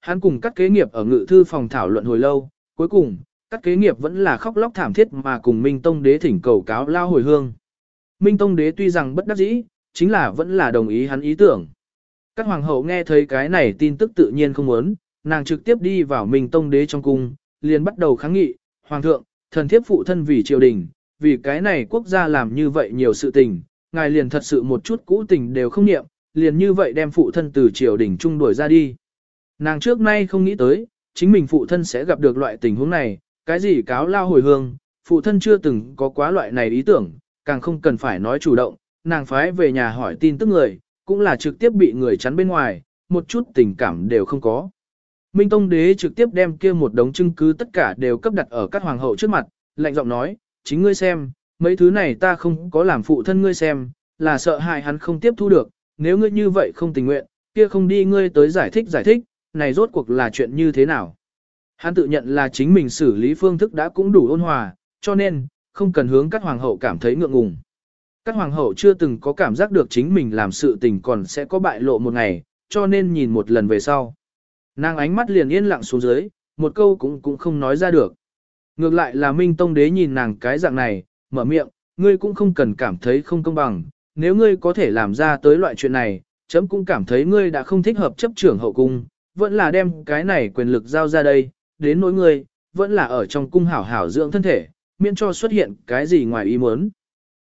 Hắn cùng các kế nghiệp ở ngự thư phòng thảo luận hồi lâu, cuối cùng, các kế nghiệp vẫn là khóc lóc thảm thiết mà cùng Minh Tông đế thỉnh cầu cáo lao hồi hương. Minh Tông đế tuy rằng bất đắc dĩ, chính là vẫn là đồng ý hắn ý tưởng. Các hoàng hậu nghe thấy cái này tin tức tự nhiên không muốn, nàng trực tiếp đi vào Minh Tông đế trong cung, liền bắt đầu kháng nghị, Hoàng thượng, thần thiếp phụ thân vì triều đình, vì cái này quốc gia làm như vậy nhiều sự tình, ngài liền thật sự một chút cũ tình đều không niệm, liền như vậy đem phụ thân từ triều đình trung đuổi ra đi. Nàng trước nay không nghĩ tới, chính mình phụ thân sẽ gặp được loại tình huống này, cái gì cáo lao hồi hương, phụ thân chưa từng có quá loại này ý tưởng, càng không cần phải nói chủ động, nàng phái về nhà hỏi tin tức người, cũng là trực tiếp bị người chắn bên ngoài, một chút tình cảm đều không có. Minh Tông Đế trực tiếp đem kia một đống chứng cứ tất cả đều cấp đặt ở các hoàng hậu trước mặt, lạnh giọng nói, chính ngươi xem, mấy thứ này ta không có làm phụ thân ngươi xem, là sợ hại hắn không tiếp thu được, nếu ngươi như vậy không tình nguyện, kia không đi ngươi tới giải thích giải thích, này rốt cuộc là chuyện như thế nào. Hắn tự nhận là chính mình xử lý phương thức đã cũng đủ ôn hòa, cho nên, không cần hướng các hoàng hậu cảm thấy ngượng ngùng. Các hoàng hậu chưa từng có cảm giác được chính mình làm sự tình còn sẽ có bại lộ một ngày, cho nên nhìn một lần về sau. Nàng ánh mắt liền yên lặng xuống dưới, một câu cũng cũng không nói ra được. Ngược lại là Minh Tông Đế nhìn nàng cái dạng này, mở miệng, ngươi cũng không cần cảm thấy không công bằng, nếu ngươi có thể làm ra tới loại chuyện này, chấm cũng cảm thấy ngươi đã không thích hợp chấp trưởng hậu cung, vẫn là đem cái này quyền lực giao ra đây, đến nỗi ngươi, vẫn là ở trong cung hảo hảo dưỡng thân thể, miễn cho xuất hiện cái gì ngoài ý muốn.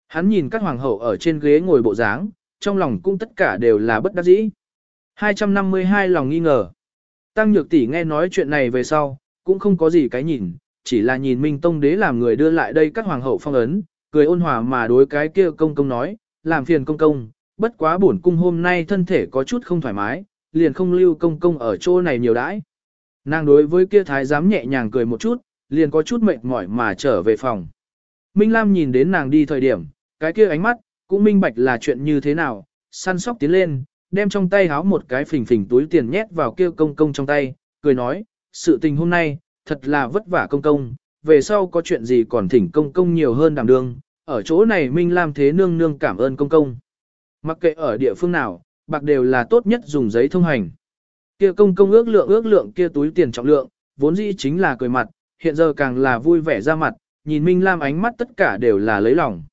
Hắn nhìn các hoàng hậu ở trên ghế ngồi bộ dáng, trong lòng cũng tất cả đều là bất đắc dĩ. 252 lòng nghi ngờ. Tăng Nhược tỷ nghe nói chuyện này về sau, cũng không có gì cái nhìn, chỉ là nhìn Minh Tông đế làm người đưa lại đây các hoàng hậu phong ấn, cười ôn hòa mà đối cái kia công công nói, làm phiền công công, bất quá bổn cung hôm nay thân thể có chút không thoải mái, liền không lưu công công ở chỗ này nhiều đãi. Nàng đối với kia thái giám nhẹ nhàng cười một chút, liền có chút mệt mỏi mà trở về phòng. Minh Lam nhìn đến nàng đi thời điểm, cái kia ánh mắt, cũng minh bạch là chuyện như thế nào, săn sóc tiến lên, đem trong tay háo một cái phình phình túi tiền nhét vào kia công công trong tay, cười nói, sự tình hôm nay, thật là vất vả công công, về sau có chuyện gì còn thỉnh công công nhiều hơn đảm đương, ở chỗ này Minh Lam thế nương nương cảm ơn công công. Mặc kệ ở địa phương nào, bạc đều là tốt nhất dùng giấy thông hành. Kia công công ước lượng ước lượng kia túi tiền trọng lượng, vốn dĩ chính là cười mặt, hiện giờ càng là vui vẻ ra mặt, nhìn Minh Lam ánh mắt tất cả đều là lấy lòng.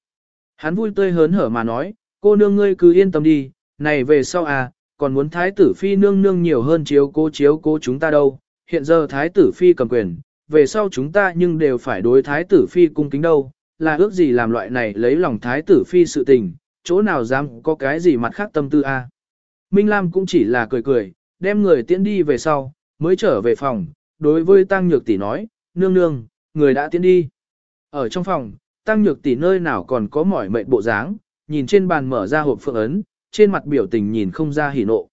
Hắn vui tươi hớn hở mà nói, cô nương ngươi cứ yên tâm đi, này về sau à, còn muốn thái tử phi nương nương nhiều hơn chiếu cố chiếu cố chúng ta đâu, hiện giờ thái tử phi cầm quyền, về sau chúng ta nhưng đều phải đối thái tử phi cung kính đâu, là ước gì làm loại này lấy lòng thái tử phi sự tình, chỗ nào dám có cái gì mặt khác tâm tư a à. Minh Lam cũng chỉ là cười cười, đem người tiễn đi về sau, mới trở về phòng, đối với Tăng Nhược Tỷ nói, nương nương, người đã tiễn đi. Ở trong phòng, Tăng Nhược Tỷ nơi nào còn có mỏi mệt bộ dáng, nhìn trên bàn mở ra hộp phượng ấn, trên mặt biểu tình nhìn không ra hỉ nộ.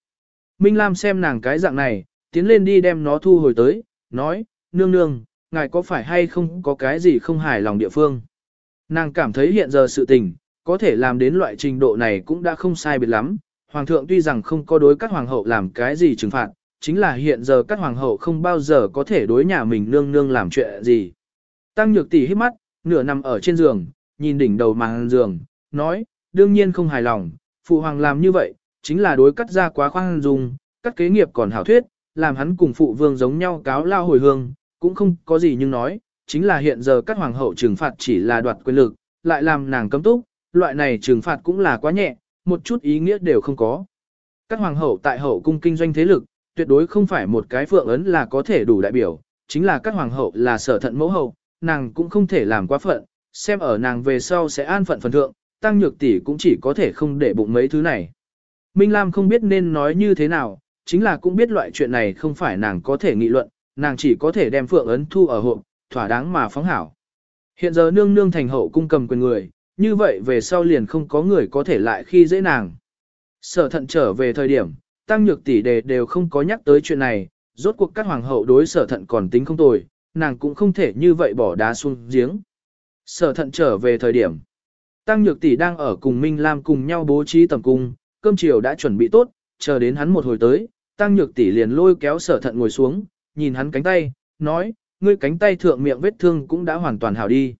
Minh Lam xem nàng cái dạng này, tiến lên đi đem nó thu hồi tới, nói, nương nương, ngài có phải hay không có cái gì không hài lòng địa phương. Nàng cảm thấy hiện giờ sự tình, có thể làm đến loại trình độ này cũng đã không sai biệt lắm, hoàng thượng tuy rằng không có đối các hoàng hậu làm cái gì trừng phạt, chính là hiện giờ các hoàng hậu không bao giờ có thể đối nhà mình nương nương làm chuyện gì. Tăng nhược tỷ hít mắt, nửa nằm ở trên giường, nhìn đỉnh đầu màn giường, nói, đương nhiên không hài lòng, phụ hoàng làm như vậy, chính là đối cắt ra quá khoan dung, cắt kế nghiệp còn hảo thuyết, làm hắn cùng phụ vương giống nhau cáo lao hồi hương, cũng không có gì nhưng nói, chính là hiện giờ các hoàng hậu trừng phạt chỉ là đoạt quyền lực, lại làm nàng cấm túc, loại này trừng phạt cũng là quá nhẹ, một chút ý nghĩa đều không có. Các hoàng hậu tại hậu cung kinh doanh thế lực, tuyệt đối không phải một cái phượng ấn là có thể đủ đại biểu, chính là các hoàng hậu là sở thận mẫu hậu, nàng cũng không thể làm quá phận, xem ở nàng về sau sẽ an phận phần thượng, tăng nhược tỷ cũng chỉ có thể không để bụng mấy thứ này. Minh Lam không biết nên nói như thế nào, chính là cũng biết loại chuyện này không phải nàng có thể nghị luận, nàng chỉ có thể đem phượng ấn thu ở hộ, thỏa đáng mà phóng hảo. Hiện giờ nương nương thành hậu cung cầm quyền người, như vậy về sau liền không có người có thể lại khi dễ nàng. Sở thận trở về thời điểm, tăng nhược tỷ đề đều không có nhắc tới chuyện này, rốt cuộc các hoàng hậu đối sở thận còn tính không tồi, nàng cũng không thể như vậy bỏ đá xuống giếng. Sở thận trở về thời điểm, tăng nhược tỷ đang ở cùng Minh Lam cùng nhau bố trí tầm cung, cơm chiều đã chuẩn bị tốt, chờ đến hắn một hồi tới, tăng nhược tỷ liền lôi kéo sở thận ngồi xuống, nhìn hắn cánh tay, nói, ngươi cánh tay thượng miệng vết thương cũng đã hoàn toàn hảo đi.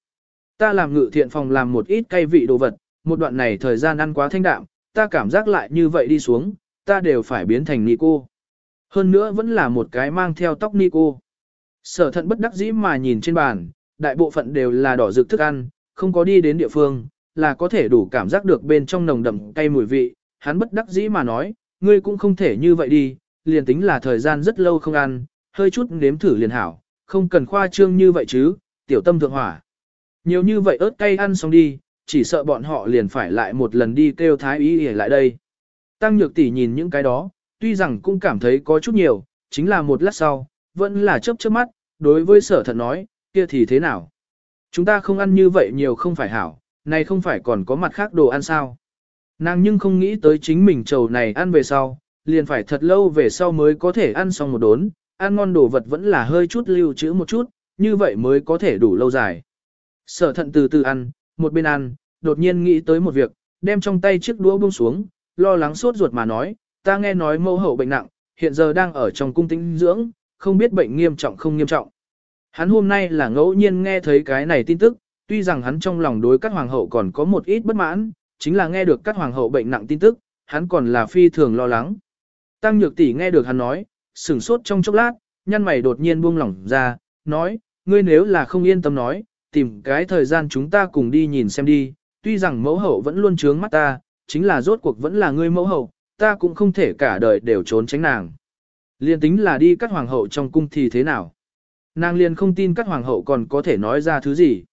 Ta làm ngự thiện phòng làm một ít cay vị đồ vật, một đoạn này thời gian ăn quá thanh đạm, ta cảm giác lại như vậy đi xuống, ta đều phải biến thành nico, cô. Hơn nữa vẫn là một cái mang theo tóc ni cô. Sở thận bất đắc dĩ mà nhìn trên bàn, đại bộ phận đều là đỏ rực thức ăn, không có đi đến địa phương, là có thể đủ cảm giác được bên trong nồng đậm cay mùi vị. Hắn bất đắc dĩ mà nói, ngươi cũng không thể như vậy đi, liền tính là thời gian rất lâu không ăn, hơi chút nếm thử liền hảo, không cần khoa trương như vậy chứ, tiểu tâm thượng hỏa. Nhiều như vậy ớt cay ăn xong đi, chỉ sợ bọn họ liền phải lại một lần đi kêu thái ý để lại đây. Tăng nhược tỷ nhìn những cái đó, tuy rằng cũng cảm thấy có chút nhiều, chính là một lát sau, vẫn là chớp chớp mắt, đối với sở thật nói, kia thì thế nào? Chúng ta không ăn như vậy nhiều không phải hảo, này không phải còn có mặt khác đồ ăn sao? Nàng nhưng không nghĩ tới chính mình trầu này ăn về sau, liền phải thật lâu về sau mới có thể ăn xong một đốn, ăn ngon đồ vật vẫn là hơi chút lưu trữ một chút, như vậy mới có thể đủ lâu dài. Sở thận từ từ ăn, một bên ăn, đột nhiên nghĩ tới một việc, đem trong tay chiếc đũa buông xuống, lo lắng sốt ruột mà nói, ta nghe nói mẫu hậu bệnh nặng, hiện giờ đang ở trong cung tĩnh dưỡng, không biết bệnh nghiêm trọng không nghiêm trọng. Hắn hôm nay là ngẫu nhiên nghe thấy cái này tin tức, tuy rằng hắn trong lòng đối các hoàng hậu còn có một ít bất mãn, chính là nghe được các hoàng hậu bệnh nặng tin tức, hắn còn là phi thường lo lắng. Tăng Nhược tỷ nghe được hắn nói, sửng sốt trong chốc lát, nhăn mày đột nhiên buông lỏng ra, nói, ngươi nếu là không yên tâm nói, tìm cái thời gian chúng ta cùng đi nhìn xem đi, tuy rằng mẫu hậu vẫn luôn trướng mắt ta, chính là rốt cuộc vẫn là ngươi mẫu hậu, ta cũng không thể cả đời đều trốn tránh nàng. Liên tính là đi các hoàng hậu trong cung thì thế nào? Nàng liền không tin các hoàng hậu còn có thể nói ra thứ gì.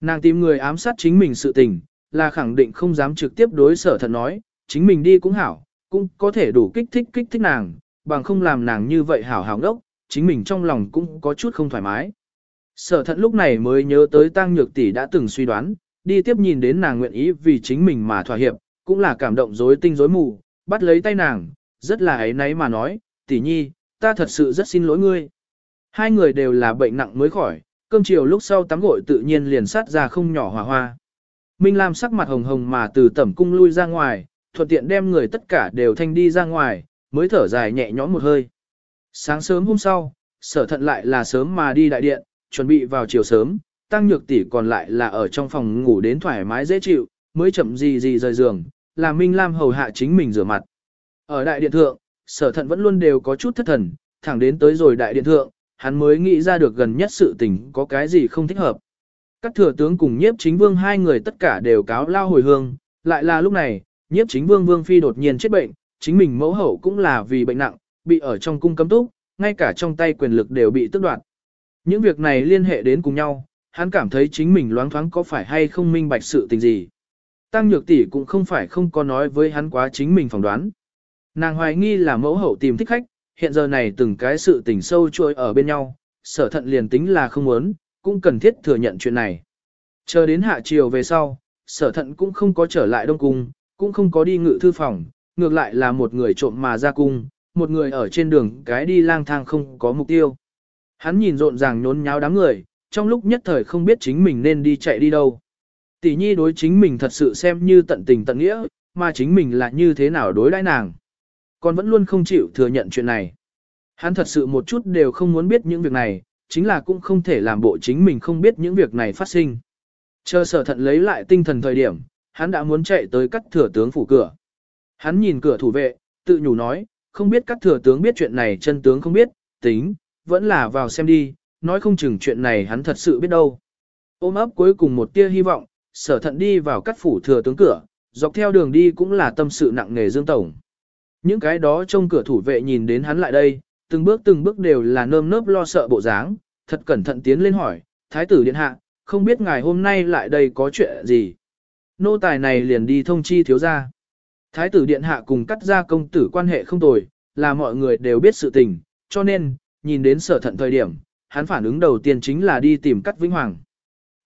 Nàng tìm người ám sát chính mình sự tình, là khẳng định không dám trực tiếp đối sở thật nói, chính mình đi cũng hảo, cũng có thể đủ kích thích kích thích nàng, bằng không làm nàng như vậy hảo hảo ngốc, chính mình trong lòng cũng có chút không thoải mái. Sở thận lúc này mới nhớ tới tăng nhược tỷ đã từng suy đoán, đi tiếp nhìn đến nàng nguyện ý vì chính mình mà thỏa hiệp, cũng là cảm động rối tinh rối mù, bắt lấy tay nàng, rất là ấy náy mà nói, tỷ nhi, ta thật sự rất xin lỗi ngươi. Hai người đều là bệnh nặng mới khỏi, cơm chiều lúc sau tắm gội tự nhiên liền sát ra không nhỏ hòa hoa. Minh Lam sắc mặt hồng hồng mà từ tẩm cung lui ra ngoài, thuận tiện đem người tất cả đều thanh đi ra ngoài, mới thở dài nhẹ nhõm một hơi. Sáng sớm hôm sau, sở thận lại là sớm mà đi đại điện, chuẩn bị vào chiều sớm, tăng nhược tỷ còn lại là ở trong phòng ngủ đến thoải mái dễ chịu, mới chậm gì gì rời giường, là Minh Lam hầu hạ chính mình rửa mặt. Ở đại điện thượng, sở thận vẫn luôn đều có chút thất thần, thẳng đến tới rồi đại điện thượng, hắn mới nghĩ ra được gần nhất sự tình có cái gì không thích hợp. Các thừa tướng cùng nhiếp chính vương hai người tất cả đều cáo lao hồi hương, lại là lúc này, nhiếp chính vương vương phi đột nhiên chết bệnh, chính mình mẫu hậu cũng là vì bệnh nặng, bị ở trong cung cấm túc, ngay cả trong tay quyền lực đều bị tước đoạt. Những việc này liên hệ đến cùng nhau, hắn cảm thấy chính mình loáng thoáng có phải hay không minh bạch sự tình gì. Tăng nhược tỷ cũng không phải không có nói với hắn quá chính mình phỏng đoán. Nàng hoài nghi là mẫu hậu tìm thích khách, hiện giờ này từng cái sự tình sâu trôi ở bên nhau, sở thận liền tính là không muốn, cũng cần thiết thừa nhận chuyện này. Chờ đến hạ chiều về sau, sở thận cũng không có trở lại đông cung, cũng không có đi ngự thư phòng, ngược lại là một người trộm mà ra cung, một người ở trên đường cái đi lang thang không có mục tiêu. Hắn nhìn rộn ràng nhốn nháo đám người, trong lúc nhất thời không biết chính mình nên đi chạy đi đâu. Tỷ nhi đối chính mình thật sự xem như tận tình tận nghĩa, mà chính mình là như thế nào đối đãi nàng. Còn vẫn luôn không chịu thừa nhận chuyện này. Hắn thật sự một chút đều không muốn biết những việc này, chính là cũng không thể làm bộ chính mình không biết những việc này phát sinh. Chờ sở thận lấy lại tinh thần thời điểm, hắn đã muốn chạy tới cắt thừa tướng phủ cửa. Hắn nhìn cửa thủ vệ, tự nhủ nói, không biết các thừa tướng biết chuyện này chân tướng không biết, tính, vẫn là vào xem đi, nói không chừng chuyện này hắn thật sự biết đâu. Ôm ấp cuối cùng một tia hy vọng, sở thận đi vào cắt phủ thừa tướng cửa, dọc theo đường đi cũng là tâm sự nặng nề Dương Tổng. Những cái đó trong cửa thủ vệ nhìn đến hắn lại đây, từng bước từng bước đều là nơm nớp lo sợ bộ dáng, thật cẩn thận tiến lên hỏi, Thái tử Điện Hạ, không biết ngài hôm nay lại đây có chuyện gì. Nô tài này liền đi thông chi thiếu gia. Thái tử Điện Hạ cùng cắt ra công tử quan hệ không tồi, là mọi người đều biết sự tình, cho nên, nhìn đến sở thận thời điểm, hắn phản ứng đầu tiên chính là đi tìm cắt vĩnh hoàng.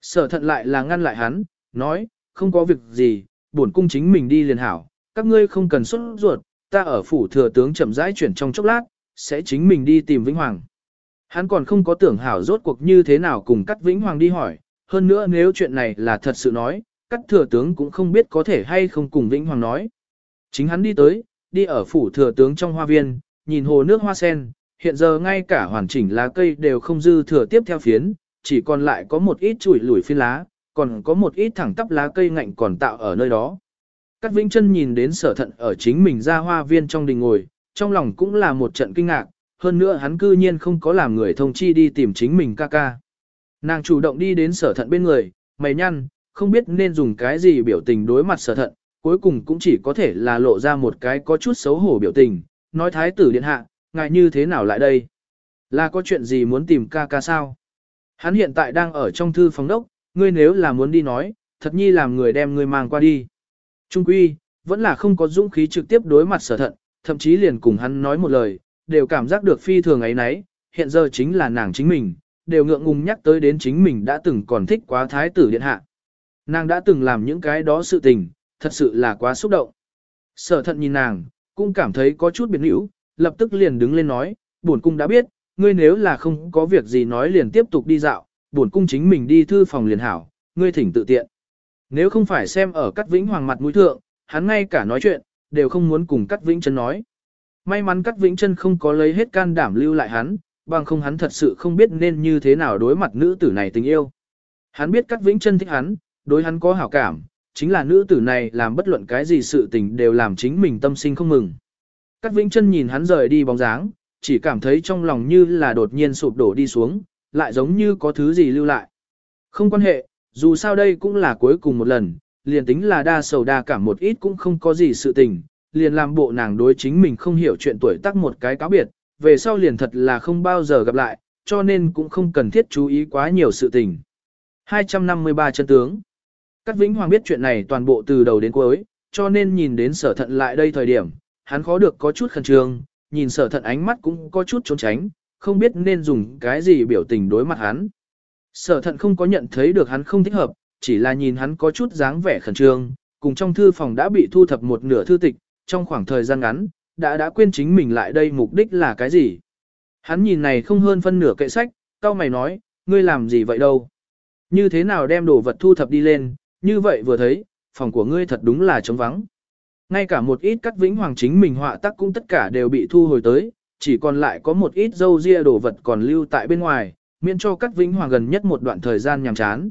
Sở thận lại là ngăn lại hắn, nói, không có việc gì, bổn cung chính mình đi liền hảo, các ngươi không cần xuất ruột, ta ở phủ thừa tướng chậm rãi chuyển trong chốc lát, sẽ chính mình đi tìm vĩnh hoàng. Hắn còn không có tưởng hảo rốt cuộc như thế nào cùng cắt vĩnh hoàng đi hỏi, hơn nữa nếu chuyện này là thật sự nói, cắt thừa tướng cũng không biết có thể hay không cùng vĩnh hoàng nói. Chính hắn đi tới, đi ở phủ thừa tướng trong hoa viên, nhìn hồ nước hoa sen, hiện giờ ngay cả hoàn chỉnh lá cây đều không dư thừa tiếp theo phiến, chỉ còn lại có một ít chuỗi lủi phiến lá, còn có một ít thẳng tắp lá cây ngạnh còn tạo ở nơi đó. Cát Vĩnh Chân nhìn đến sở thận ở chính mình ra hoa viên trong đình ngồi, trong lòng cũng là một trận kinh ngạc, hơn nữa hắn cư nhiên không có làm người thông chi đi tìm chính mình ca ca. Nàng chủ động đi đến sở thận bên người, mày nhăn, không biết nên dùng cái gì biểu tình đối mặt sở thận, cuối cùng cũng chỉ có thể là lộ ra một cái có chút xấu hổ biểu tình, nói thái tử điện hạ, ngài như thế nào lại đây? Là có chuyện gì muốn tìm ca ca sao? Hắn hiện tại đang ở trong thư phòng đốc, ngươi nếu là muốn đi nói, thật nhi làm người đem ngươi mang qua đi. Trung quy, vẫn là không có dũng khí trực tiếp đối mặt sở thận, thậm chí liền cùng hắn nói một lời, đều cảm giác được phi thường ấy nấy, hiện giờ chính là nàng chính mình, đều ngượng ngùng nhắc tới đến chính mình đã từng còn thích quá thái tử điện hạ. Nàng đã từng làm những cái đó sự tình, thật sự là quá xúc động. Sở thận nhìn nàng, cũng cảm thấy có chút biệt hữu, lập tức liền đứng lên nói, bổn cung đã biết, ngươi nếu là không có việc gì nói liền tiếp tục đi dạo, bổn cung chính mình đi thư phòng liền hảo, ngươi thỉnh tự tiện. Nếu không phải xem ở Cát Vĩnh Hoàng mặt mũi thượng, hắn ngay cả nói chuyện, đều không muốn cùng Cát Vĩnh Chân nói. May mắn Cát Vĩnh Chân không có lấy hết can đảm lưu lại hắn, bằng không hắn thật sự không biết nên như thế nào đối mặt nữ tử này tình yêu. Hắn biết Cát Vĩnh Chân thích hắn, đối hắn có hảo cảm, chính là nữ tử này làm bất luận cái gì sự tình đều làm chính mình tâm sinh không mừng. Cát Vĩnh Chân nhìn hắn rời đi bóng dáng, chỉ cảm thấy trong lòng như là đột nhiên sụp đổ đi xuống, lại giống như có thứ gì lưu lại. Không quan hệ, dù sao đây cũng là cuối cùng một lần, liền tính là đa sầu đa cảm một ít cũng không có gì sự tình, liền làm bộ nàng đối chính mình không hiểu chuyện tuổi tác một cái cáo biệt, về sau liền thật là không bao giờ gặp lại, cho nên cũng không cần thiết chú ý quá nhiều sự tình. 253 chân tướng Cát Vĩnh Hoàng biết chuyện này toàn bộ từ đầu đến cuối, cho nên nhìn đến sở thận lại đây thời điểm, hắn khó được có chút khẩn trương, nhìn sở thận ánh mắt cũng có chút trốn tránh, không biết nên dùng cái gì biểu tình đối mặt hắn. Sở thận không có nhận thấy được hắn không thích hợp, chỉ là nhìn hắn có chút dáng vẻ khẩn trương, cùng trong thư phòng đã bị thu thập một nửa thư tịch, trong khoảng thời gian ngắn, đã đã quên chính mình lại đây mục đích là cái gì. Hắn nhìn này không hơn phân nửa kệ sách, cao mày nói, ngươi làm gì vậy đâu? Như thế nào đem đồ vật thu thập đi lên, như vậy vừa thấy, phòng của ngươi thật đúng là trống vắng. Ngay cả một ít cắt vĩnh hoàng chính mình họa tác cũng tất cả đều bị thu hồi tới, chỉ còn lại có một ít dâu ria đồ vật còn lưu tại bên ngoài, miễn cho cắt vĩnh hoàng gần nhất một đoạn thời gian nhàm chán.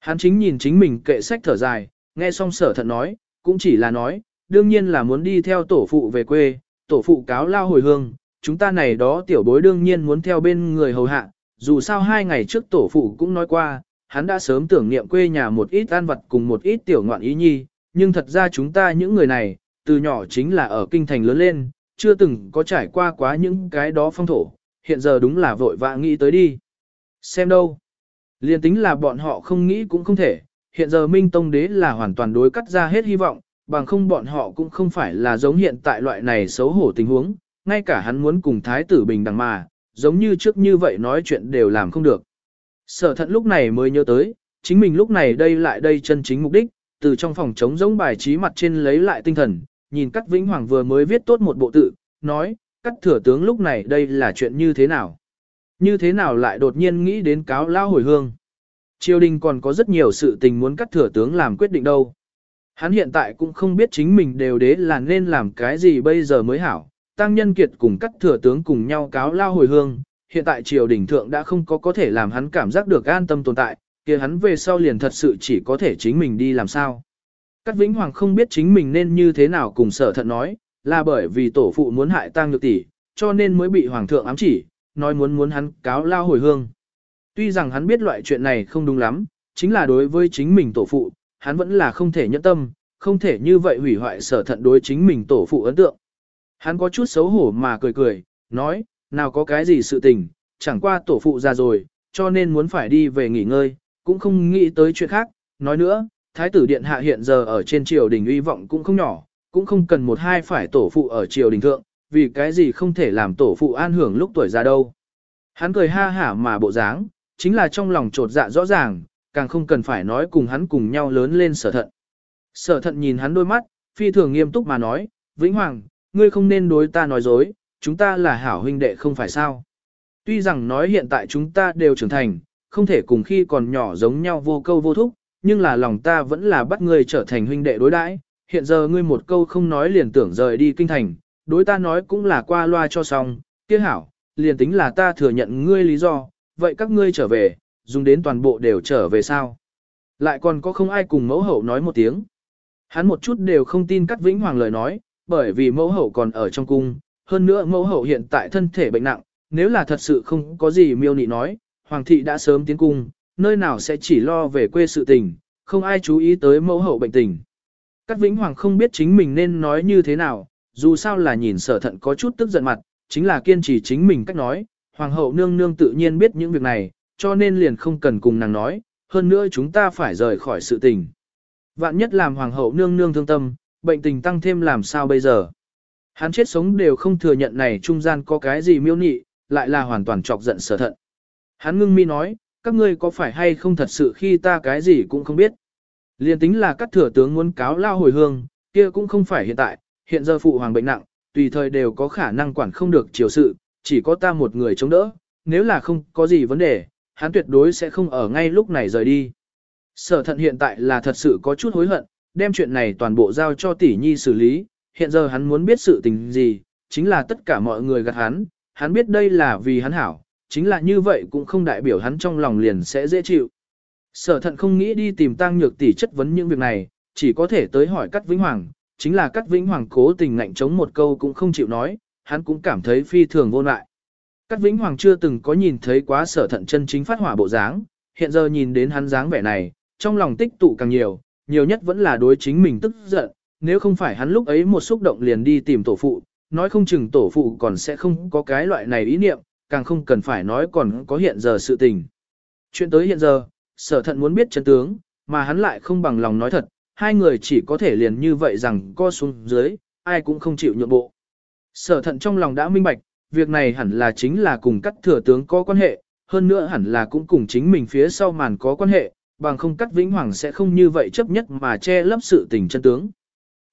Hắn chính nhìn chính mình kệ sách thở dài, nghe xong sở thận nói, cũng chỉ là nói, đương nhiên là muốn đi theo tổ phụ về quê, tổ phụ cáo lao hồi hương, chúng ta này đó tiểu bối đương nhiên muốn theo bên người hầu hạ, dù sao hai ngày trước tổ phụ cũng nói qua, hắn đã sớm tưởng niệm quê nhà một ít an vật cùng một ít tiểu ngoạn ý nhi, nhưng thật ra chúng ta những người này, từ nhỏ chính là ở kinh thành lớn lên, chưa từng có trải qua quá những cái đó phong thổ, hiện giờ đúng là vội vã nghĩ tới đi. Xem đâu. liền tính là bọn họ không nghĩ cũng không thể, hiện giờ Minh Tông Đế là hoàn toàn đối cắt ra hết hy vọng, bằng không bọn họ cũng không phải là giống hiện tại loại này xấu hổ tình huống, ngay cả hắn muốn cùng Thái tử Bình đằng mà, giống như trước như vậy nói chuyện đều làm không được. Sở thận lúc này mới nhớ tới, chính mình lúc này đây lại đây chân chính mục đích, từ trong phòng chống giống bài trí mặt trên lấy lại tinh thần, nhìn Cát Vĩnh Hoàng vừa mới viết tốt một bộ tự, nói, Cát thừa tướng lúc này đây là chuyện như thế nào? Như thế nào lại đột nhiên nghĩ đến cáo lao hồi hương? Triều đình còn có rất nhiều sự tình muốn Cát thừa tướng làm quyết định đâu. Hắn hiện tại cũng không biết chính mình đều đế là nên làm cái gì bây giờ mới hảo. Tăng nhân kiệt cùng Cát thừa tướng cùng nhau cáo lao hồi hương, hiện tại triều đình thượng đã không có có thể làm hắn cảm giác được an tâm tồn tại, kia hắn về sau liền thật sự chỉ có thể chính mình đi làm sao. Cát Vĩnh Hoàng không biết chính mình nên như thế nào cùng sở thận nói, là bởi vì tổ phụ muốn hại tang nhược tỷ, cho nên mới bị hoàng thượng ám chỉ, nói muốn muốn hắn cáo lao hồi hương. Tuy rằng hắn biết loại chuyện này không đúng lắm, chính là đối với chính mình tổ phụ, hắn vẫn là không thể nhẫn tâm, không thể như vậy hủy hoại sở thận đối chính mình tổ phụ ấn tượng. Hắn có chút xấu hổ mà cười cười, nói, nào có cái gì sự tình, chẳng qua tổ phụ ra rồi, cho nên muốn phải đi về nghỉ ngơi, cũng không nghĩ tới chuyện khác, nói nữa, thái tử điện hạ hiện giờ ở trên triều đình uy vọng cũng không nhỏ, cũng không cần một hai phải tổ phụ ở triều đình thượng, vì cái gì không thể làm tổ phụ an hưởng lúc tuổi già đâu. Hắn cười ha hả mà bộ dáng, chính là trong lòng trột dạ rõ ràng, càng không cần phải nói cùng hắn cùng nhau lớn lên sở thận. Sở thận nhìn hắn đôi mắt, phi thường nghiêm túc mà nói, Vĩnh Hoàng, ngươi không nên đối ta nói dối, chúng ta là hảo huynh đệ không phải sao. Tuy rằng nói hiện tại chúng ta đều trưởng thành, không thể cùng khi còn nhỏ giống nhau vô câu vô thúc, nhưng là lòng ta vẫn là bắt ngươi trở thành huynh đệ đối đãi. Hiện giờ ngươi một câu không nói liền tưởng rời đi kinh thành, đối ta nói cũng là qua loa cho xong, kia hảo, liền tính là ta thừa nhận ngươi lý do, vậy các ngươi trở về, dùng đến toàn bộ đều trở về sao. Lại còn có không ai cùng mẫu hậu nói một tiếng. Hắn một chút đều không tin Cát Vĩnh Hoàng lời nói, bởi vì mẫu hậu còn ở trong cung, hơn nữa mẫu hậu hiện tại thân thể bệnh nặng, nếu là thật sự không có gì miêu nị nói, hoàng thị đã sớm tiến cung, nơi nào sẽ chỉ lo về quê sự tình, không ai chú ý tới mẫu hậu bệnh tình. Cát Vĩnh Hoàng không biết chính mình nên nói như thế nào, dù sao là nhìn sở thận có chút tức giận mặt, chính là kiên trì chính mình cách nói, hoàng hậu nương nương tự nhiên biết những việc này, cho nên liền không cần cùng nàng nói, hơn nữa chúng ta phải rời khỏi sự tình. Vạn nhất làm hoàng hậu nương nương thương tâm, bệnh tình tăng thêm làm sao bây giờ. Hắn chết sống đều không thừa nhận này trung gian có cái gì miêu nị, lại là hoàn toàn chọc giận sở thận. Hắn ngưng mi nói, các ngươi có phải hay không thật sự khi ta cái gì cũng không biết. Liên tính là các thừa tướng muốn cáo lao hồi hương, kia cũng không phải hiện tại, hiện giờ phụ hoàng bệnh nặng, tùy thời đều có khả năng quản không được chiều sự, chỉ có ta một người chống đỡ, nếu là không có gì vấn đề, hắn tuyệt đối sẽ không ở ngay lúc này rời đi. Sở thận hiện tại là thật sự có chút hối hận, đem chuyện này toàn bộ giao cho tỷ nhi xử lý, hiện giờ hắn muốn biết sự tình gì, chính là tất cả mọi người gạt hắn, hắn biết đây là vì hắn hảo, chính là như vậy cũng không đại biểu hắn trong lòng liền sẽ dễ chịu. Sở thận không nghĩ đi tìm tăng nhược tỷ chất vấn những việc này, chỉ có thể tới hỏi Cát Vĩnh Hoàng, chính là Cát Vĩnh Hoàng cố tình ngạnh chống một câu cũng không chịu nói, hắn cũng cảm thấy phi thường vô lại. Cát Vĩnh Hoàng chưa từng có nhìn thấy quá sở thận chân chính phát hỏa bộ dáng, hiện giờ nhìn đến hắn dáng vẻ này, trong lòng tích tụ càng nhiều, nhiều nhất vẫn là đối chính mình tức giận, nếu không phải hắn lúc ấy một xúc động liền đi tìm tổ phụ, nói không chừng tổ phụ còn sẽ không có cái loại này ý niệm, càng không cần phải nói còn có hiện giờ sự tình. Chuyện tới hiện giờ, sở thận muốn biết chân tướng, mà hắn lại không bằng lòng nói thật, hai người chỉ có thể liền như vậy rằng co xuống dưới, ai cũng không chịu nhượng bộ. Sở thận trong lòng đã minh bạch, việc này hẳn là chính là cùng cắt thừa tướng có quan hệ, hơn nữa hẳn là cũng cùng chính mình phía sau màn có quan hệ, bằng không cắt vĩnh hoàng sẽ không như vậy chấp nhất mà che lấp sự tình chân tướng.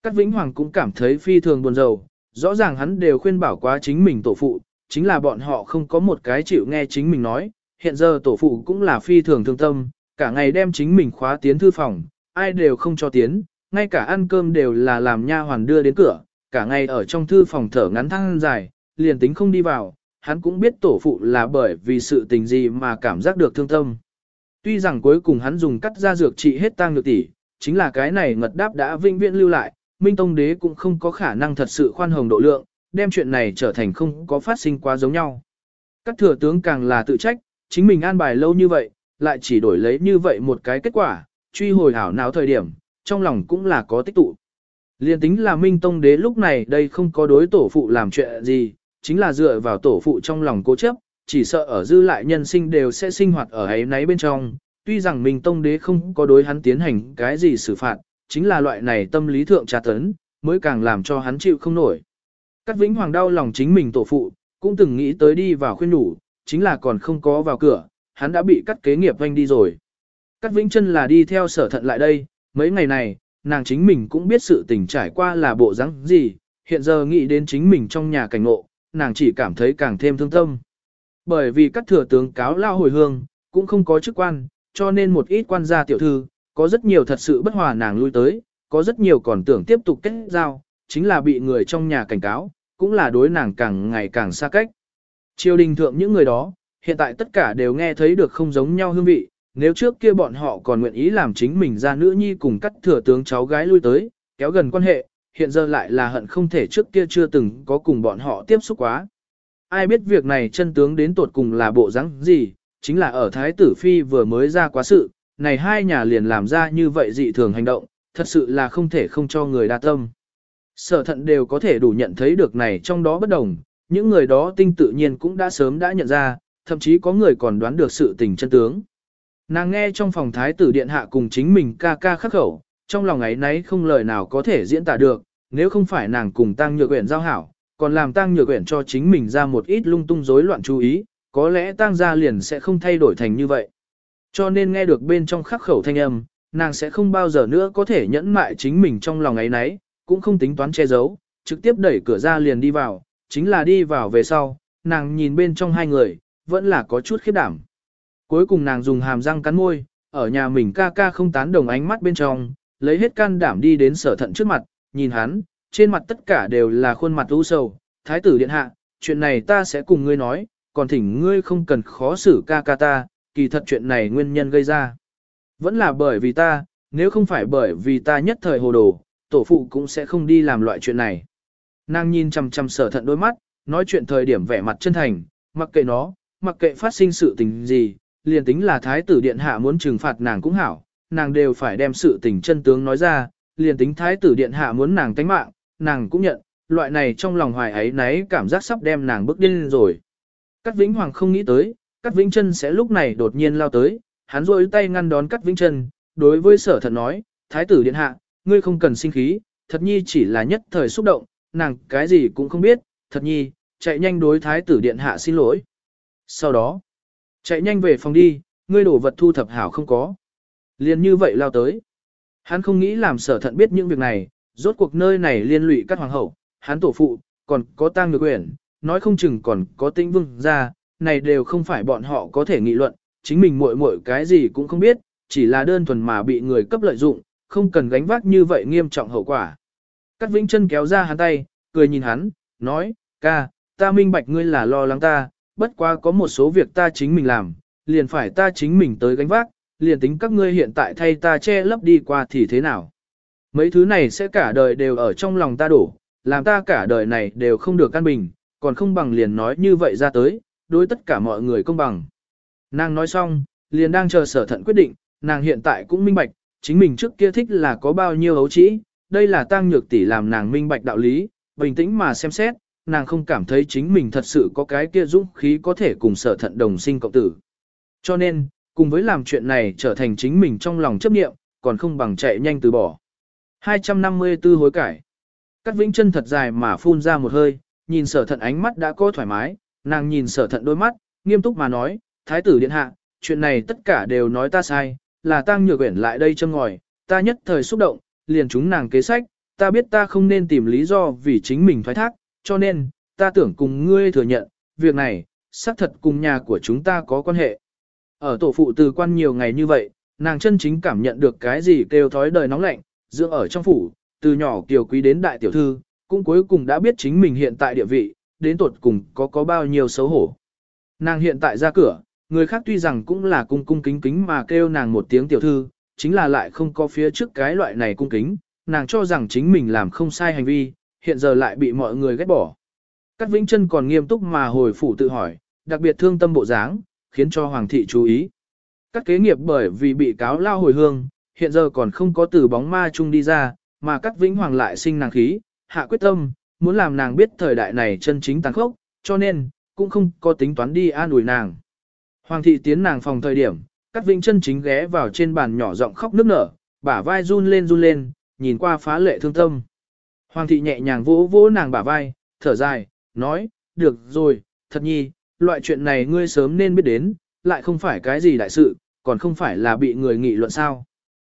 Cắt vĩnh hoàng cũng cảm thấy phi thường buồn rầu, rõ ràng hắn đều khuyên bảo quá chính mình tổ phụ, chính là bọn họ không có một cái chịu nghe chính mình nói, hiện giờ tổ phụ cũng là phi thường thương tâm, cả ngày đem chính mình khóa tiến thư phòng, ai đều không cho tiến, ngay cả ăn cơm đều là làm nha hoàn đưa đến cửa, cả ngày ở trong thư phòng thở ngắn thăng dài, liền tính không đi vào, hắn cũng biết tổ phụ là bởi vì sự tình gì mà cảm giác được thương tâm. Tuy rằng cuối cùng hắn dùng cắt ra dược trị hết tang nhược tỷ, chính là cái này ngật đáp đã vinh viễn lưu lại, Minh Tông Đế cũng không có khả năng thật sự khoan hồng độ lượng, đem chuyện này trở thành không có phát sinh quá giống nhau. Các thừa tướng càng là tự trách, chính mình an bài lâu như vậy, lại chỉ đổi lấy như vậy một cái kết quả, truy hồi hảo náo thời điểm, trong lòng cũng là có tích tụ. Liên tính là Minh Tông Đế lúc này đây không có đối tổ phụ làm chuyện gì, chính là dựa vào tổ phụ trong lòng cố chấp, chỉ sợ ở dư lại nhân sinh đều sẽ sinh hoạt ở ấy nấy bên trong. Tuy rằng Minh Tông Đế không có đối hắn tiến hành cái gì xử phạt, chính là loại này tâm lý thượng trà tấn, mới càng làm cho hắn chịu không nổi. Cát Vĩnh Hoàng đau lòng chính mình tổ phụ, cũng từng nghĩ tới đi vào khuyên đủ, chính là còn không có vào cửa, hắn đã bị cắt kế nghiệp vanh đi rồi. Cát Vĩnh chân là đi theo sở thận lại đây, mấy ngày này, nàng chính mình cũng biết sự tình trải qua là bộ rắn gì, hiện giờ nghĩ đến chính mình trong nhà cảnh ngộ, nàng chỉ cảm thấy càng thêm thương tâm. Bởi vì các thừa tướng cáo lao hồi hương, cũng không có chức quan, cho nên một ít quan gia tiểu thư, có rất nhiều thật sự bất hòa nàng lui tới, có rất nhiều còn tưởng tiếp tục kết giao, chính là bị người trong nhà cảnh cáo, cũng là đối nàng càng ngày càng xa cách. Triều đình thượng những người đó, hiện tại tất cả đều nghe thấy được không giống nhau hương vị, nếu trước kia bọn họ còn nguyện ý làm chính mình ra nữ nhi cùng cắt thừa tướng cháu gái lui tới, kéo gần quan hệ, hiện giờ lại là hận không thể trước kia chưa từng có cùng bọn họ tiếp xúc quá. Ai biết việc này chân tướng đến tột cùng là bộ rắn gì, chính là ở Thái tử Phi vừa mới ra quá sự, này hai nhà liền làm ra như vậy dị thường hành động, thật sự là không thể không cho người đa tâm. Sở thận đều có thể đủ nhận thấy được này trong đó bất đồng, những người đó tinh tự nhiên cũng đã sớm đã nhận ra, thậm chí có người còn đoán được sự tình chân tướng. Nàng nghe trong phòng thái tử điện hạ cùng chính mình ca ca khắc khẩu, trong lòng ấy nấy không lời nào có thể diễn tả được, nếu không phải nàng cùng tăng nhược quyển giao hảo, còn làm tăng nhược quyển cho chính mình ra một ít lung tung rối loạn chú ý, có lẽ tăng gia liền sẽ không thay đổi thành như vậy. Cho nên nghe được bên trong khắc khẩu thanh âm, nàng sẽ không bao giờ nữa có thể nhẫn mại chính mình trong lòng ấy nấy, cũng không tính toán che giấu, trực tiếp đẩy cửa ra liền đi vào, chính là đi vào về sau, nàng nhìn bên trong hai người, vẫn là có chút khiếp đảm. Cuối cùng nàng dùng hàm răng cắn môi, ở nhà mình ca ca không tán đồng ánh mắt bên trong, lấy hết can đảm đi đến sở thận trước mặt, nhìn hắn, trên mặt tất cả đều là khuôn mặt u sầu, thái tử điện hạ, chuyện này ta sẽ cùng ngươi nói, còn thỉnh ngươi không cần khó xử ca ca ta, kỳ thật chuyện này nguyên nhân gây ra. Vẫn là bởi vì ta, nếu không phải bởi vì ta nhất thời hồ đồ, tổ phụ cũng sẽ không đi làm loại chuyện này. Nàng nhìn chằm chằm sở thận đôi mắt, nói chuyện thời điểm vẻ mặt chân thành, mặc kệ nó, mặc kệ phát sinh sự tình gì, liền tính là thái tử điện hạ muốn trừng phạt nàng cũng hảo, nàng đều phải đem sự tình chân tướng nói ra, liền tính thái tử điện hạ muốn nàng tánh mạng, nàng cũng nhận, loại này trong lòng hoài ấy náy cảm giác sắp đem nàng bước điên rồi. Cát Vĩnh Hoàng không nghĩ tới, Cát Vĩnh Chân sẽ lúc này đột nhiên lao tới, hắn rôi tay ngăn đón Cát Vĩnh Chân, đối với sở thận nói, thái tử điện hạ, ngươi không cần sinh khí, thật nhi chỉ là nhất thời xúc động, nàng cái gì cũng không biết, thật nhi, chạy nhanh đối thái tử điện hạ xin lỗi. Sau đó, chạy nhanh về phòng đi, ngươi đổ vật thu thập hảo không có. liền như vậy lao tới. Hắn không nghĩ làm sở thận biết những việc này, rốt cuộc nơi này liên lụy các hoàng hậu, hắn tổ phụ, còn có tang ngược quyển, nói không chừng còn có tinh vương ra, này đều không phải bọn họ có thể nghị luận, chính mình muội muội cái gì cũng không biết, chỉ là đơn thuần mà bị người cấp lợi dụng, không cần gánh vác như vậy nghiêm trọng hậu quả. Cát Vĩnh chân kéo ra hắn tay, cười nhìn hắn, nói, ca, ta minh bạch ngươi là lo lắng ta, bất quá có một số việc ta chính mình làm, liền phải ta chính mình tới gánh vác, liền tính các ngươi hiện tại thay ta che lấp đi qua thì thế nào. Mấy thứ này sẽ cả đời đều ở trong lòng ta đổ, làm ta cả đời này đều không được căn bình, còn không bằng liền nói như vậy ra tới, đối tất cả mọi người công bằng. Nàng nói xong, liền đang chờ sở thận quyết định, nàng hiện tại cũng minh bạch, chính mình trước kia thích là có bao nhiêu hấu trĩ, đây là tăng nhược tỷ làm nàng minh bạch đạo lý, bình tĩnh mà xem xét, nàng không cảm thấy chính mình thật sự có cái kia dũng khí có thể cùng sở thận đồng sinh cộng tử. Cho nên, cùng với làm chuyện này trở thành chính mình trong lòng chấp niệm, còn không bằng chạy nhanh từ bỏ. 254 hối cải. Cát Vĩnh chân thật dài mà phun ra một hơi, nhìn sở thận ánh mắt đã có thoải mái, nàng nhìn sở thận đôi mắt, nghiêm túc mà nói, Thái tử điện hạ, chuyện này tất cả đều nói ta sai, là tang nhược uyển lại đây châm ngòi, ta nhất thời xúc động, liền chúng nàng kế sách, ta biết ta không nên tìm lý do vì chính mình thoái thác, cho nên, ta tưởng cùng ngươi thừa nhận, việc này, xác thật cùng nhà của chúng ta có quan hệ. Ở tổ phụ từ quan nhiều ngày như vậy, nàng chân chính cảm nhận được cái gì kêu thói đời nóng lạnh, dưỡng ở trong phủ, từ nhỏ kiều quý đến đại tiểu thư, cũng cuối cùng đã biết chính mình hiện tại địa vị, đến tuột cùng có có bao nhiêu xấu hổ. Nàng hiện tại ra cửa, người khác tuy rằng cũng là cung cung kính kính mà kêu nàng một tiếng tiểu thư, chính là lại không có phía trước cái loại này cung kính, nàng cho rằng chính mình làm không sai hành vi, hiện giờ lại bị mọi người ghét bỏ. Cát Vĩnh Chân còn nghiêm túc mà hồi phủ tự hỏi, đặc biệt thương tâm bộ dáng, khiến cho hoàng thị chú ý. Các kế nghiệp bởi vì bị cáo lao hồi hương, hiện giờ còn không có từ bóng ma chung đi ra, mà Cát Vĩnh Hoàng lại sinh nàng khí, hạ quyết tâm, muốn làm nàng biết thời đại này chân chính tàn khốc, cho nên, cũng không có tính toán đi an ủi nàng. Hoàng thị tiến nàng phòng thời điểm, Cát Vĩnh chân chính ghé vào trên bàn nhỏ giọng khóc nức nở, bả vai run lên run lên, nhìn qua phá lệ thương tâm. Hoàng thị nhẹ nhàng vỗ vỗ nàng bả vai, thở dài, nói, được rồi, thật nhi, loại chuyện này ngươi sớm nên biết đến, lại không phải cái gì đại sự, còn không phải là bị người nghị luận sao.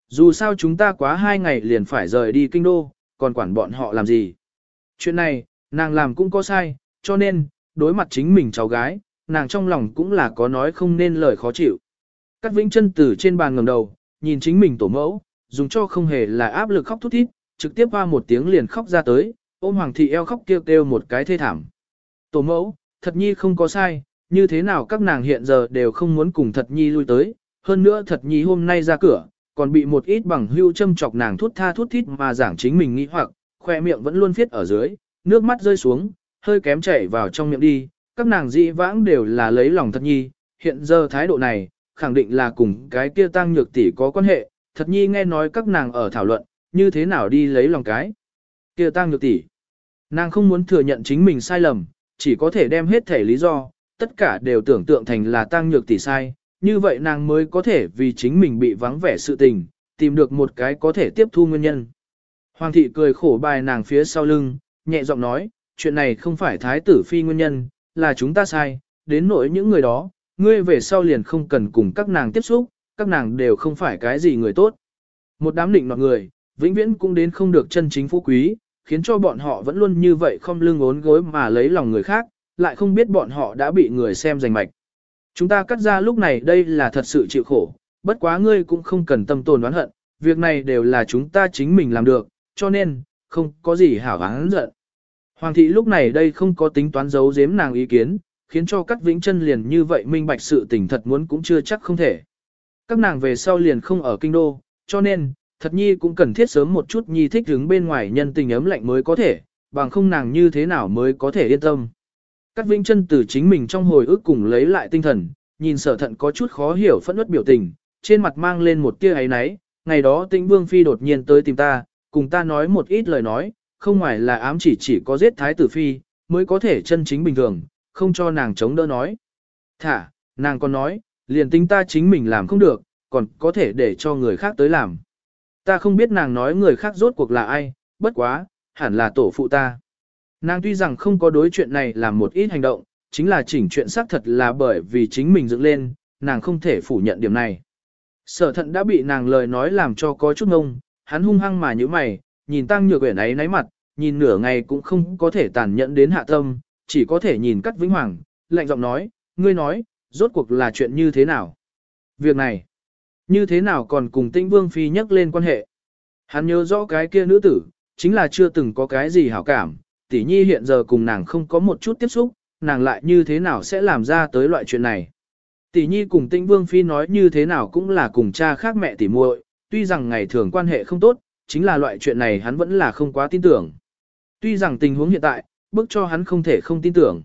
Dù sao chúng ta quá hai ngày liền phải rời đi kinh đô, còn quản bọn họ làm gì. Chuyện này, nàng làm cũng có sai, cho nên, đối mặt chính mình cháu gái, nàng trong lòng cũng là có nói không nên lời khó chịu. Cát Vĩnh chân từ trên bàn ngầm đầu, nhìn chính mình tổ mẫu, dùng cho không hề là áp lực khóc thút thít, trực tiếp qua một tiếng liền khóc ra tới, ôm hoàng thị eo khóc kêu kêu một cái thê thảm. Tổ mẫu, thật nhi không có sai, như thế nào các nàng hiện giờ đều không muốn cùng thật nhi lui tới, hơn nữa thật nhi hôm nay ra cửa, còn bị một ít bằng hưu châm chọc nàng thút tha thút thít mà giảng chính mình nghĩ hoặc, khoe miệng vẫn luôn viết ở dưới, nước mắt rơi xuống, hơi kém chảy vào trong miệng đi, các nàng dị vãng đều là lấy lòng thật nhi, hiện giờ thái độ này, khẳng định là cùng cái kia tăng nhược tỷ có quan hệ, thật nhi nghe nói các nàng ở thảo luận, như thế nào đi lấy lòng cái. Kia tăng nhược tỷ, nàng không muốn thừa nhận chính mình sai lầm, chỉ có thể đem hết thể lý do, tất cả đều tưởng tượng thành là tăng nhược tỷ sai, như vậy nàng mới có thể vì chính mình bị vắng vẻ sự tình, tìm được một cái có thể tiếp thu nguyên nhân. Hoàng thị cười khổ bài nàng phía sau lưng, nhẹ giọng nói, chuyện này không phải thái tử phi nguyên nhân, là chúng ta sai, đến nỗi những người đó, ngươi về sau liền không cần cùng các nàng tiếp xúc, các nàng đều không phải cái gì người tốt. Một đám định nọt người, vĩnh viễn cũng đến không được chân chính phú quý, khiến cho bọn họ vẫn luôn như vậy không lưng ốn gối mà lấy lòng người khác, lại không biết bọn họ đã bị người xem giành mạch. Chúng ta cắt ra lúc này đây là thật sự chịu khổ, bất quá ngươi cũng không cần tâm tồn oán hận, việc này đều là chúng ta chính mình làm được, cho nên, không có gì hảo oán giận. Hoàng thị lúc này đây không có tính toán giấu giếm nàng ý kiến, khiến cho các vĩnh chân liền như vậy minh bạch sự tình thật muốn cũng chưa chắc không thể. Các nàng về sau liền không ở kinh đô, cho nên, thật nhi cũng cần thiết sớm một chút nhi thích đứng bên ngoài nhân tình ấm lạnh mới có thể, bằng không nàng như thế nào mới có thể yên tâm. Cát Vĩnh Chân từ chính mình trong hồi ức cùng lấy lại tinh thần, nhìn sở thận có chút khó hiểu phẫn nộ biểu tình, trên mặt mang lên một tia ấy náy, ngày đó tĩnh vương phi đột nhiên tới tìm ta, cùng ta nói một ít lời nói, không ngoài là ám chỉ chỉ có giết thái tử phi, mới có thể chân chính bình thường, không cho nàng chống đỡ nói. Thả, nàng còn nói, liền tính ta chính mình làm không được, còn có thể để cho người khác tới làm. Ta không biết nàng nói người khác rốt cuộc là ai, bất quá, hẳn là tổ phụ ta. Nàng tuy rằng không có đối chuyện này làm một ít hành động, chính là chỉnh chuyện xác thật là bởi vì chính mình dựng lên, nàng không thể phủ nhận điểm này. Sở thận đã bị nàng lời nói làm cho có chút ngông, hắn hung hăng mà như mày, nhìn tăng nhược quyển ấy náy mặt, nhìn nửa ngày cũng không có thể tàn nhẫn đến hạ tâm, chỉ có thể nhìn cắt vĩnh hoàng, lạnh giọng nói, ngươi nói, rốt cuộc là chuyện như thế nào? Việc này, như thế nào còn cùng tĩnh vương phi nhắc lên quan hệ? Hắn nhớ rõ cái kia nữ tử, chính là chưa từng có cái gì hảo cảm, tỷ nhi hiện giờ cùng nàng không có một chút tiếp xúc, nàng lại như thế nào sẽ làm ra tới loại chuyện này? Tỷ nhi cùng tĩnh vương phi nói như thế nào cũng là cùng cha khác mẹ tỷ muội, tuy rằng ngày thường quan hệ không tốt, chính là loại chuyện này hắn vẫn là không quá tin tưởng. Tuy rằng tình huống hiện tại, bức cho hắn không thể không tin tưởng.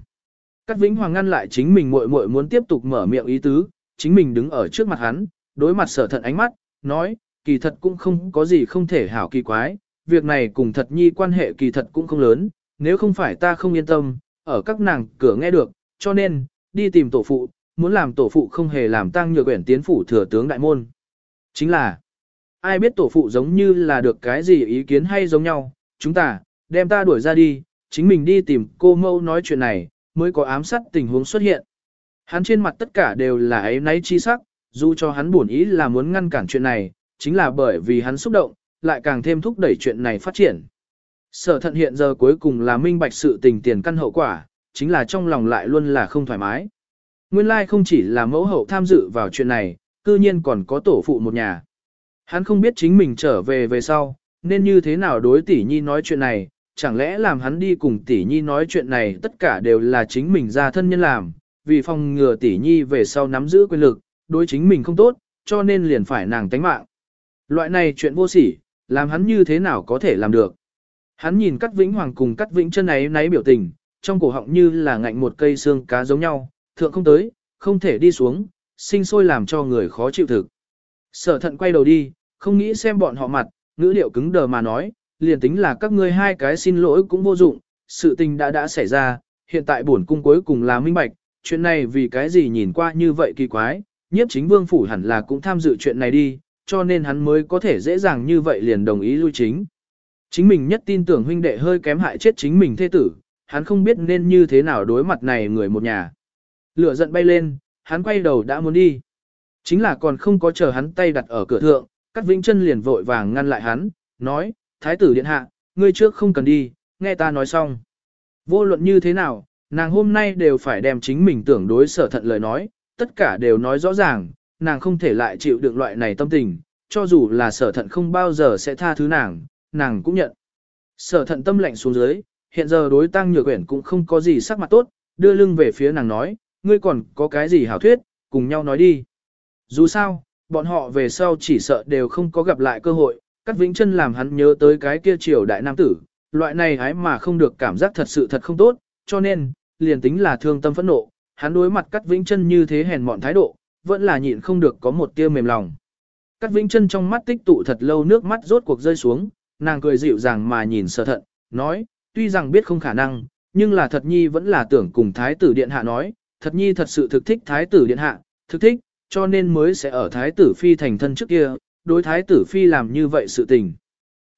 Cát Vĩnh Hoàng ngăn lại chính mình muội muội muốn tiếp tục mở miệng ý tứ, chính mình đứng ở trước mặt hắn, đối mặt sở thận ánh mắt, nói, kỳ thật cũng không có gì không thể hảo kỳ quái, việc này cùng thật nhi quan hệ kỳ thật cũng không lớn, nếu không phải ta không yên tâm, ở các nàng cửa nghe được, cho nên, đi tìm tổ phụ, muốn làm tổ phụ không hề làm tăng nhược quyển tiến phủ thừa tướng đại môn. Chính là, ai biết tổ phụ giống như là được cái gì ý kiến hay giống nhau, chúng ta, đem ta đuổi ra đi, chính mình đi tìm cô mâu nói chuyện này, mới có ám sát tình huống xuất hiện. Hắn trên mặt tất cả đều là ấy náy chi sắc, dù cho hắn buồn ý là muốn ngăn cản chuyện này, chính là bởi vì hắn xúc động, lại càng thêm thúc đẩy chuyện này phát triển. Sở thận hiện giờ cuối cùng là minh bạch sự tình tiền căn hậu quả, chính là trong lòng lại luôn là không thoải mái. Nguyên lai không chỉ là mẫu hậu tham dự vào chuyện này, cư nhiên còn có tổ phụ một nhà. Hắn không biết chính mình trở về về sau, nên như thế nào đối tỷ nhi nói chuyện này, chẳng lẽ làm hắn đi cùng tỷ nhi nói chuyện này tất cả đều là chính mình ra thân nhân làm, vì phòng ngừa tỷ nhi về sau nắm giữ quyền lực, đối chính mình không tốt, cho nên liền phải nàng tánh mạng. Loại này chuyện vô sỉ, làm hắn như thế nào có thể làm được. Hắn nhìn Cát Vĩnh Hoàng cùng Cát Vĩnh chân ấy náy biểu tình, trong cổ họng như là ngạnh một cây xương cá giống nhau, thượng không tới, không thể đi xuống, sinh sôi làm cho người khó chịu thực. Sở thận quay đầu đi, không nghĩ xem bọn họ mặt, ngữ điệu cứng đờ mà nói, liền tính là các ngươi hai cái xin lỗi cũng vô dụng, sự tình đã đã xảy ra, hiện tại bổn cung cuối cùng là minh bạch, chuyện này vì cái gì nhìn qua như vậy kỳ quái, nhiếp chính vương phủ hẳn là cũng tham dự chuyện này đi, cho nên hắn mới có thể dễ dàng như vậy liền đồng ý lui chính. Chính mình nhất tin tưởng huynh đệ hơi kém hại chết chính mình thê tử, hắn không biết nên như thế nào đối mặt này người một nhà. Lửa giận bay lên, hắn quay đầu đã muốn đi. Chính là còn không có chờ hắn tay đặt ở cửa thượng, Cát Vĩnh chân liền vội vàng ngăn lại hắn, nói, Thái tử điện hạ, ngươi trước không cần đi, nghe ta nói xong. Vô luận như thế nào, nàng hôm nay đều phải đem chính mình tưởng đối sở thận lời nói, tất cả đều nói rõ ràng, nàng không thể lại chịu đựng loại này tâm tình, cho dù là sở thận không bao giờ sẽ tha thứ nàng, nàng cũng nhận. Sở thận tâm lạnh xuống dưới, hiện giờ đối tăng nhược quyển cũng không có gì sắc mặt tốt, đưa lưng về phía nàng nói, ngươi còn có cái gì hảo thuyết, cùng nhau nói đi. Dù sao, bọn họ về sau chỉ sợ đều không có gặp lại cơ hội, Cát Vĩnh Chân làm hắn nhớ tới cái kia triều đại nam tử, loại này hái mà không được cảm giác thật sự thật không tốt, cho nên, liền tính là thương tâm phẫn nộ, hắn đối mặt Cát Vĩnh Chân như thế hèn mọn thái độ, vẫn là nhịn không được có một tia mềm lòng. Cát Vĩnh Chân trong mắt tích tụ thật lâu nước mắt rốt cuộc rơi xuống, nàng cười dịu dàng mà nhìn Sở Thận, nói, tuy rằng biết không khả năng, nhưng là Thật Nhi vẫn là tưởng cùng Thái tử điện hạ nói, Thật Nhi thật sự thực thích Thái tử điện hạ, thực thích, cho nên mới sẽ ở Thái tử phi thành thân trước kia, đối thái tử phi làm như vậy sự tình.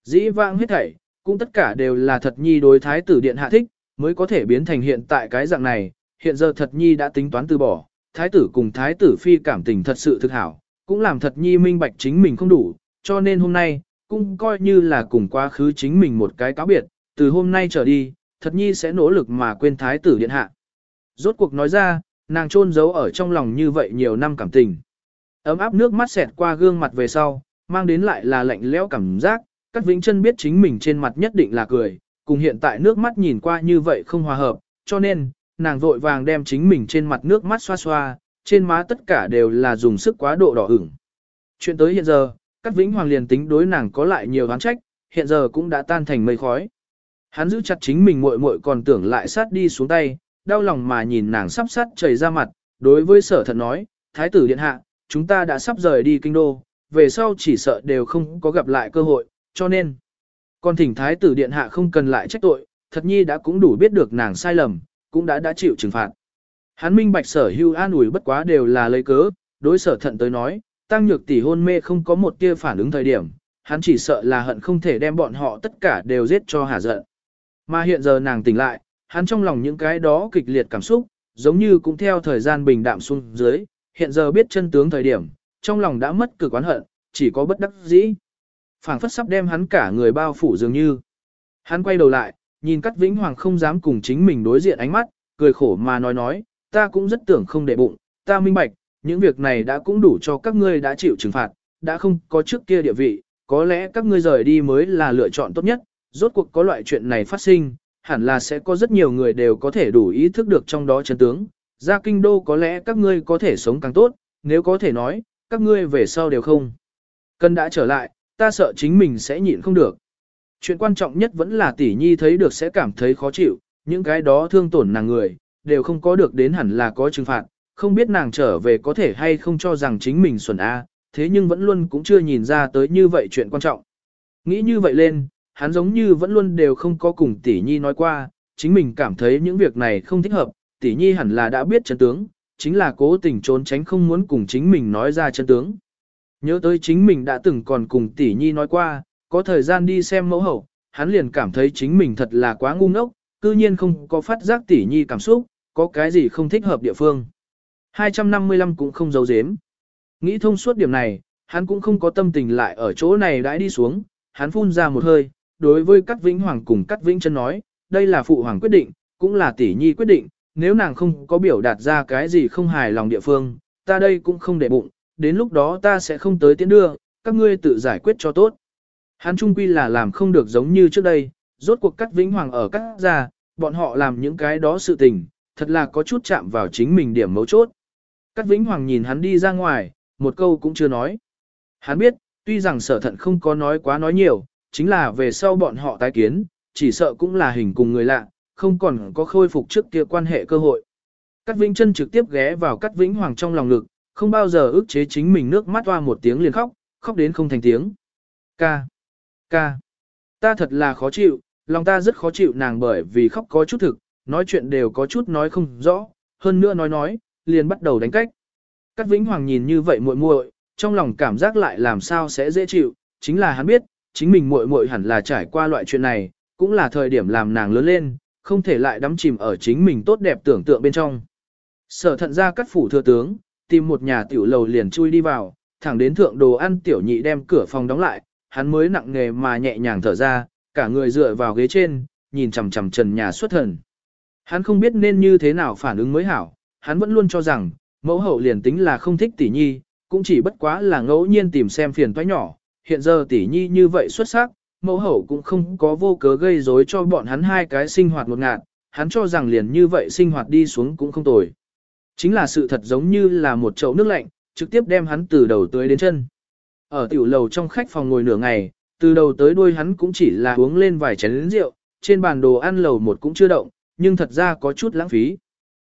Dĩ vãng hết thảy, cũng tất cả đều là thật nhi đối thái tử điện hạ thích, mới có thể biến thành hiện tại cái dạng này, hiện giờ thật nhi đã tính toán từ bỏ, thái tử cùng thái tử phi cảm tình thật sự thực hảo, cũng làm thật nhi minh bạch chính mình không đủ, cho nên hôm nay, cũng coi như là cùng quá khứ chính mình một cái cáo biệt, từ hôm nay trở đi, thật nhi sẽ nỗ lực mà quên thái tử điện hạ. Rốt cuộc nói ra, nàng trôn giấu ở trong lòng như vậy nhiều năm cảm tình. Ấm áp nước mắt xẹt qua gương mặt về sau, mang đến lại là lạnh lẽo cảm giác, Cát Vĩnh Chân biết chính mình trên mặt nhất định là cười, cùng hiện tại nước mắt nhìn qua như vậy không hòa hợp, cho nên, nàng vội vàng đem chính mình trên mặt nước mắt xoa xoa, trên má tất cả đều là dùng sức quá độ đỏ ửng. Chuyện tới hiện giờ, Cát Vĩnh Hoàng liền tính đối nàng có lại nhiều oán trách, hiện giờ cũng đã tan thành mây khói. Hắn giữ chặt chính mình muội muội còn tưởng lại sát đi xuống tay, đau lòng mà nhìn nàng sắp sát chảy ra mặt, đối với sở thận nói, thái tử điện hạ, chúng ta đã sắp rời đi kinh đô, về sau chỉ sợ đều không có gặp lại cơ hội, cho nên, con thỉnh thái tử điện hạ không cần lại trách tội, thật nhi đã cũng đủ biết được nàng sai lầm, cũng đã đã chịu trừng phạt. Hắn minh bạch sở hưu an ủi bất quá đều là lấy cớ, đối sở thận tới nói, tăng nhược tỷ hôn mê không có một tia phản ứng thời điểm, hắn chỉ sợ là hận không thể đem bọn họ tất cả đều giết cho hả giận. Mà hiện giờ nàng tỉnh lại, hắn trong lòng những cái đó kịch liệt cảm xúc, giống như cũng theo thời gian bình đạm xuống dưới, hiện giờ biết chân tướng thời điểm, trong lòng đã mất cực oán hận, chỉ có bất đắc dĩ. phảng phất sắp đem hắn cả người bao phủ dường như. Hắn quay đầu lại, nhìn Cát Vĩnh Hoàng không dám cùng chính mình đối diện ánh mắt, cười khổ mà nói nói, ta cũng rất tưởng không để bụng, ta minh bạch, những việc này đã cũng đủ cho các ngươi đã chịu trừng phạt, đã không có trước kia địa vị, có lẽ các ngươi rời đi mới là lựa chọn tốt nhất, rốt cuộc có loại chuyện này phát sinh, hẳn là sẽ có rất nhiều người đều có thể đủ ý thức được trong đó chân tướng, ra kinh đô có lẽ các ngươi có thể sống càng tốt, nếu có thể nói, các ngươi về sau đều không. Cần đã trở lại, ta sợ chính mình sẽ nhịn không được. Chuyện quan trọng nhất vẫn là tỷ nhi thấy được sẽ cảm thấy khó chịu, những cái đó thương tổn nàng người, đều không có được đến hẳn là có trừng phạt, không biết nàng trở về có thể hay không cho rằng chính mình xuẩn A, thế nhưng vẫn luôn cũng chưa nhìn ra tới như vậy chuyện quan trọng. Nghĩ như vậy lên, hắn giống như vẫn luôn đều không có cùng tỷ nhi nói qua, chính mình cảm thấy những việc này không thích hợp, tỷ nhi hẳn là đã biết chân tướng, chính là cố tình trốn tránh không muốn cùng chính mình nói ra chân tướng. Nhớ tới chính mình đã từng còn cùng tỷ nhi nói qua, có thời gian đi xem mẫu hậu, hắn liền cảm thấy chính mình thật là quá ngu ngốc, cư nhiên không có phát giác tỷ nhi cảm xúc, có cái gì không thích hợp địa phương. 255 cũng không giấu giếm. Nghĩ thông suốt điểm này, hắn cũng không có tâm tình lại ở chỗ này đãi đi xuống, hắn phun ra một hơi, đối với Cát Vĩnh Hoàng cùng Cát Vĩnh Chân nói, đây là phụ hoàng quyết định, cũng là tỷ nhi quyết định, nếu nàng không có biểu đạt ra cái gì không hài lòng địa phương, ta đây cũng không để bụng, đến lúc đó ta sẽ không tới tiến đưa, các ngươi tự giải quyết cho tốt. Hắn trung quy là làm không được giống như trước đây, rốt cuộc Cát Vĩnh Hoàng ở các gia, bọn họ làm những cái đó sự tình, thật là có chút chạm vào chính mình điểm mấu chốt. Cát Vĩnh Hoàng nhìn hắn đi ra ngoài, một câu cũng chưa nói. Hắn biết, tuy rằng sở thận không có nói quá nói nhiều, chính là về sau bọn họ tái kiến, chỉ sợ cũng là hình cùng người lạ, không còn có khôi phục trước kia quan hệ cơ hội. Cát Vĩnh chân trực tiếp ghé vào Cát Vĩnh Hoàng trong lòng lực không bao giờ ức chế chính mình nước mắt toa một tiếng liền khóc, khóc đến không thành tiếng. Ca, ca, ta thật là khó chịu, lòng ta rất khó chịu nàng bởi vì khóc có chút thực, nói chuyện đều có chút nói không rõ, hơn nữa nói nói, liền bắt đầu đánh cách. Cát Vĩnh Hoàng nhìn như vậy muội muội, trong lòng cảm giác lại làm sao sẽ dễ chịu, chính là hắn biết, chính mình muội muội hẳn là trải qua loại chuyện này, cũng là thời điểm làm nàng lớn lên, không thể lại đắm chìm ở chính mình tốt đẹp tưởng tượng bên trong. Sở thận ra cắt phủ thừa tướng, tìm một nhà tiểu lầu liền chui đi vào, thẳng đến thượng đồ ăn tiểu nhị đem cửa phòng đóng lại, hắn mới nặng nghề mà nhẹ nhàng thở ra, cả người dựa vào ghế trên, nhìn chằm chằm trần nhà xuất thần. Hắn không biết nên như thế nào phản ứng mới hảo, hắn vẫn luôn cho rằng, mẫu hậu liền tính là không thích tỷ nhi, cũng chỉ bất quá là ngẫu nhiên tìm xem phiền toái nhỏ, hiện giờ tỷ nhi như vậy xuất sắc, mẫu hậu cũng không có vô cớ gây rối cho bọn hắn hai cái sinh hoạt một ngạt, hắn cho rằng liền như vậy sinh hoạt đi xuống cũng không tồi. Chính là sự thật giống như là một chậu nước lạnh, trực tiếp đem hắn từ đầu tới đến chân. Ở tiểu lầu trong khách phòng ngồi nửa ngày, từ đầu tới đuôi hắn cũng chỉ là uống lên vài chén rượu, trên bàn đồ ăn lầu một cũng chưa động, nhưng thật ra có chút lãng phí.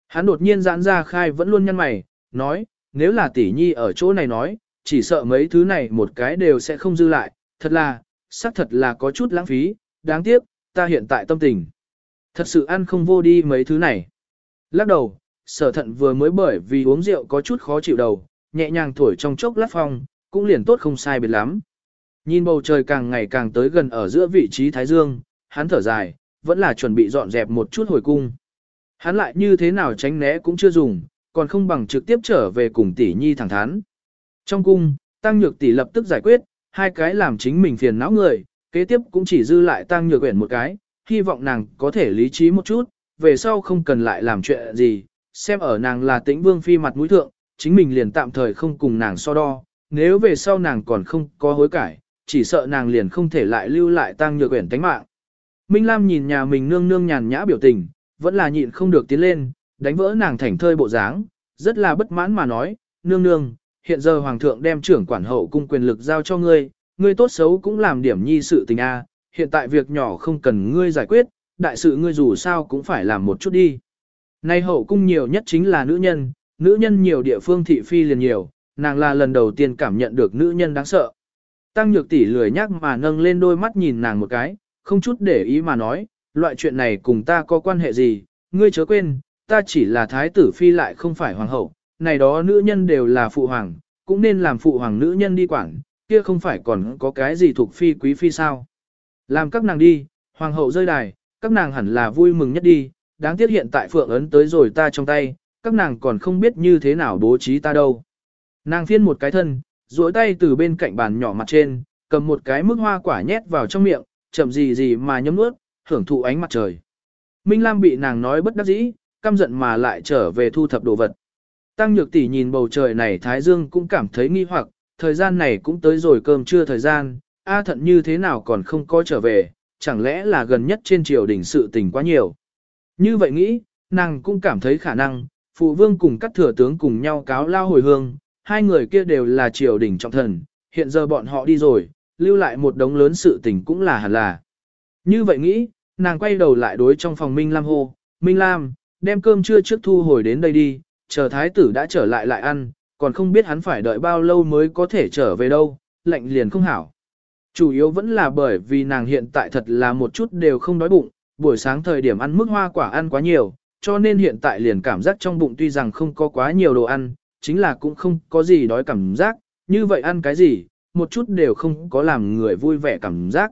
Hắn đột nhiên giãn ra khai vẫn luôn nhăn mày, nói, nếu là tỷ nhi ở chỗ này nói, chỉ sợ mấy thứ này một cái đều sẽ không dư lại, thật là, xác thật là có chút lãng phí, đáng tiếc, ta hiện tại tâm tình. Thật sự ăn không vô đi mấy thứ này. Lắc đầu, sở thận vừa mới bởi vì uống rượu có chút khó chịu đầu, nhẹ nhàng thổi trong chốc lát phong, cũng liền tốt không sai biệt lắm. Nhìn bầu trời càng ngày càng tới gần ở giữa vị trí Thái Dương, hắn thở dài, vẫn là chuẩn bị dọn dẹp một chút hồi cung. Hắn lại như thế nào tránh né cũng chưa dùng, còn không bằng trực tiếp trở về cùng tỷ nhi thẳng thắn. Trong cung, tăng nhược tỷ lập tức giải quyết, hai cái làm chính mình phiền não người, kế tiếp cũng chỉ dư lại tăng nhược quyển một cái, hy vọng nàng có thể lý trí một chút, về sau không cần lại làm chuyện gì, xem ở nàng là tĩnh vương phi mặt mũi thượng, chính mình liền tạm thời không cùng nàng so đo, nếu về sau nàng còn không có hối cải, chỉ sợ nàng liền không thể lại lưu lại tăng nhược quyển tánh mạng. Minh Lam nhìn nhà mình nương nương nhàn nhã biểu tình, vẫn là nhịn không được tiến lên, đánh vỡ nàng thành thơi bộ dáng, rất là bất mãn mà nói, nương nương, hiện giờ hoàng thượng đem trưởng quản hậu cung quyền lực giao cho ngươi, ngươi tốt xấu cũng làm điểm nhi sự tình a, hiện tại việc nhỏ không cần ngươi giải quyết, đại sự ngươi dù sao cũng phải làm một chút đi. Nay hậu cung nhiều nhất chính là nữ nhân, nữ nhân nhiều địa phương thị phi liền nhiều, nàng là lần đầu tiên cảm nhận được nữ nhân đáng sợ. Tăng nhược tỷ lười nhắc mà nâng lên đôi mắt nhìn nàng một cái, không chút để ý mà nói, loại chuyện này cùng ta có quan hệ gì, ngươi chớ quên, ta chỉ là thái tử phi lại không phải hoàng hậu, này đó nữ nhân đều là phụ hoàng, cũng nên làm phụ hoàng nữ nhân đi quản, kia không phải còn có cái gì thuộc phi quý phi sao. Làm các nàng đi, hoàng hậu rơi đài, các nàng hẳn là vui mừng nhất đi, đáng tiếc hiện tại phượng ấn tới rồi ta trong tay, các nàng còn không biết như thế nào bố trí ta đâu. Nàng phiên một cái thân, duỗi tay từ bên cạnh bàn nhỏ mặt trên, cầm một cái mức hoa quả nhét vào trong miệng, chậm gì gì mà nhấm nuốt, hưởng thụ ánh mặt trời. Minh Lam bị nàng nói bất đắc dĩ, căm giận mà lại trở về thu thập đồ vật. Tăng Nhược tỷ nhìn bầu trời này Thái Dương cũng cảm thấy nghi hoặc, thời gian này cũng tới rồi cơm trưa thời gian, A thận như thế nào còn không có trở về, chẳng lẽ là gần nhất trên triều đình sự tình quá nhiều. Như vậy nghĩ, nàng cũng cảm thấy khả năng, phụ vương cùng các thừa tướng cùng nhau cáo lao hồi hương, hai người kia đều là triều đình trọng thần, hiện giờ bọn họ đi rồi, lưu lại một đống lớn sự tình cũng là hẳn là. Như vậy nghĩ, nàng quay đầu lại đối trong phòng Minh Lam hô, Minh Lam, đem cơm trưa trước thu hồi đến đây đi, chờ thái tử đã trở lại lại ăn, còn không biết hắn phải đợi bao lâu mới có thể trở về đâu, lạnh liền không hảo. Chủ yếu vẫn là bởi vì nàng hiện tại thật là một chút đều không đói bụng, buổi sáng thời điểm ăn mức hoa quả ăn quá nhiều, cho nên hiện tại liền cảm giác trong bụng tuy rằng không có quá nhiều đồ ăn, chính là cũng không có gì đói cảm giác, như vậy ăn cái gì, một chút đều không có làm người vui vẻ cảm giác.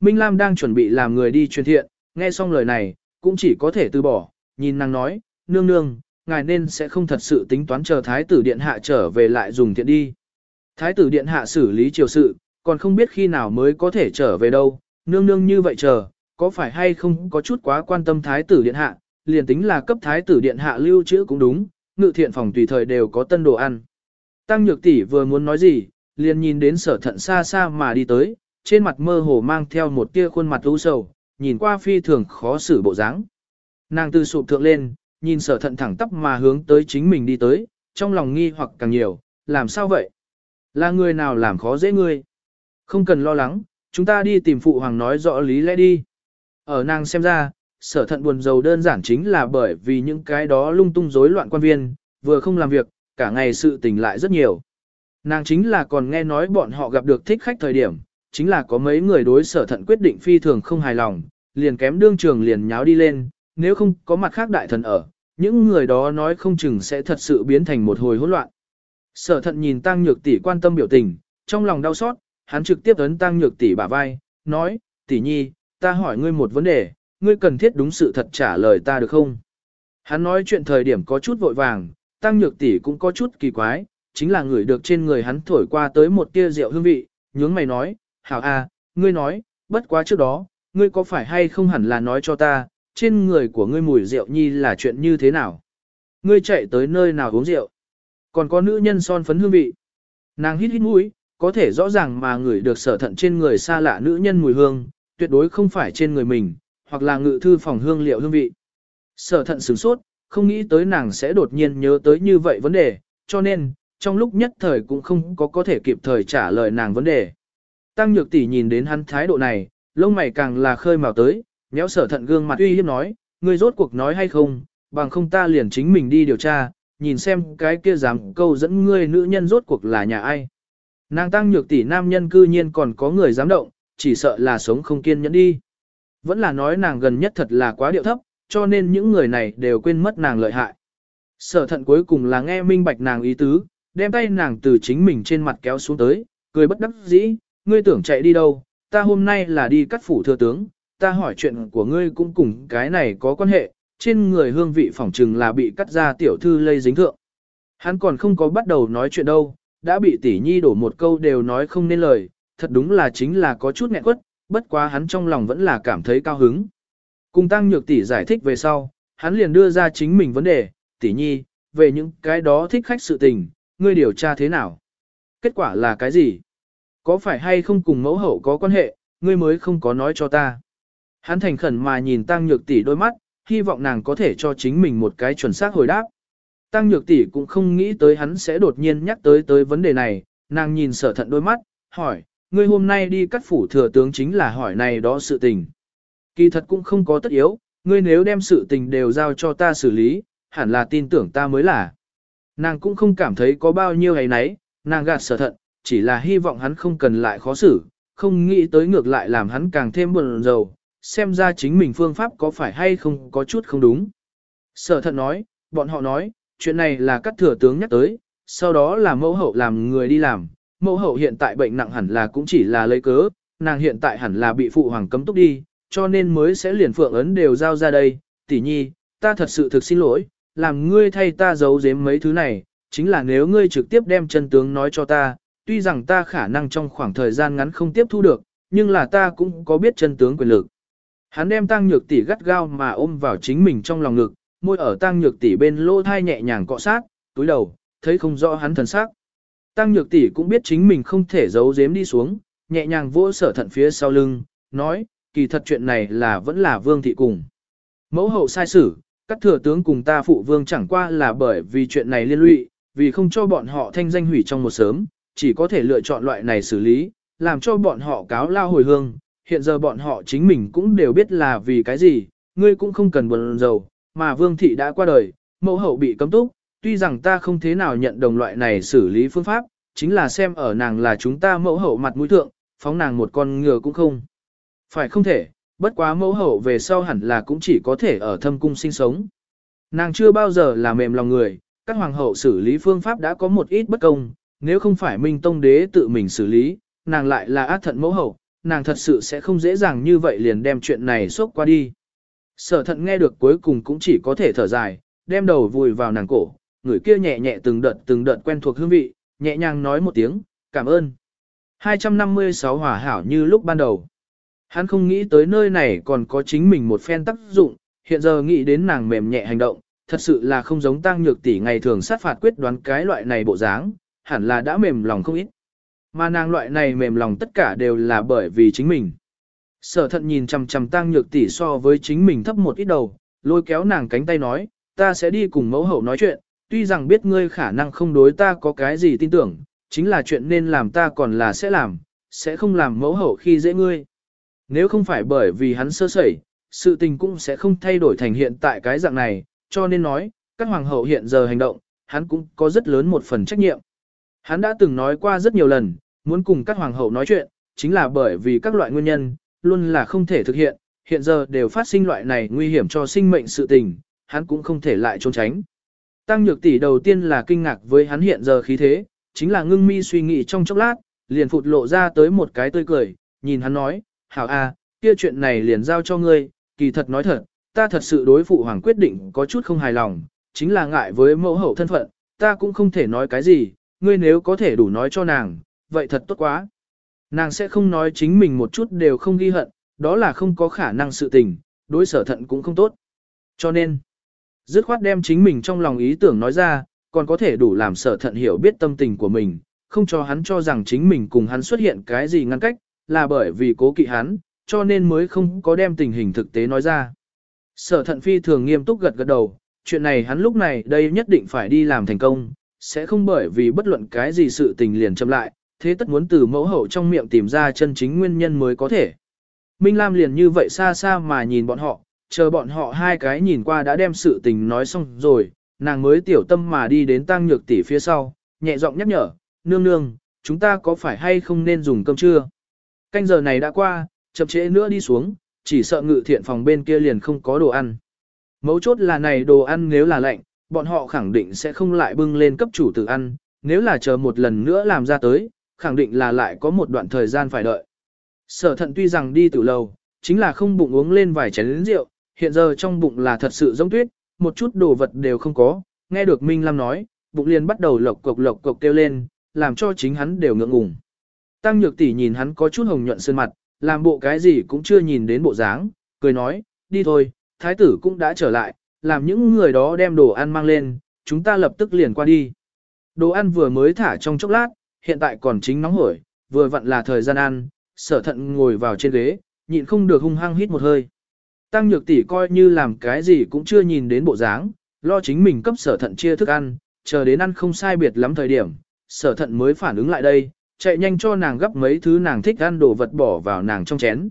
Minh Lam đang chuẩn bị làm người đi truyền thiện, nghe xong lời này, cũng chỉ có thể từ bỏ, nhìn nàng nói, nương nương, ngài nên sẽ không thật sự tính toán chờ thái tử điện hạ trở về lại dùng thiện đi. Thái tử điện hạ xử lý triều sự, còn không biết khi nào mới có thể trở về đâu, nương nương như vậy chờ, có phải hay không có chút quá quan tâm thái tử điện hạ, liền tính là cấp thái tử điện hạ lưu trữ cũng đúng, ngự thiện phòng tùy thời đều có tân đồ ăn. Tăng nhược tỷ vừa muốn nói gì, liền nhìn đến sở thận xa xa mà đi tới, trên mặt mơ hồ mang theo một tia khuôn mặt u sầu, nhìn qua phi thường khó xử bộ dáng. Nàng từ sụp thượng lên, nhìn sở thận thẳng tắp mà hướng tới chính mình đi tới, trong lòng nghi hoặc càng nhiều, làm sao vậy? Là người nào làm khó dễ ngươi? Không cần lo lắng, chúng ta đi tìm phụ hoàng nói rõ lý lẽ đi. Ở nàng xem ra, sở thận buồn giàu đơn giản chính là bởi vì những cái đó lung tung rối loạn quan viên, vừa không làm việc, cả ngày sự tình lại rất nhiều. Nàng chính là còn nghe nói bọn họ gặp được thích khách thời điểm, chính là có mấy người đối sở thận quyết định phi thường không hài lòng, liền kém đương trường liền nháo đi lên, nếu không có mặt khác đại thần ở, những người đó nói không chừng sẽ thật sự biến thành một hồi hỗn loạn. Sở thận nhìn tăng nhược tỷ quan tâm biểu tình, trong lòng đau xót, hắn trực tiếp ấn tăng nhược tỷ bả vai, nói, tỷ nhi, ta hỏi ngươi một vấn đề, ngươi cần thiết đúng sự thật trả lời ta được không? Hắn nói chuyện thời điểm có chút vội vàng, tăng nhược tỷ cũng có chút kỳ quái, chính là người được trên người hắn thổi qua tới một tia rượu hương vị, nhướng mày nói, hảo a, ngươi nói, bất quá trước đó, ngươi có phải hay không hẳn là nói cho ta, trên người của ngươi mùi rượu nhi là chuyện như thế nào? Ngươi chạy tới nơi nào uống rượu? Còn có nữ nhân son phấn hương vị. Nàng hít hít mũi, có thể rõ ràng mà người được sở thận trên người xa lạ nữ nhân mùi hương, tuyệt đối không phải trên người mình, hoặc là ngự thư phòng hương liệu hương vị. Sở thận sửng sốt, không nghĩ tới nàng sẽ đột nhiên nhớ tới như vậy vấn đề, cho nên, trong lúc nhất thời cũng không có có thể kịp thời trả lời nàng vấn đề. Tăng nhược tỷ nhìn đến hắn thái độ này, lông mày càng là khơi mào tới, nhéo sở thận gương mặt uy hiếp nói, ngươi rốt cuộc nói hay không, bằng không ta liền chính mình đi điều tra, nhìn xem cái kia dám câu dẫn ngươi nữ nhân rốt cuộc là nhà ai. Nàng tăng nhược tỷ nam nhân cư nhiên còn có người dám động, chỉ sợ là sống không kiên nhẫn đi. Vẫn là nói nàng gần nhất thật là quá điệu thấp, cho nên những người này đều quên mất nàng lợi hại. Sở thận cuối cùng là nghe minh bạch nàng ý tứ, đem tay nàng từ chính mình trên mặt kéo xuống tới, cười bất đắc dĩ, ngươi tưởng chạy đi đâu, ta hôm nay là đi cắt phủ thừa tướng, ta hỏi chuyện của ngươi cũng cùng cái này có quan hệ, trên người hương vị phỏng trừng là bị cắt ra tiểu thư lây dính thượng. Hắn còn không có bắt đầu nói chuyện đâu, đã bị tỷ nhi đổ một câu đều nói không nên lời, thật đúng là chính là có chút nghẹn quất, bất quá hắn trong lòng vẫn là cảm thấy cao hứng. Cùng tăng nhược tỷ giải thích về sau, hắn liền đưa ra chính mình vấn đề, tỷ nhi, về những cái đó thích khách sự tình, ngươi điều tra thế nào? Kết quả là cái gì? Có phải hay không cùng mẫu hậu có quan hệ, ngươi mới không có nói cho ta. Hắn thành khẩn mà nhìn tăng nhược tỷ đôi mắt, hy vọng nàng có thể cho chính mình một cái chuẩn xác hồi đáp. Tăng nhược tỷ cũng không nghĩ tới hắn sẽ đột nhiên nhắc tới tới vấn đề này, nàng nhìn sở thận đôi mắt, hỏi, ngươi hôm nay đi cắt phủ thừa tướng chính là hỏi này đó sự tình. Kỳ thật cũng không có tất yếu, ngươi nếu đem sự tình đều giao cho ta xử lý, hẳn là tin tưởng ta mới là. Nàng cũng không cảm thấy có bao nhiêu hay nấy, nàng gạt sở thận, chỉ là hy vọng hắn không cần lại khó xử, không nghĩ tới ngược lại làm hắn càng thêm buồn rầu, xem ra chính mình phương pháp có phải hay không có chút không đúng. Sở thận nói, bọn họ nói, chuyện này là các thừa tướng nhắc tới, sau đó là mẫu hậu làm người đi làm, mẫu hậu hiện tại bệnh nặng hẳn là cũng chỉ là lấy cớ, nàng hiện tại hẳn là bị phụ hoàng cấm túc đi, cho nên mới sẽ liền phượng ấn đều giao ra đây, tỷ nhi, ta thật sự thực xin lỗi, làm ngươi thay ta giấu giếm mấy thứ này, chính là nếu ngươi trực tiếp đem chân tướng nói cho ta, tuy rằng ta khả năng trong khoảng thời gian ngắn không tiếp thu được, nhưng là ta cũng có biết chân tướng quyền lực. Hắn đem tăng nhược tỷ gắt gao mà ôm vào chính mình trong lòng ngực, môi ở tăng nhược tỷ bên lỗ thai nhẹ nhàng cọ sát, túi đầu, thấy không rõ hắn thần sắc. Tăng nhược tỷ cũng biết chính mình không thể giấu giếm đi xuống, nhẹ nhàng vỗ sở thận phía sau lưng, nói, kỳ thật chuyện này là vẫn là vương thị cùng. Mẫu hậu sai xử, các thừa tướng cùng ta phụ vương chẳng qua là bởi vì chuyện này liên lụy, vì không cho bọn họ thanh danh hủy trong một sớm, chỉ có thể lựa chọn loại này xử lý, làm cho bọn họ cáo lao hồi hương. Hiện giờ bọn họ chính mình cũng đều biết là vì cái gì, ngươi cũng không cần buồn rầu, mà vương thị đã qua đời, mẫu hậu bị cấm túc, tuy rằng ta không thế nào nhận đồng loại này xử lý phương pháp, chính là xem ở nàng là chúng ta mẫu hậu mặt mũi thượng, phóng nàng một con ngựa cũng không. Phải không thể, bất quá mẫu hậu về sau hẳn là cũng chỉ có thể ở thâm cung sinh sống. Nàng chưa bao giờ là mềm lòng người, các hoàng hậu xử lý phương pháp đã có một ít bất công, nếu không phải Minh Tông đế tự mình xử lý, nàng lại là ác thận mẫu hậu, nàng thật sự sẽ không dễ dàng như vậy liền đem chuyện này xốc qua đi. Sở thận nghe được cuối cùng cũng chỉ có thể thở dài, đem đầu vùi vào nàng cổ, người kia nhẹ nhẹ từng đợt từng đợt quen thuộc hương vị, nhẹ nhàng nói một tiếng, cảm ơn. 256 hỏa hảo như lúc ban đầu. Hắn không nghĩ tới nơi này còn có chính mình một phen tác dụng, hiện giờ nghĩ đến nàng mềm nhẹ hành động, thật sự là không giống tăng nhược tỷ ngày thường sát phạt quyết đoán cái loại này bộ dáng, hẳn là đã mềm lòng không ít. Mà nàng loại này mềm lòng tất cả đều là bởi vì chính mình. Sở thận nhìn chằm chằm tăng nhược tỷ so với chính mình thấp một ít đầu, lôi kéo nàng cánh tay nói, ta sẽ đi cùng mẫu hậu nói chuyện, tuy rằng biết ngươi khả năng không đối ta có cái gì tin tưởng, chính là chuyện nên làm ta còn là sẽ làm, sẽ không làm mẫu hậu khi dễ ngươi. Nếu không phải bởi vì hắn sơ sẩy, sự tình cũng sẽ không thay đổi thành hiện tại cái dạng này, cho nên nói, các hoàng hậu hiện giờ hành động, hắn cũng có rất lớn một phần trách nhiệm. Hắn đã từng nói qua rất nhiều lần, muốn cùng các hoàng hậu nói chuyện, chính là bởi vì các loại nguyên nhân, luôn là không thể thực hiện, hiện giờ đều phát sinh loại này nguy hiểm cho sinh mệnh sự tình, hắn cũng không thể lại trốn tránh. Tăng nhược tỷ đầu tiên là kinh ngạc với hắn hiện giờ khí thế, chính là ngưng mi suy nghĩ trong chốc lát, liền phụt lộ ra tới một cái tươi cười, nhìn hắn nói, hảo a, kia chuyện này liền giao cho ngươi, kỳ thật nói thật, ta thật sự đối phụ hoàng quyết định có chút không hài lòng, chính là ngại với mẫu hậu thân phận, ta cũng không thể nói cái gì, ngươi nếu có thể đủ nói cho nàng, vậy thật tốt quá. Nàng sẽ không nói chính mình một chút đều không ghi hận, đó là không có khả năng sự tình, đối sở thận cũng không tốt. Cho nên, dứt khoát đem chính mình trong lòng ý tưởng nói ra, còn có thể đủ làm sở thận hiểu biết tâm tình của mình, không cho hắn cho rằng chính mình cùng hắn xuất hiện cái gì ngăn cách, là bởi vì cố kỵ hắn, cho nên mới không có đem tình hình thực tế nói ra. Sở thận phi thường nghiêm túc gật gật đầu, chuyện này hắn lúc này đây nhất định phải đi làm thành công, sẽ không bởi vì bất luận cái gì sự tình liền chậm lại, thế tất muốn từ mẫu hậu trong miệng tìm ra chân chính nguyên nhân mới có thể. Minh Lam liền như vậy xa xa mà nhìn bọn họ, chờ bọn họ hai cái nhìn qua đã đem sự tình nói xong rồi, nàng mới tiểu tâm mà đi đến tăng nhược tỷ phía sau, nhẹ giọng nhắc nhở, nương nương, chúng ta có phải hay không nên dùng cơm trưa? Canh giờ này đã qua, chậm trễ nữa đi xuống, chỉ sợ ngự thiện phòng bên kia liền không có đồ ăn. Mấu chốt là này đồ ăn nếu là lạnh, bọn họ khẳng định sẽ không lại bưng lên cấp chủ tử ăn, nếu là chờ một lần nữa làm ra tới, khẳng định là lại có một đoạn thời gian phải đợi. Sở thận tuy rằng đi từ lâu, chính là không bụng uống lên vài chén rượu, hiện giờ trong bụng là thật sự giống tuyết, một chút đồ vật đều không có, nghe được Minh Lam nói, bụng liền bắt đầu lộc cộc lộc cộc kêu lên, làm cho chính hắn đều ngượng ngùng. Tăng nhược tỷ nhìn hắn có chút hồng nhuận sơn mặt, làm bộ cái gì cũng chưa nhìn đến bộ dáng, cười nói, đi thôi, thái tử cũng đã trở lại, làm những người đó đem đồ ăn mang lên, chúng ta lập tức liền qua đi. Đồ ăn vừa mới thả trong chốc lát, hiện tại còn chính nóng hổi, vừa vặn là thời gian ăn, sở thận ngồi vào trên ghế, nhịn không được hung hăng hít một hơi. Tăng nhược tỷ coi như làm cái gì cũng chưa nhìn đến bộ dáng, lo chính mình cấp sở thận chia thức ăn, chờ đến ăn không sai biệt lắm thời điểm, sở thận mới phản ứng lại đây, chạy nhanh cho nàng gấp mấy thứ nàng thích ăn đồ vật bỏ vào nàng trong chén.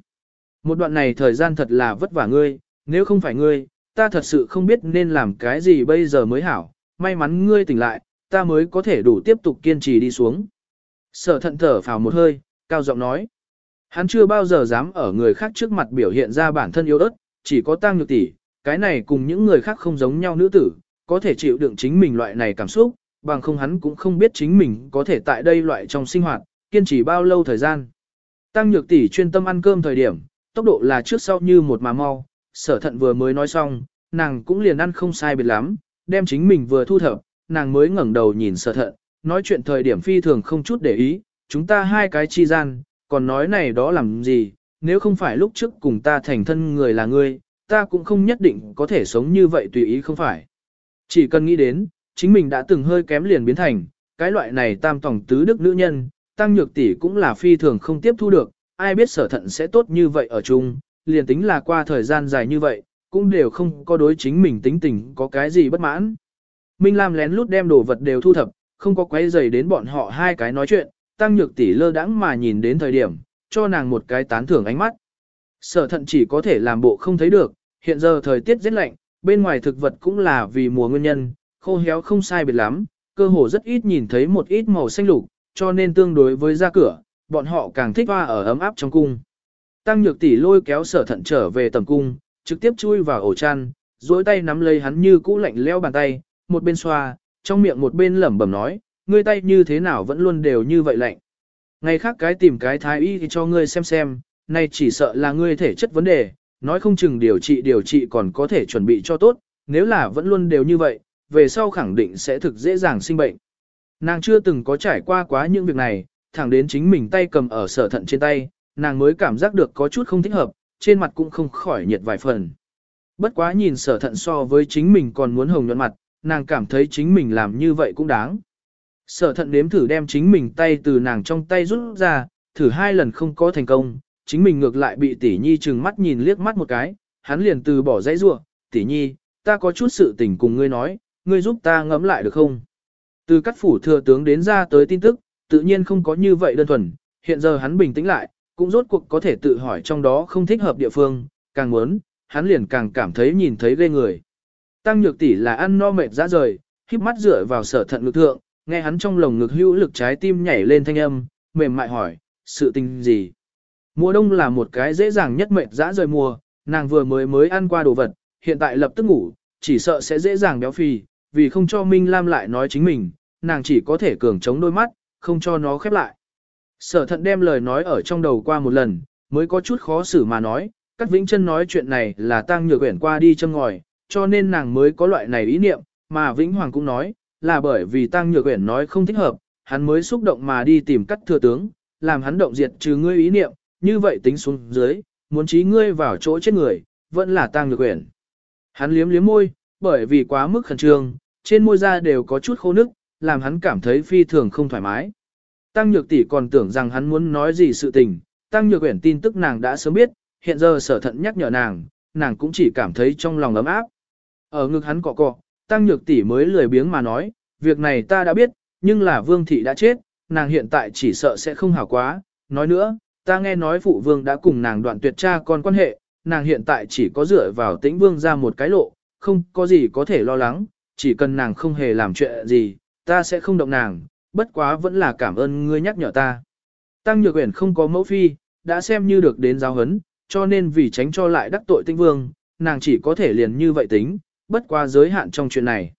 Một đoạn này thời gian thật là vất vả ngươi, nếu không phải ngươi, ta thật sự không biết nên làm cái gì bây giờ mới hảo, may mắn ngươi tỉnh lại, ta mới có thể đủ tiếp tục kiên trì đi xuống. Sở thận thở phào một hơi, cao giọng nói. Hắn chưa bao giờ dám ở người khác trước mặt biểu hiện ra bản thân yếu ớt, chỉ có tăng nhược tỷ, cái này cùng những người khác không giống nhau nữ tử, có thể chịu đựng chính mình loại này cảm xúc, bằng không hắn cũng không biết chính mình có thể tại đây loại trong sinh hoạt, kiên trì bao lâu thời gian. Tăng nhược tỷ chuyên tâm ăn cơm thời điểm, tốc độ là trước sau như một mà mau, sở thận vừa mới nói xong, nàng cũng liền ăn không sai biệt lắm, đem chính mình vừa thu thập, nàng mới ngẩng đầu nhìn sở thận, nói chuyện thời điểm phi thường không chút để ý, chúng ta hai cái chi gian, còn nói này đó làm gì, nếu không phải lúc trước cùng ta thành thân người là ngươi, ta cũng không nhất định có thể sống như vậy tùy ý không phải. Chỉ cần nghĩ đến, chính mình đã từng hơi kém liền biến thành, cái loại này tam tổng tứ đức nữ nhân, tăng nhược tỷ cũng là phi thường không tiếp thu được, ai biết sở thận sẽ tốt như vậy ở chung, liền tính là qua thời gian dài như vậy, cũng đều không có đối chính mình tính tình có cái gì bất mãn. Minh Lam lén lút đem đồ vật đều thu thập, không có quấy rầy đến bọn họ hai cái nói chuyện, tăng nhược tỷ lơ đãng mà nhìn đến thời điểm, cho nàng một cái tán thưởng ánh mắt. Sở thận chỉ có thể làm bộ không thấy được, hiện giờ thời tiết rất lạnh, bên ngoài thực vật cũng là vì mùa nguyên nhân, khô héo không sai biệt lắm, cơ hồ rất ít nhìn thấy một ít màu xanh lục, cho nên tương đối với ra cửa, bọn họ càng thích hoa ở ấm áp trong cung. Tăng nhược tỷ lôi kéo sở thận trở về tầm cung, trực tiếp chui vào ổ chăn, duỗi tay nắm lấy hắn như cũ lạnh leo bàn tay, một bên xoa, trong miệng một bên lẩm bẩm nói, ngươi tay như thế nào vẫn luôn đều như vậy lạnh. Ngày khác cái tìm cái thái y thì cho ngươi xem xem, nay chỉ sợ là ngươi thể chất vấn đề, nói không chừng điều trị điều trị còn có thể chuẩn bị cho tốt, nếu là vẫn luôn đều như vậy, về sau khẳng định sẽ thực dễ dàng sinh bệnh. Nàng chưa từng có trải qua quá những việc này, thẳng đến chính mình tay cầm ở sở thận trên tay, nàng mới cảm giác được có chút không thích hợp, trên mặt cũng không khỏi nhiệt vài phần. Bất quá nhìn sở thận so với chính mình còn muốn hồng nhuận mặt, nàng cảm thấy chính mình làm như vậy cũng đáng. Sở thận nếm thử đem chính mình tay từ nàng trong tay rút ra, thử hai lần không có thành công, chính mình ngược lại bị tỷ nhi trừng mắt nhìn liếc mắt một cái, hắn liền từ bỏ dãy rua, tỷ nhi, ta có chút sự tình cùng ngươi nói, ngươi giúp ta ngẫm lại được không? Từ các phủ thừa tướng đến ra tới tin tức, tự nhiên không có như vậy đơn thuần, hiện giờ hắn bình tĩnh lại, cũng rốt cuộc có thể tự hỏi trong đó không thích hợp địa phương, càng muốn, hắn liền càng cảm thấy nhìn thấy ghê người. Tăng nhược tỷ là ăn no mệt ra rời, híp mắt dựa vào sở thận ngực thượng, nghe hắn trong lồng ngực hữu lực trái tim nhảy lên thanh âm, mềm mại hỏi, sự tình gì? Mùa đông là một cái dễ dàng nhất mệt dã rời mùa, nàng vừa mới mới ăn qua đồ vật, hiện tại lập tức ngủ, chỉ sợ sẽ dễ dàng béo phì, vì không cho Minh Lam lại nói chính mình, nàng chỉ có thể cường chống đôi mắt, không cho nó khép lại. Sở thận đem lời nói ở trong đầu qua một lần, mới có chút khó xử mà nói, Cát Vĩnh Chân nói chuyện này là tăng nhược quyển qua đi châm ngòi, cho nên nàng mới có loại này ý niệm, mà Vĩnh Hoàng cũng nói, là bởi vì tăng nhược uyển nói không thích hợp, hắn mới xúc động mà đi tìm cắt thừa tướng, làm hắn động diệt trừ ngươi ý niệm, như vậy tính xuống dưới, muốn trí ngươi vào chỗ chết người, vẫn là tăng nhược uyển. Hắn liếm liếm môi, bởi vì quá mức khẩn trương, trên môi da đều có chút khô nức, làm hắn cảm thấy phi thường không thoải mái. Tăng Nhược tỷ còn tưởng rằng hắn muốn nói gì sự tình, Tăng Nhược Uyển tin tức nàng đã sớm biết, hiện giờ sở thận nhắc nhở nàng, nàng cũng chỉ cảm thấy trong lòng ấm áp. Ở ngực hắn cọ cọ, Tăng Nhược tỷ mới lười biếng mà nói, việc này ta đã biết, nhưng là Vương thị đã chết, nàng hiện tại chỉ sợ sẽ không hảo quá. Nói nữa, ta nghe nói phụ vương đã cùng nàng đoạn tuyệt cha con quan hệ, nàng hiện tại chỉ có dựa vào tĩnh vương ra một cái lộ, không có gì có thể lo lắng, chỉ cần nàng không hề làm chuyện gì, ta sẽ không động nàng, bất quá vẫn là cảm ơn ngươi nhắc nhở ta. Tăng Nhược Uyển không có mẫu phi, đã xem như được đến giáo huấn, cho nên vì tránh cho lại đắc tội tĩnh vương, nàng chỉ có thể liền như vậy tính, bất qua giới hạn trong chuyện này.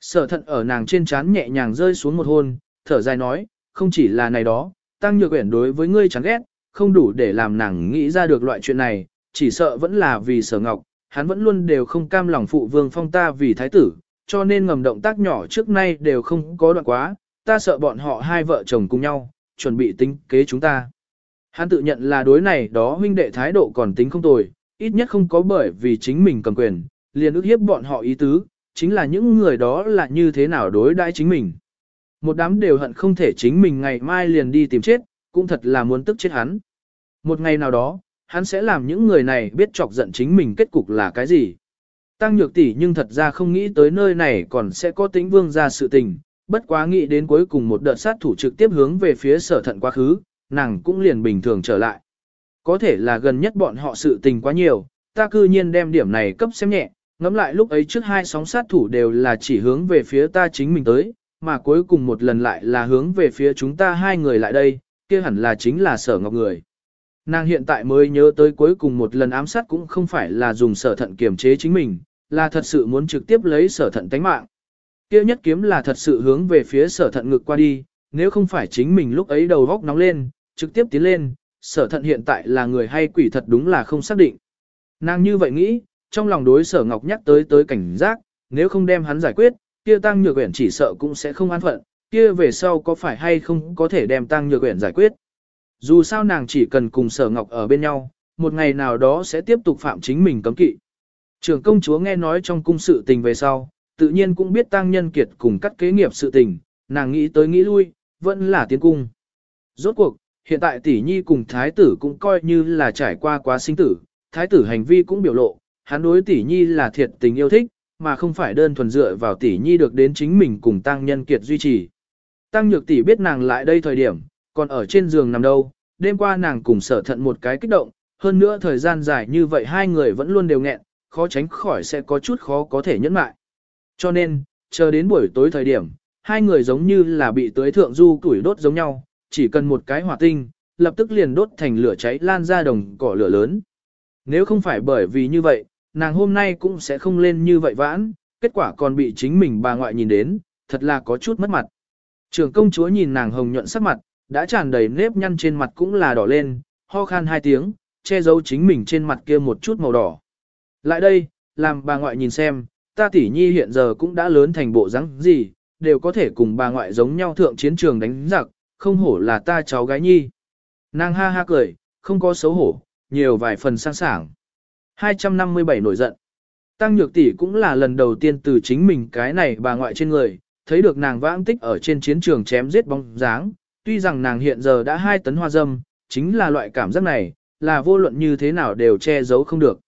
Sở thận ở nàng trên trán nhẹ nhàng rơi xuống một hôn, thở dài nói, không chỉ là này đó, Tăng Nhược quyển đối với ngươi chán ghét, không đủ để làm nàng nghĩ ra được loại chuyện này, chỉ sợ vẫn là vì sở ngọc, hắn vẫn luôn đều không cam lòng phụ vương phong ta vì thái tử, cho nên ngầm động tác nhỏ trước nay đều không có đoạn quá, ta sợ bọn họ hai vợ chồng cùng nhau, chuẩn bị tính kế chúng ta. Hắn tự nhận là đối này đó huynh đệ thái độ còn tính không tồi, ít nhất không có bởi vì chính mình cầm quyền, liền ức hiếp bọn họ ý tứ, chính là những người đó là như thế nào đối đãi chính mình. Một đám đều hận không thể chính mình ngày mai liền đi tìm chết, cũng thật là muốn tức chết hắn. Một ngày nào đó, hắn sẽ làm những người này biết chọc giận chính mình kết cục là cái gì. Tăng nhược tỷ nhưng thật ra không nghĩ tới nơi này còn sẽ có tính vương ra sự tình, bất quá nghĩ đến cuối cùng một đợt sát thủ trực tiếp hướng về phía sở thận quá khứ, nàng cũng liền bình thường trở lại. có thể là gần nhất bọn họ sự tình quá nhiều, ta cư nhiên đem điểm này cấp xem nhẹ, ngẫm lại lúc ấy trước hai sóng sát thủ đều là chỉ hướng về phía ta chính mình tới, mà cuối cùng một lần lại là hướng về phía chúng ta hai người lại đây, kia hẳn là chính là sở ngọc người. Nàng hiện tại mới nhớ tới cuối cùng một lần ám sát cũng không phải là dùng sở thận kiềm chế chính mình, là thật sự muốn trực tiếp lấy sở thận tánh mạng. Kia nhất kiếm là thật sự hướng về phía sở thận ngực qua đi, nếu không phải chính mình lúc ấy đầu góc nóng lên, trực tiếp tiến lên, sở thận hiện tại là người hay quỷ thật đúng là không xác định. Nàng như vậy nghĩ, trong lòng đối sở ngọc nhắc tới tới cảnh giác, nếu không đem hắn giải quyết, kia tăng nhược quyển chỉ sợ cũng sẽ không an phận, kia về sau có phải hay không có thể đem tăng nhược quyển giải quyết. Dù sao nàng chỉ cần cùng sở ngọc ở bên nhau, một ngày nào đó sẽ tiếp tục phạm chính mình cấm kỵ. Trưởng công chúa nghe nói trong cung sự tình về sau, tự nhiên cũng biết tăng nhân kiệt cùng cắt kế nghiệp sự tình, nàng nghĩ tới nghĩ lui, vẫn là tiến cung. Rốt cuộc, hiện tại tỷ nhi cùng thái tử cũng coi như là trải qua quá sinh tử, thái tử hành vi cũng biểu lộ, hắn đối tỷ nhi là thiệt tình yêu thích, mà không phải đơn thuần dựa vào tỷ nhi được đến chính mình cùng tăng nhân kiệt duy trì. Tăng nhược tỷ biết nàng lại đây thời điểm, còn ở trên giường nằm đâu, đêm qua nàng cùng sở thận một cái kích động, hơn nữa thời gian dài như vậy hai người vẫn luôn đều nghẹn, khó tránh khỏi sẽ có chút khó có thể nhẫn lại. Cho nên, chờ đến buổi tối thời điểm, hai người giống như là bị tưới thượng du tuổi đốt giống nhau, chỉ cần một cái hỏa tinh, lập tức liền đốt thành lửa cháy lan ra đồng cỏ lửa lớn. Nếu không phải bởi vì như vậy, nàng hôm nay cũng sẽ không lên như vậy vãn, kết quả còn bị chính mình bà ngoại nhìn đến, thật là có chút mất mặt. Trưởng công chúa nhìn nàng hồng nhuận sắc mặt, đã tràn đầy nếp nhăn trên mặt cũng là đỏ lên, ho khan hai tiếng, che giấu chính mình trên mặt kia một chút màu đỏ. Lại đây, làm bà ngoại nhìn xem, ta tỷ nhi hiện giờ cũng đã lớn thành bộ dáng gì, đều có thể cùng bà ngoại giống nhau thượng chiến trường đánh giặc, không hổ là ta cháu gái nhi. Nàng ha ha cười, không có xấu hổ, nhiều vài phần sang sảng. 257 nổi giận. Tăng nhược tỷ cũng là lần đầu tiên từ chính mình cái này bà ngoại trên người, thấy được nàng vãng tích ở trên chiến trường chém giết bóng dáng, tuy rằng nàng hiện giờ đã hai tấn hoa dâm, chính là loại cảm giác này, là vô luận như thế nào đều che giấu không được.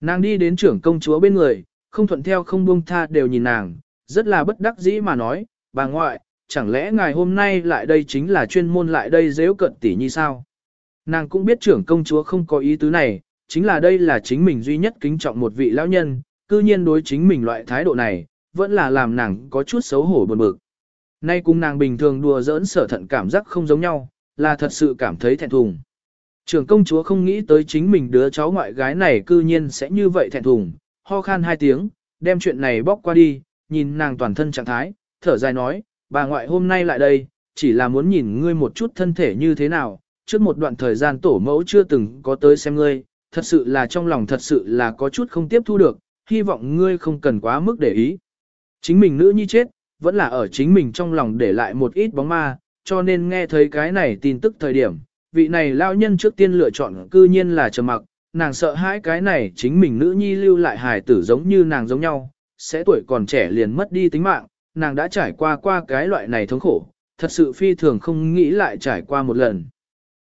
Nàng đi đến trưởng công chúa bên người, không thuận theo không buông tha đều nhìn nàng, rất là bất đắc dĩ mà nói, bà ngoại, chẳng lẽ ngài hôm nay lại đây chính là chuyên môn lại đây dễ cận tỷ như sao? Nàng cũng biết trưởng công chúa không có ý tứ này, chính là đây là chính mình duy nhất kính trọng một vị lão nhân, cư nhiên đối chính mình loại thái độ này, vẫn là làm nàng có chút xấu hổ buồn bực. Nay cùng nàng bình thường đùa giỡn sở thận cảm giác không giống nhau, là thật sự cảm thấy thẹn thùng. Trưởng công chúa không nghĩ tới chính mình đứa cháu ngoại gái này cư nhiên sẽ như vậy thẹn thùng, ho khan hai tiếng, đem chuyện này bóc qua đi, nhìn nàng toàn thân trạng thái, thở dài nói, bà ngoại hôm nay lại đây, chỉ là muốn nhìn ngươi một chút thân thể như thế nào, trước một đoạn thời gian tổ mẫu chưa từng có tới xem ngươi, thật sự là trong lòng thật sự là có chút không tiếp thu được, hy vọng ngươi không cần quá mức để ý. Chính mình nữ nhi chết, vẫn là ở chính mình trong lòng để lại một ít bóng ma, cho nên nghe thấy cái này tin tức thời điểm, vị này lao nhân trước tiên lựa chọn cư nhiên là trầm mặc, nàng sợ hãi cái này chính mình nữ nhi lưu lại hài tử giống như nàng giống nhau, sẽ tuổi còn trẻ liền mất đi tính mạng, nàng đã trải qua qua cái loại này thống khổ, thật sự phi thường không nghĩ lại trải qua một lần.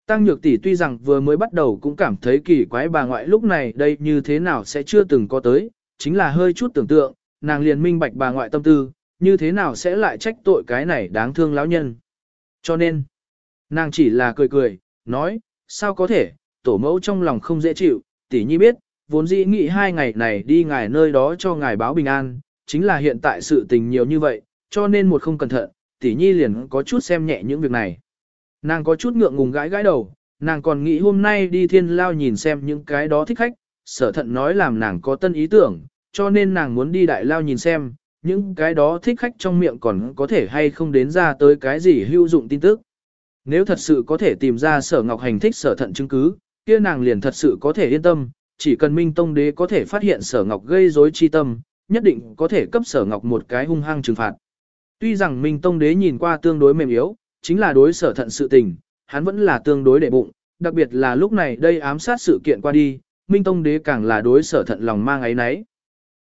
Tăng Nhược tỷ tuy rằng vừa mới bắt đầu cũng cảm thấy kỳ quái bà ngoại lúc này đây như thế nào sẽ chưa từng có tới, chính là hơi chút tưởng tượng, nàng liền minh bạch bà ngoại tâm tư, như thế nào sẽ lại trách tội cái này đáng thương lão nhân. Cho nên, nàng chỉ là cười cười, nói, sao có thể, tổ mẫu trong lòng không dễ chịu, tỷ nhi biết, vốn dĩ nghĩ hai ngày này đi ngài nơi đó cho ngài báo bình an, chính là hiện tại sự tình nhiều như vậy, cho nên một không cẩn thận, tỷ nhi liền có chút xem nhẹ những việc này. Nàng có chút ngượng ngùng gãi gãi đầu, nàng còn nghĩ hôm nay đi thiên lao nhìn xem những cái đó thích khách, sở thận nói làm nàng có tân ý tưởng, cho nên nàng muốn đi đại lao nhìn xem, những cái đó thích khách trong miệng còn có thể hay không đến ra tới cái gì hữu dụng tin tức. Nếu thật sự có thể tìm ra sở ngọc hành thích sở thận chứng cứ, kia nàng liền thật sự có thể yên tâm, chỉ cần Minh Tông Đế có thể phát hiện sở ngọc gây rối chi tâm, nhất định có thể cấp sở ngọc một cái hung hăng trừng phạt. Tuy rằng Minh Tông Đế nhìn qua tương đối mềm yếu, chính là đối sở thận sự tình, hắn vẫn là tương đối đệ bụng, đặc biệt là lúc này đây ám sát sự kiện qua đi, Minh Tông Đế càng là đối sở thận lòng mang ấy nấy.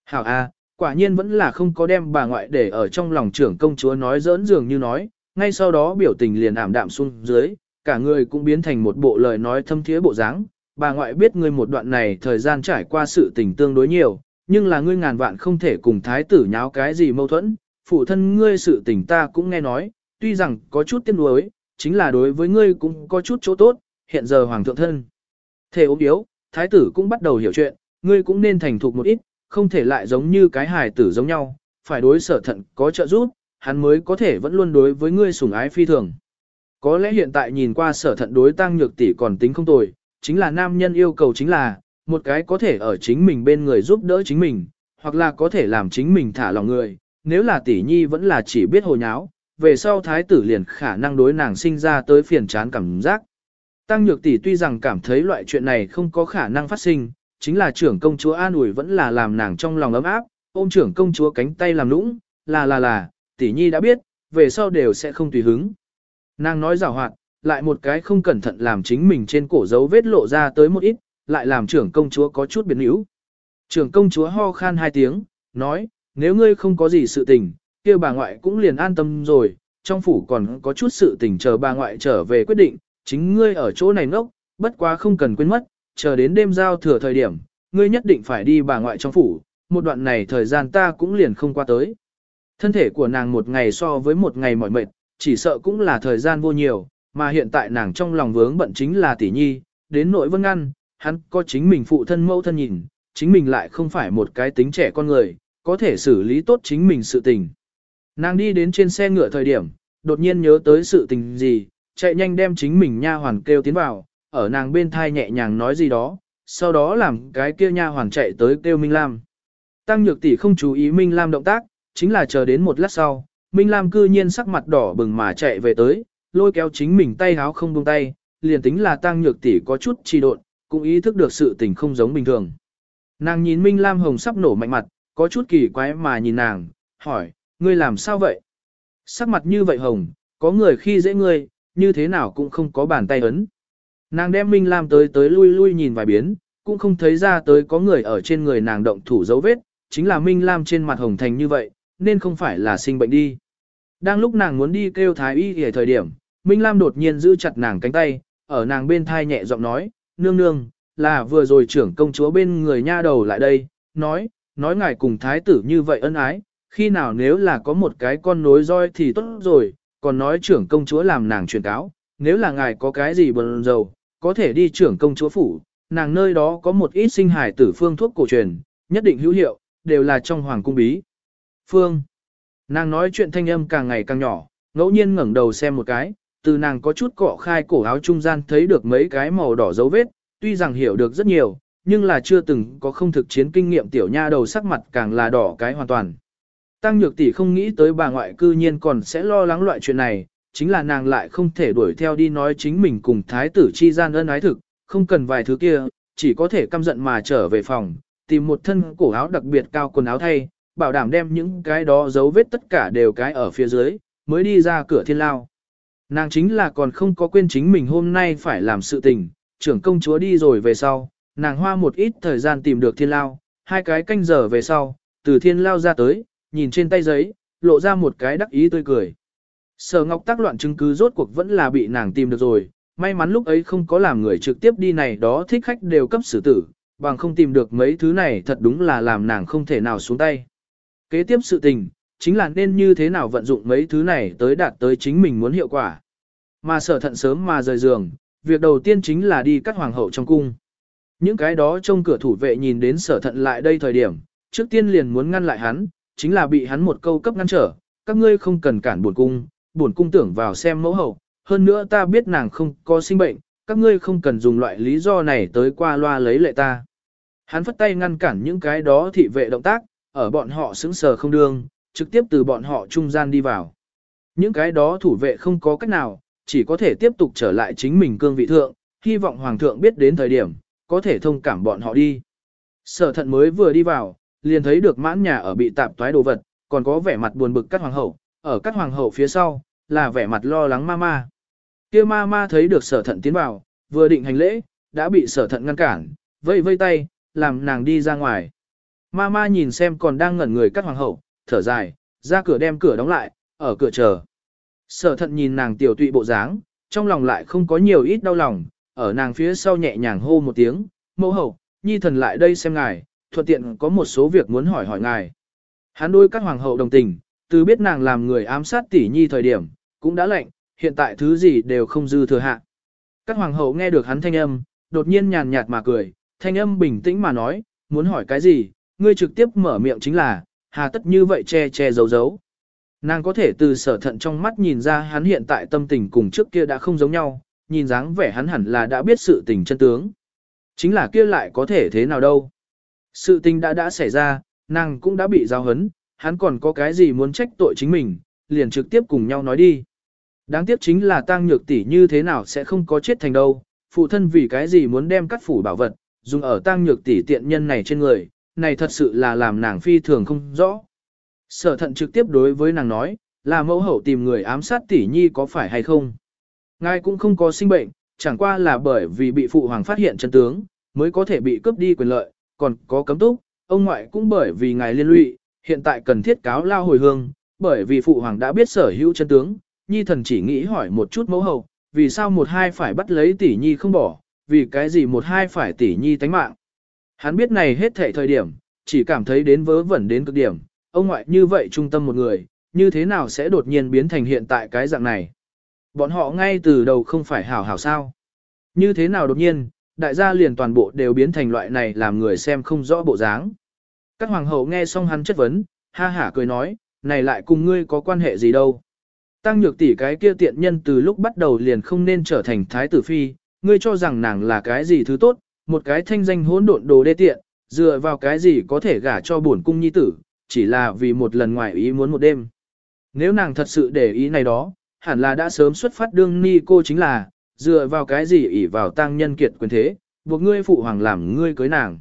Hảo A, quả nhiên vẫn là không có đem bà ngoại để ở trong lòng trưởng công chúa nói giỡn dường như nói, ngay sau đó biểu tình liền ảm đạm xuống dưới, cả người cũng biến thành một bộ lời nói thâm thiế bộ dáng. Bà ngoại biết ngươi một đoạn này thời gian trải qua sự tình tương đối nhiều, nhưng là ngươi ngàn vạn không thể cùng thái tử nháo cái gì mâu thuẫn, phụ thân ngươi sự tình ta cũng nghe nói, tuy rằng có chút tiếc nuối, chính là đối với ngươi cũng có chút chỗ tốt, hiện giờ hoàng thượng thân. Thể ốm yếu, thái tử cũng bắt đầu hiểu chuyện, ngươi cũng nên thành thục một ít, không thể lại giống như cái hài tử giống nhau, phải đối sở thận có trợ giúp, hắn mới có thể vẫn luôn đối với ngươi sủng ái phi thường. Có lẽ hiện tại nhìn qua sở thận đối tăng nhược tỷ còn tính không tồi, chính là nam nhân yêu cầu chính là, một cái có thể ở chính mình bên người giúp đỡ chính mình, hoặc là có thể làm chính mình thả lòng người, nếu là tỷ nhi vẫn là chỉ biết hồ nháo, về sau thái tử liền khả năng đối nàng sinh ra tới phiền chán cảm giác. Tăng nhược tỷ tuy rằng cảm thấy loại chuyện này không có khả năng phát sinh, chính là trưởng công chúa an ủi vẫn là làm nàng trong lòng ấm áp, ôm trưởng công chúa cánh tay làm nũng, là là là, tỷ nhi đã biết, về sau đều sẽ không tùy hứng. Nàng nói giảo hoạt, lại một cái không cẩn thận làm chính mình trên cổ dấu vết lộ ra tới một ít, lại làm trưởng công chúa có chút biến yếu. Trưởng công chúa ho khan hai tiếng, nói, nếu ngươi không có gì sự tình, kia bà ngoại cũng liền an tâm rồi, trong phủ còn có chút sự tình chờ bà ngoại trở về quyết định, chính ngươi ở chỗ này ngốc, bất quá không cần quên mất, chờ đến đêm giao thừa thời điểm, ngươi nhất định phải đi bà ngoại trong phủ, một đoạn này thời gian ta cũng liền không qua tới. Thân thể của nàng một ngày so với một ngày mỏi mệt, chỉ sợ cũng là thời gian vô nhiều, mà hiện tại nàng trong lòng vướng bận chính là tỷ nhi, đến nỗi vân ngăn, hắn có chính mình phụ thân mẫu thân nhìn, chính mình lại không phải một cái tính trẻ con người, có thể xử lý tốt chính mình sự tình. Nàng đi đến trên xe ngựa thời điểm, đột nhiên nhớ tới sự tình gì, chạy nhanh đem chính mình nha hoàn kêu tiến vào, ở nàng bên thai nhẹ nhàng nói gì đó, sau đó làm cái kia nha hoàn chạy tới kêu Minh Lam. Tăng Nhược tỷ không chú ý Minh Lam động tác, chính là chờ đến một lát sau, Minh Lam cư nhiên sắc mặt đỏ bừng mà chạy về tới, lôi kéo chính mình tay háo không buông tay, liền tính là Tăng Nhược tỷ có chút trì độn, cũng ý thức được sự tình không giống bình thường. Nàng nhìn Minh Lam hồng sắp nổ mạnh mặt, có chút kỳ quái mà nhìn nàng, hỏi, ngươi làm sao vậy? Sắc mặt như vậy hồng, có người khi dễ ngươi, như thế nào cũng không có bàn tay ấn. Nàng đem Minh Lam tới tới lui lui nhìn vài biến, cũng không thấy ra tới có người ở trên người nàng động thủ dấu vết, chính là Minh Lam trên mặt hồng thành như vậy, nên không phải là sinh bệnh đi. Đang lúc nàng muốn đi kêu thái y ở thời điểm, Minh Lam đột nhiên giữ chặt nàng cánh tay, ở nàng bên thai nhẹ giọng nói, nương nương, là vừa rồi trưởng công chúa bên người nha đầu lại đây, nói, nói ngài cùng thái tử như vậy ân ái, khi nào nếu là có một cái con nối roi thì tốt rồi, còn nói trưởng công chúa làm nàng truyền cáo, nếu là ngài có cái gì bần dầu, có thể đi trưởng công chúa phủ, nàng nơi đó có một ít sinh hài tử phương thuốc cổ truyền, nhất định hữu hiệu, đều là trong hoàng cung bí. Phương. Nàng nói chuyện thanh âm càng ngày càng nhỏ, ngẫu nhiên ngẩng đầu xem một cái, từ nàng có chút cọ khai cổ áo trung gian thấy được mấy cái màu đỏ dấu vết, tuy rằng hiểu được rất nhiều, nhưng là chưa từng có không thực chiến kinh nghiệm tiểu nha đầu sắc mặt càng là đỏ cái hoàn toàn. Tăng nhược tỷ không nghĩ tới bà ngoại cư nhiên còn sẽ lo lắng loại chuyện này, chính là nàng lại không thể đuổi theo đi nói chính mình cùng thái tử chi gian ân ái thực, không cần vài thứ kia, chỉ có thể căm giận mà trở về phòng, tìm một thân cổ áo đặc biệt cao quần áo thay, bảo đảm đem những cái đó dấu vết tất cả đều cái ở phía dưới, mới đi ra cửa thiên lao. Nàng chính là còn không có quên chính mình hôm nay phải làm sự tình, trưởng công chúa đi rồi về sau, nàng hoa một ít thời gian tìm được thiên lao, hai cái canh giờ về sau, từ thiên lao ra tới, nhìn trên tay giấy, lộ ra một cái đắc ý tươi cười. Sở Ngọc tác loạn chứng cứ rốt cuộc vẫn là bị nàng tìm được rồi, may mắn lúc ấy không có làm người trực tiếp đi này đó thích khách đều cấp xử tử, bằng không tìm được mấy thứ này thật đúng là làm nàng không thể nào xuống tay. Kế tiếp sự tình, chính là nên như thế nào vận dụng mấy thứ này tới đạt tới chính mình muốn hiệu quả. Mà sở thận sớm mà rời giường, việc đầu tiên chính là đi cắt hoàng hậu trong cung. Những cái đó trong cửa thủ vệ nhìn đến sở thận lại đây thời điểm, trước tiên liền muốn ngăn lại hắn, chính là bị hắn một câu cấp ngăn trở, các ngươi không cần cản buồn cung, buồn cung tưởng vào xem mẫu hậu, hơn nữa ta biết nàng không có sinh bệnh, các ngươi không cần dùng loại lý do này tới qua loa lấy lệ ta. Hắn phất tay ngăn cản những cái đó thị vệ động tác, ở bọn họ sững sờ không đương, trực tiếp từ bọn họ trung gian đi vào. Những cái đó thủ vệ không có cách nào, chỉ có thể tiếp tục trở lại chính mình cương vị thượng, hy vọng hoàng thượng biết đến thời điểm, có thể thông cảm bọn họ đi. Sở thận mới vừa đi vào, liền thấy được mãn nhà ở bị tạp toái đồ vật, còn có vẻ mặt buồn bực các hoàng hậu, ở các hoàng hậu phía sau, là vẻ mặt lo lắng ma ma. Kia ma ma thấy được sở thận tiến vào, vừa định hành lễ, đã bị sở thận ngăn cản, vây vây tay, làm nàng đi ra ngoài. Ma ma nhìn xem còn đang ngẩn người các hoàng hậu, thở dài, ra cửa đem cửa đóng lại, ở cửa chờ. Sở thận nhìn nàng tiểu tụy bộ dáng, trong lòng lại không có nhiều ít đau lòng, ở nàng phía sau nhẹ nhàng hô một tiếng, mẫu hậu, nhi thần lại đây xem ngài, thuận tiện có một số việc muốn hỏi hỏi ngài. Hắn đôi các hoàng hậu đồng tình, từ biết nàng làm người ám sát tỷ nhi thời điểm, cũng đã lệnh, hiện tại thứ gì đều không dư thừa hạ. Các hoàng hậu nghe được hắn thanh âm, đột nhiên nhàn nhạt mà cười, thanh âm bình tĩnh mà nói, muốn hỏi cái gì, ngươi trực tiếp mở miệng chính là, hà tất như vậy che che giấu giấu. Nàng có thể từ sở thận trong mắt nhìn ra hắn hiện tại tâm tình cùng trước kia đã không giống nhau, nhìn dáng vẻ hắn hẳn là đã biết sự tình chân tướng. Chính là kia lại có thể thế nào đâu. Sự tình đã đã xảy ra, nàng cũng đã bị giao hấn, hắn còn có cái gì muốn trách tội chính mình, liền trực tiếp cùng nhau nói đi. Đáng tiếc chính là tang nhược tỷ như thế nào sẽ không có chết thành đâu, phụ thân vì cái gì muốn đem cắt phủ bảo vật, dùng ở tang nhược tỷ tiện nhân này trên người, này thật sự là làm nàng phi thường không rõ. Sở thận trực tiếp đối với nàng nói, là mẫu hậu tìm người ám sát tỷ nhi có phải hay không. Ngài cũng không có sinh bệnh, chẳng qua là bởi vì bị phụ hoàng phát hiện chân tướng, mới có thể bị cướp đi quyền lợi, còn có cấm túc, ông ngoại cũng bởi vì ngài liên lụy, hiện tại cần thiết cáo lao hồi hương, bởi vì phụ hoàng đã biết sở hữu chân tướng, nhi thần chỉ nghĩ hỏi một chút mẫu hậu, vì sao một hai phải bắt lấy tỷ nhi không bỏ, vì cái gì một hai phải tỷ nhi tánh mạng. Hắn biết này hết thảy thời điểm, chỉ cảm thấy đến vớ vẩn đến cực điểm, ông ngoại như vậy trung tâm một người, như thế nào sẽ đột nhiên biến thành hiện tại cái dạng này. Bọn họ ngay từ đầu không phải hảo hảo sao. Như thế nào đột nhiên, đại gia liền toàn bộ đều biến thành loại này làm người xem không rõ bộ dáng. Các hoàng hậu nghe xong hắn chất vấn, ha hả cười nói, này lại cùng ngươi có quan hệ gì đâu. Tăng nhược tỷ cái kia tiện nhân từ lúc bắt đầu liền không nên trở thành thái tử phi, ngươi cho rằng nàng là cái gì thứ tốt, một cái thanh danh hỗn độn đồ đê tiện, dựa vào cái gì có thể gả cho bổn cung nhi tử, chỉ là vì một lần ngoài ý muốn một đêm. Nếu nàng thật sự để ý này đó, hẳn là đã sớm xuất phát đương ni cô chính là, dựa vào cái gì ỷ vào tăng nhân kiệt quyền thế, buộc ngươi phụ hoàng làm ngươi cưới nàng.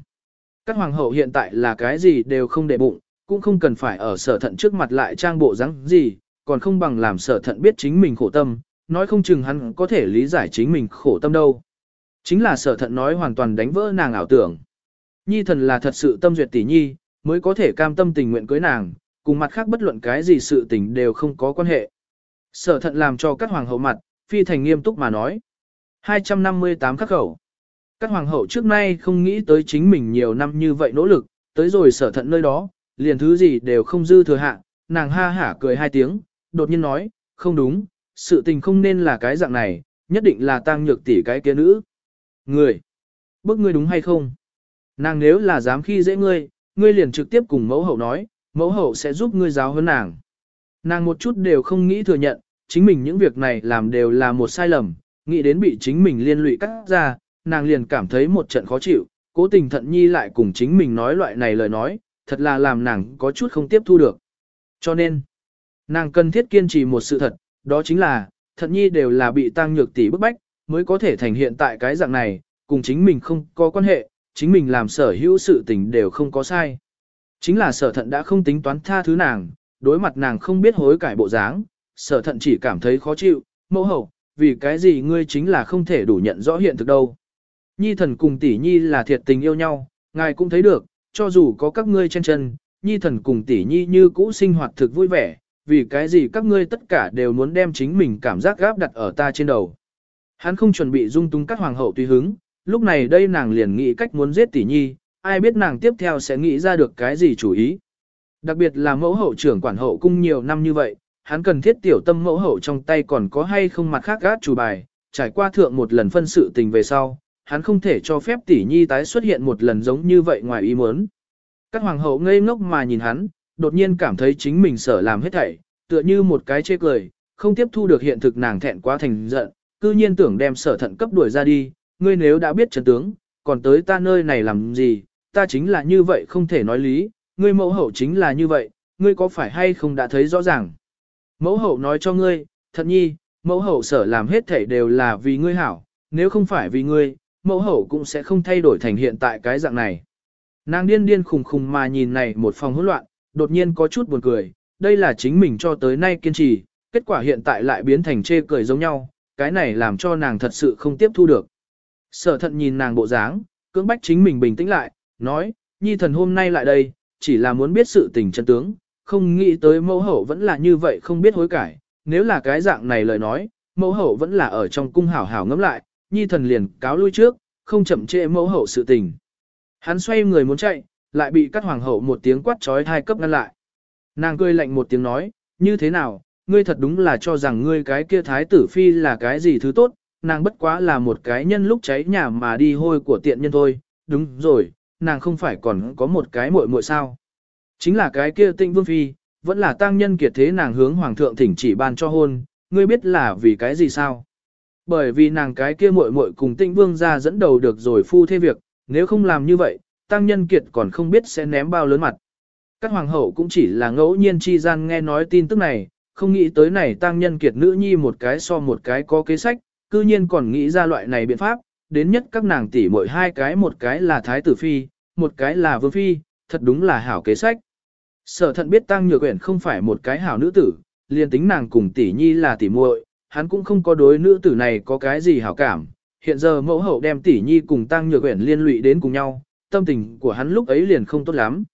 Các hoàng hậu hiện tại là cái gì đều không để bụng, cũng không cần phải ở sở thận trước mặt lại trang bộ dáng gì, còn không bằng làm sở thận biết chính mình khổ tâm, nói không chừng hắn có thể lý giải chính mình khổ tâm đâu. Chính là sở thận nói hoàn toàn đánh vỡ nàng ảo tưởng. Nhi thần là thật sự tâm duyệt tỷ nhi, mới có thể cam tâm tình nguyện cưới nàng, cùng mặt khác bất luận cái gì sự tình đều không có quan hệ. Sở thận làm cho các hoàng hậu mặt, phi thành nghiêm túc mà nói. 258 khắc khẩu. Các hoàng hậu trước nay không nghĩ tới chính mình nhiều năm như vậy nỗ lực, tới rồi sở thận nơi đó, liền thứ gì đều không dư thừa hạ, nàng ha hả cười hai tiếng, đột nhiên nói, không đúng, sự tình không nên là cái dạng này, nhất định là tăng nhược tỷ cái kia nữ. Người, bức ngươi đúng hay không? Nàng nếu là dám khi dễ ngươi, ngươi liền trực tiếp cùng mẫu hậu nói, mẫu hậu sẽ giúp ngươi giáo hơn nàng. Nàng một chút đều không nghĩ thừa nhận, chính mình những việc này làm đều là một sai lầm, nghĩ đến bị chính mình liên lụy cắt ra, nàng liền cảm thấy một trận khó chịu, cố tình thận nhi lại cùng chính mình nói loại này lời nói, thật là làm nàng có chút không tiếp thu được. Cho nên, nàng cần thiết kiên trì một sự thật, đó chính là, thận nhi đều là bị tăng nhược tỷ bức bách, mới có thể thành hiện tại cái dạng này, cùng chính mình không có quan hệ, chính mình làm sở hữu sự tình đều không có sai. Chính là sở thận đã không tính toán tha thứ nàng, đối mặt nàng không biết hối cải bộ dáng, sở thận chỉ cảm thấy khó chịu, mẫu hậu, vì cái gì ngươi chính là không thể đủ nhận rõ hiện thực đâu. Nhi thần cùng tỷ nhi là thiệt tình yêu nhau, ngài cũng thấy được, cho dù có các ngươi trên chân, nhi thần cùng tỷ nhi như cũ sinh hoạt thực vui vẻ, vì cái gì các ngươi tất cả đều muốn đem chính mình cảm giác gáp đặt ở ta trên đầu. Hắn không chuẩn bị dung túng các hoàng hậu tùy hứng, lúc này đây nàng liền nghĩ cách muốn giết tỷ nhi, ai biết nàng tiếp theo sẽ nghĩ ra được cái gì chủ ý. Đặc biệt là mẫu hậu trưởng quản hậu cung nhiều năm như vậy, hắn cần thiết tiểu tâm mẫu hậu trong tay còn có hay không mặt khác gát chủ bài, trải qua thượng một lần phân sự tình về sau, hắn không thể cho phép tỷ nhi tái xuất hiện một lần giống như vậy ngoài ý muốn. Các hoàng hậu ngây ngốc mà nhìn hắn, đột nhiên cảm thấy chính mình sở làm hết thảy, tựa như một cái chê cười, không tiếp thu được hiện thực nàng thẹn quá thành giận, cư nhiên tưởng đem sở thận cấp đuổi ra đi, ngươi nếu đã biết trận tướng, còn tới ta nơi này làm gì, ta chính là như vậy không thể nói lý, ngươi mẫu hậu chính là như vậy, ngươi có phải hay không đã thấy rõ ràng. Mẫu hậu nói cho ngươi, thật nhi, mẫu hậu sở làm hết thảy đều là vì ngươi hảo, nếu không phải vì ngươi, mẫu hậu cũng sẽ không thay đổi thành hiện tại cái dạng này. Nàng điên điên khùng khùng mà nhìn này một phòng hỗn loạn, đột nhiên có chút buồn cười, đây là chính mình cho tới nay kiên trì, kết quả hiện tại lại biến thành chê cười giống nhau, cái này làm cho nàng thật sự không tiếp thu được. Sở thận nhìn nàng bộ dáng, cưỡng bách chính mình bình tĩnh lại, nói, nhi thần hôm nay lại đây, chỉ là muốn biết sự tình chân tướng, không nghĩ tới mẫu hậu vẫn là như vậy không biết hối cải, nếu là cái dạng này lời nói, mẫu hậu vẫn là ở trong cung hảo hảo ngẫm lại, nhi thần liền cáo lui trước, không chậm trễ mẫu hậu sự tình. Hắn xoay người muốn chạy, lại bị các hoàng hậu một tiếng quát trói hai cấp ngăn lại. Nàng cười lạnh một tiếng nói, như thế nào, ngươi thật đúng là cho rằng ngươi cái kia thái tử phi là cái gì thứ tốt, nàng bất quá là một cái nhân lúc cháy nhà mà đi hôi của tiện nhân thôi, đúng rồi, nàng không phải còn có một cái muội muội sao. Chính là cái kia tịnh vương phi, vẫn là tăng nhân kiệt thế nàng hướng hoàng thượng thỉnh chỉ ban cho hôn, ngươi biết là vì cái gì sao? Bởi vì nàng cái kia muội muội cùng tịnh vương ra dẫn đầu được rồi phu thế việc, nếu không làm như vậy, tăng nhân kiệt còn không biết sẽ ném bao lớn mặt. Các hoàng hậu cũng chỉ là ngẫu nhiên chi gian nghe nói tin tức này, không nghĩ tới này tăng nhân kiệt nữ nhi một cái so một cái có kế sách, cư nhiên còn nghĩ ra loại này biện pháp, đến nhất các nàng tỷ mỗi hai cái một cái là thái tử phi, một cái là vương phi, thật đúng là hảo kế sách. Sở thận biết tăng nhược quyển không phải một cái hảo nữ tử, liền tính nàng cùng tỷ nhi là tỷ muội, hắn cũng không có đối nữ tử này có cái gì hảo cảm. Hiện giờ mẫu hậu đem tỷ nhi cùng tăng nhược quyển liên lụy đến cùng nhau, tâm tình của hắn lúc ấy liền không tốt lắm.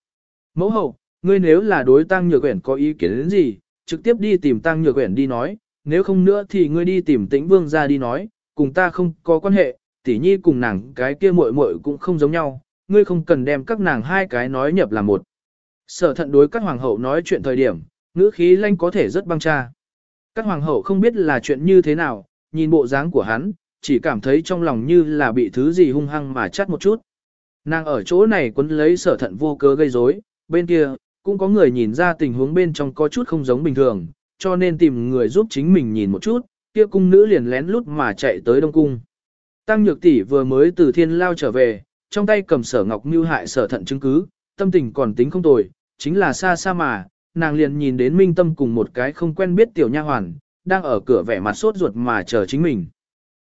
Mẫu hậu, ngươi nếu là đối tăng nhược quyển có ý kiến đến gì, trực tiếp đi tìm tăng nhược quyển đi nói, nếu không nữa thì ngươi đi tìm tĩnh vương ra đi nói, cùng ta không có quan hệ, tỷ nhi cùng nàng cái kia muội muội cũng không giống nhau, ngươi không cần đem các nàng hai cái nói nhập là một. Sở thận đối các hoàng hậu nói chuyện thời điểm, ngữ khí lanh có thể rất băng cha. Các hoàng hậu không biết là chuyện như thế nào, nhìn bộ dáng của hắn, chỉ cảm thấy trong lòng như là bị thứ gì hung hăng mà chắt một chút. Nàng ở chỗ này quấn lấy sở thận vô cớ gây rối, bên kia, cũng có người nhìn ra tình huống bên trong có chút không giống bình thường, cho nên tìm người giúp chính mình nhìn một chút, kia cung nữ liền lén lút mà chạy tới Đông Cung. Tăng Nhược Tỷ vừa mới từ thiên lao trở về, trong tay cầm sở ngọc mưu hại sở thận chứng cứ, tâm tình còn tính không tồi, chính là xa xa mà, nàng liền nhìn đến Minh Tâm cùng một cái không quen biết tiểu nha hoàn, đang ở cửa vẻ mặt sốt ruột mà chờ chính mình.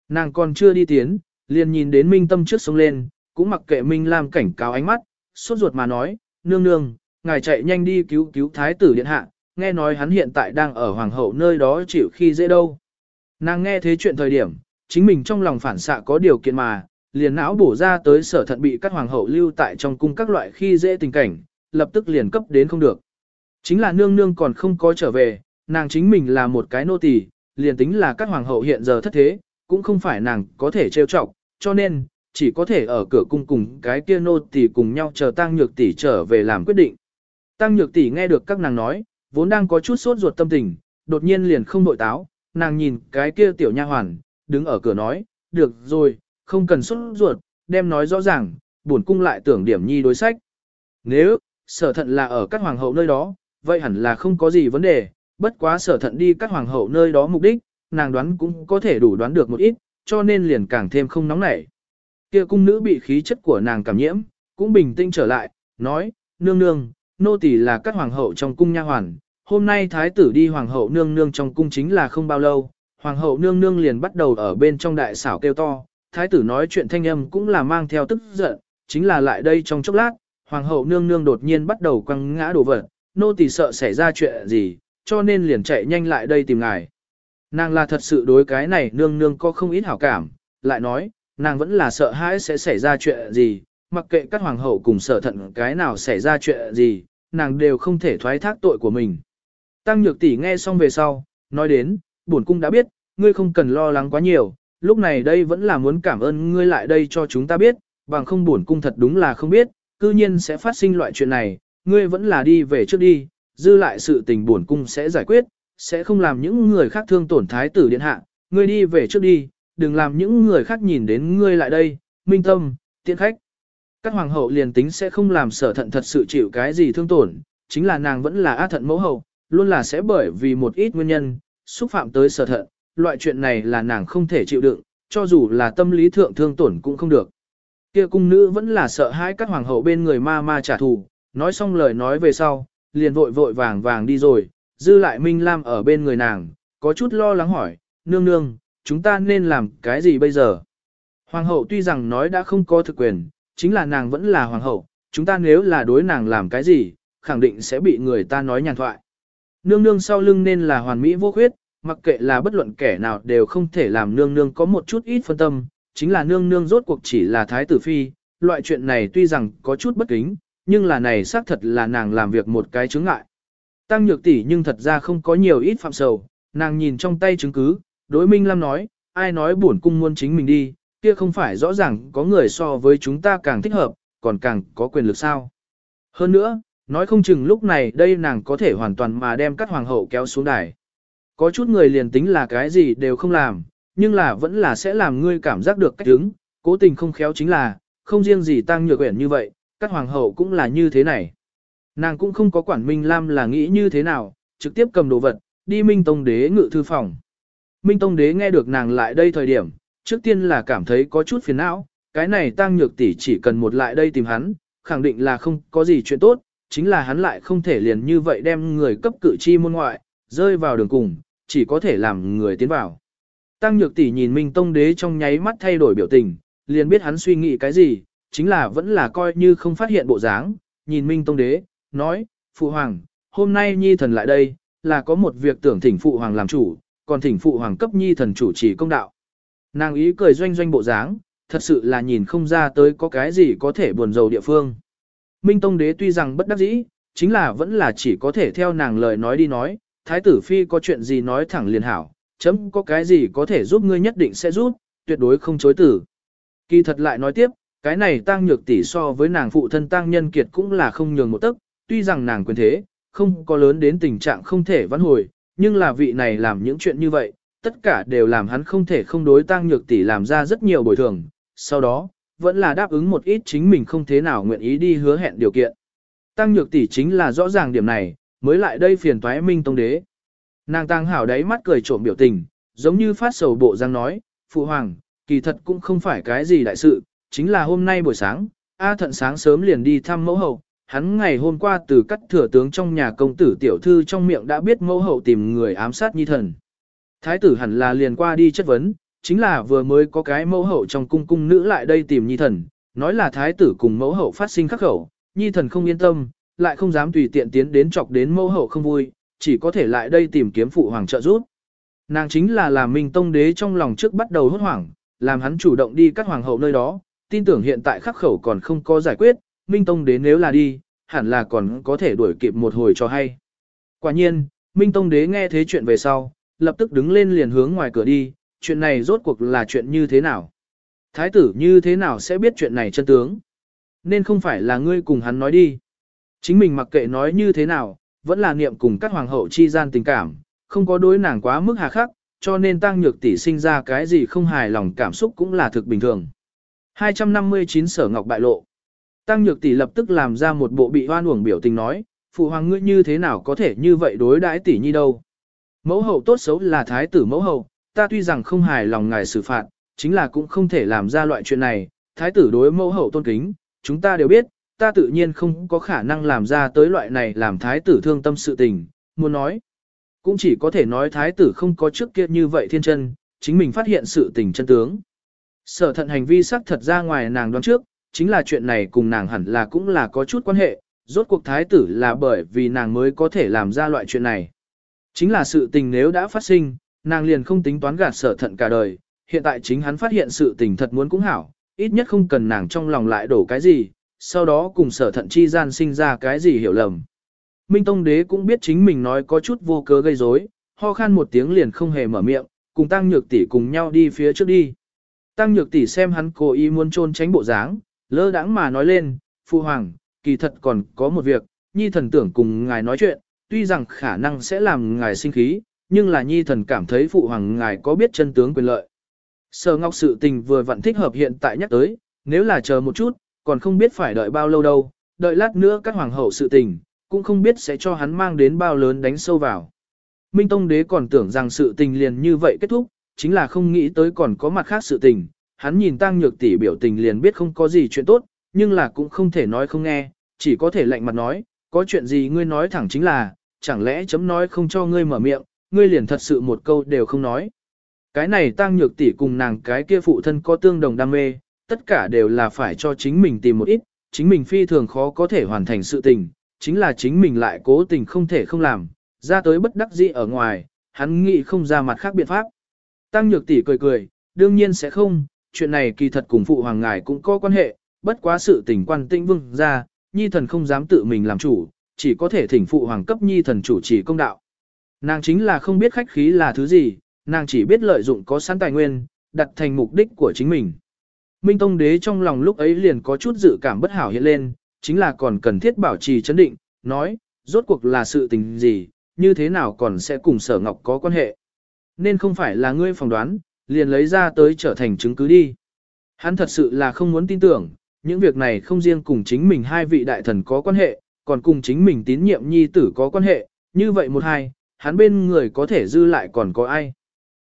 Nàng còn chưa đi tiến, liền nhìn đến Minh Tâm trước sông lên, cũng mặc kệ Minh Lam cảnh cáo ánh mắt, sốt ruột mà nói, nương nương, ngài chạy nhanh đi cứu cứu thái tử điện hạ, nghe nói hắn hiện tại đang ở hoàng hậu nơi đó chịu khi dễ đâu. Nàng nghe thế chuyện thời điểm, chính mình trong lòng phản xạ có điều kiện mà, liền não bổ ra tới sở thận bị các hoàng hậu lưu tại trong cung các loại khi dễ tình cảnh, lập tức liền cấp đến không được. Chính là nương nương còn không có trở về, nàng chính mình là một cái nô tỳ, liền tính là các hoàng hậu hiện giờ thất thế, cũng không phải nàng có thể trêu chọc, cho nên, chỉ có thể ở cửa cung cùng cái kia nô tỳ cùng nhau chờ tăng nhược tỷ trở về làm quyết định. Tăng nhược tỷ nghe được các nàng nói, vốn đang có chút sốt ruột tâm tình, đột nhiên liền không nội táo, nàng nhìn cái kia tiểu nha hoàn, đứng ở cửa nói, được rồi, không cần sốt ruột, đem nói rõ ràng, buồn cung lại tưởng điểm nhi đối sách. Nếu, sở thận là ở các hoàng hậu nơi đó, vậy hẳn là không có gì vấn đề, bất quá sở thận đi các hoàng hậu nơi đó mục đích, nàng đoán cũng có thể đủ đoán được một ít, cho nên liền càng thêm không nóng nảy. Kia cung nữ bị khí chất của nàng cảm nhiễm, cũng bình tĩnh trở lại, nói, nương nương, nô tỳ là các hoàng hậu trong cung nha hoàn, hôm nay thái tử đi hoàng hậu nương nương trong cung chính là không bao lâu, hoàng hậu nương nương liền bắt đầu ở bên trong đại xảo kêu to, thái tử nói chuyện thanh âm cũng là mang theo tức giận, chính là lại đây trong chốc lát, hoàng hậu nương nương đột nhiên bắt đầu quăng ngã đổ vật, nô tỳ sợ xảy ra chuyện gì, cho nên liền chạy nhanh lại đây tìm ngài. Nàng là thật sự đối cái này nương nương có không ít hảo cảm, lại nói, nàng vẫn là sợ hãi sẽ xảy ra chuyện gì, mặc kệ các hoàng hậu cùng sợ thận cái nào xảy ra chuyện gì, nàng đều không thể thoái thác tội của mình. Tăng nhược tỷ nghe xong về sau, nói đến, bổn cung đã biết, ngươi không cần lo lắng quá nhiều, lúc này đây vẫn là muốn cảm ơn ngươi lại đây cho chúng ta biết, bằng không bổn cung thật đúng là không biết, cư nhiên sẽ phát sinh loại chuyện này, ngươi vẫn là đi về trước đi, dư lại sự tình buồn cung sẽ giải quyết, sẽ không làm những người khác thương tổn thái tử điện hạ, ngươi đi về trước đi, đừng làm những người khác nhìn đến ngươi lại đây, minh tâm, tiện khách. Các hoàng hậu liền tính sẽ không làm sở thận thật sự chịu cái gì thương tổn, chính là nàng vẫn là á thận mẫu hậu, luôn là sẽ bởi vì một ít nguyên nhân, xúc phạm tới sở thận, loại chuyện này là nàng không thể chịu đựng, cho dù là tâm lý thượng thương tổn cũng không được. Kia cung nữ vẫn là sợ hãi các hoàng hậu bên người ma ma trả thù, nói xong lời nói về sau, liền vội vội vàng vàng đi rồi, dư lại Minh Lam ở bên người nàng, có chút lo lắng hỏi, nương nương, chúng ta nên làm cái gì bây giờ? Hoàng hậu tuy rằng nói đã không có thực quyền, chính là nàng vẫn là hoàng hậu, chúng ta nếu là đối nàng làm cái gì, khẳng định sẽ bị người ta nói nhàn thoại. Nương nương sau lưng nên là hoàn mỹ vô khuyết, mặc kệ là bất luận kẻ nào đều không thể làm nương nương có một chút ít phân tâm, chính là nương nương rốt cuộc chỉ là thái tử phi, loại chuyện này tuy rằng có chút bất kính, nhưng là này xác thật là nàng làm việc một cái chứng ngại. Tăng nhược tỷ nhưng thật ra không có nhiều ít phạm sầu, nàng nhìn trong tay chứng cứ, đối Minh Lam nói, ai nói bổn cung muốn chính mình đi, kia không phải rõ ràng có người so với chúng ta càng thích hợp, còn càng có quyền lực sao. Hơn nữa, nói không chừng lúc này đây nàng có thể hoàn toàn mà đem các hoàng hậu kéo xuống đài. Có chút người liền tính là cái gì đều không làm, nhưng là vẫn là sẽ làm ngươi cảm giác được cách đứng, cố tình không khéo chính là, không riêng gì tăng nhược quyển như vậy, các hoàng hậu cũng là như thế này. Nàng cũng không có quản Minh Lam là nghĩ như thế nào, trực tiếp cầm đồ vật, đi Minh Tông Đế ngự thư phòng. Minh Tông Đế nghe được nàng lại đây thời điểm, trước tiên là cảm thấy có chút phiền não, cái này tăng nhược tỷ chỉ cần một lại đây tìm hắn, khẳng định là không có gì chuyện tốt, chính là hắn lại không thể liền như vậy đem người cấp cử chi môn ngoại, rơi vào đường cùng, chỉ có thể làm người tiến vào. Tăng nhược tỷ nhìn Minh Tông Đế trong nháy mắt thay đổi biểu tình, liền biết hắn suy nghĩ cái gì, chính là vẫn là coi như không phát hiện bộ dáng, nhìn Minh Tông Đế, nói, Phụ Hoàng, hôm nay Nhi Thần lại đây, là có một việc tưởng thỉnh Phụ Hoàng làm chủ, còn thỉnh Phụ Hoàng cấp Nhi Thần chủ trì công đạo. Nàng ý cười doanh doanh bộ dáng, thật sự là nhìn không ra tới có cái gì có thể buồn rầu địa phương. Minh Tông Đế tuy rằng bất đắc dĩ, chính là vẫn là chỉ có thể theo nàng lời nói đi nói, Thái tử Phi có chuyện gì nói thẳng liền hảo, chấm có cái gì có thể giúp ngươi nhất định sẽ giúp, tuyệt đối không chối tử. Kỳ thật lại nói tiếp, cái này tăng nhược tỷ so với nàng phụ thân tăng nhân kiệt cũng là không nhường một tấc, tuy rằng nàng quyền thế, không có lớn đến tình trạng không thể vãn hồi, nhưng là vị này làm những chuyện như vậy, tất cả đều làm hắn không thể không đối tăng nhược tỷ làm ra rất nhiều bồi thường, sau đó, vẫn là đáp ứng một ít chính mình không thế nào nguyện ý đi hứa hẹn điều kiện. Tăng nhược tỷ chính là rõ ràng điểm này, mới lại đây phiền toái minh tông đế. Nàng Tang hảo đáy mắt cười trộm biểu tình, giống như phát sầu bộ giang nói, phụ hoàng, kỳ thật cũng không phải cái gì đại sự, chính là hôm nay buổi sáng, A thận sáng sớm liền đi thăm mẫu hậu, hắn ngày hôm qua từ cắt thừa tướng trong nhà công tử tiểu thư trong miệng đã biết mẫu hậu tìm người ám sát nhi thần. Thái tử hẳn là liền qua đi chất vấn, chính là vừa mới có cái mẫu hậu trong cung cung nữ lại đây tìm nhi thần, nói là thái tử cùng mẫu hậu phát sinh khắc khẩu, nhi thần không yên tâm, lại không dám tùy tiện tiến đến chọc đến mẫu hậu không vui, chỉ có thể lại đây tìm kiếm phụ hoàng trợ giúp. Nàng chính là làm Minh Tông đế trong lòng trước bắt đầu hốt hoảng, làm hắn chủ động đi cắt hoàng hậu nơi đó, tin tưởng hiện tại khắc khẩu còn không có giải quyết, Minh Tông đế nếu là đi, hẳn là còn có thể đuổi kịp một hồi cho hay. Quả nhiên, Minh Tông đế nghe thế chuyện về sau, lập tức đứng lên liền hướng ngoài cửa đi, chuyện này rốt cuộc là chuyện như thế nào? Thái tử như thế nào sẽ biết chuyện này chân tướng? Nên không phải là ngươi cùng hắn nói đi. Chính mình mặc kệ nói như thế nào, vẫn là niệm cùng các hoàng hậu chi gian tình cảm, không có đối nàng quá mức hà khắc, cho nên tăng nhược tỷ sinh ra cái gì không hài lòng cảm xúc cũng là thực bình thường. 259 sở ngọc bại lộ. Tăng nhược tỷ lập tức làm ra một bộ bị hoan uổng biểu tình nói, phụ hoàng ngươi như thế nào có thể như vậy đối đãi tỷ nhi đâu. Mẫu hậu tốt xấu là thái tử mẫu hậu, ta tuy rằng không hài lòng ngài xử phạt, chính là cũng không thể làm ra loại chuyện này, thái tử đối mẫu hậu tôn kính, chúng ta đều biết, ta tự nhiên không có khả năng làm ra tới loại này làm thái tử thương tâm sự tình, muốn nói. Cũng chỉ có thể nói thái tử không có trước kia như vậy thiên chân, chính mình phát hiện sự tình chân tướng. Sở thận hành vi sắc thật ra ngoài nàng đoán trước, chính là chuyện này cùng nàng hẳn là cũng là có chút quan hệ, rốt cuộc thái tử là bởi vì nàng mới có thể làm ra loại chuyện này. Chính là sự tình nếu đã phát sinh, nàng liền không tính toán gạt sở thận cả đời, hiện tại chính hắn phát hiện sự tình thật muốn cũng hảo, ít nhất không cần nàng trong lòng lại đổ cái gì, sau đó cùng sở thận chi gian sinh ra cái gì hiểu lầm. Minh Tông Đế cũng biết chính mình nói có chút vô cớ gây rối, ho khan một tiếng liền không hề mở miệng, cùng Tăng Nhược Tỷ cùng nhau đi phía trước đi. Tăng Nhược Tỷ xem hắn cố ý muốn trôn tránh bộ dáng, lơ đãng mà nói lên, "Phu hoàng, kỳ thật còn có một việc, Nhi thần tưởng cùng ngài nói chuyện, tuy rằng khả năng sẽ làm ngài sinh khí, nhưng là Nhi thần cảm thấy phụ hoàng ngài có biết chân tướng quyền lợi." Sở Ngọc sự tình vừa vặn thích hợp hiện tại nhắc tới, nếu là chờ một chút, còn không biết phải đợi bao lâu đâu, đợi lát nữa các hoàng hậu sự tình, cũng không biết sẽ cho hắn mang đến bao lớn đánh sâu vào. Minh Tông Đế còn tưởng rằng sự tình liền như vậy kết thúc, chính là không nghĩ tới còn có mặt khác sự tình, hắn nhìn Tăng Nhược tỷ biểu tình liền biết không có gì chuyện tốt, nhưng là cũng không thể nói không nghe, chỉ có thể lạnh mặt nói, có chuyện gì ngươi nói thẳng chính là, chẳng lẽ chấm nói không cho ngươi mở miệng, ngươi liền thật sự một câu đều không nói. Cái này Tăng Nhược tỷ cùng nàng cái kia phụ thân có tương đồng đam mê, tất cả đều là phải cho chính mình tìm một ít, chính mình phi thường khó có thể hoàn thành sự tình, chính là chính mình lại cố tình không thể không làm, ra tới bất đắc dĩ ở ngoài, hắn nghĩ không ra mặt khác biện pháp. Tăng Nhược tỷ cười cười, đương nhiên sẽ không, chuyện này kỳ thật cùng phụ hoàng ngài cũng có quan hệ, bất quá sự tình quan tinh vương ra, nhi thần không dám tự mình làm chủ, chỉ có thể thỉnh phụ hoàng cấp nhi thần chủ trì công đạo. Nàng chính là không biết khách khí là thứ gì, nàng chỉ biết lợi dụng có sẵn tài nguyên, đặt thành mục đích của chính mình. Minh Tông Đế trong lòng lúc ấy liền có chút dự cảm bất hảo hiện lên, chính là còn cần thiết bảo trì chấn định, nói, rốt cuộc là sự tình gì, như thế nào còn sẽ cùng sở ngọc có quan hệ. Nên không phải là ngươi phỏng đoán, liền lấy ra tới trở thành chứng cứ đi. Hắn thật sự là không muốn tin tưởng, những việc này không riêng cùng chính mình hai vị đại thần có quan hệ, còn cùng chính mình tín nhiệm nhi tử có quan hệ, như vậy một hai, hắn bên người có thể dư lại còn có ai.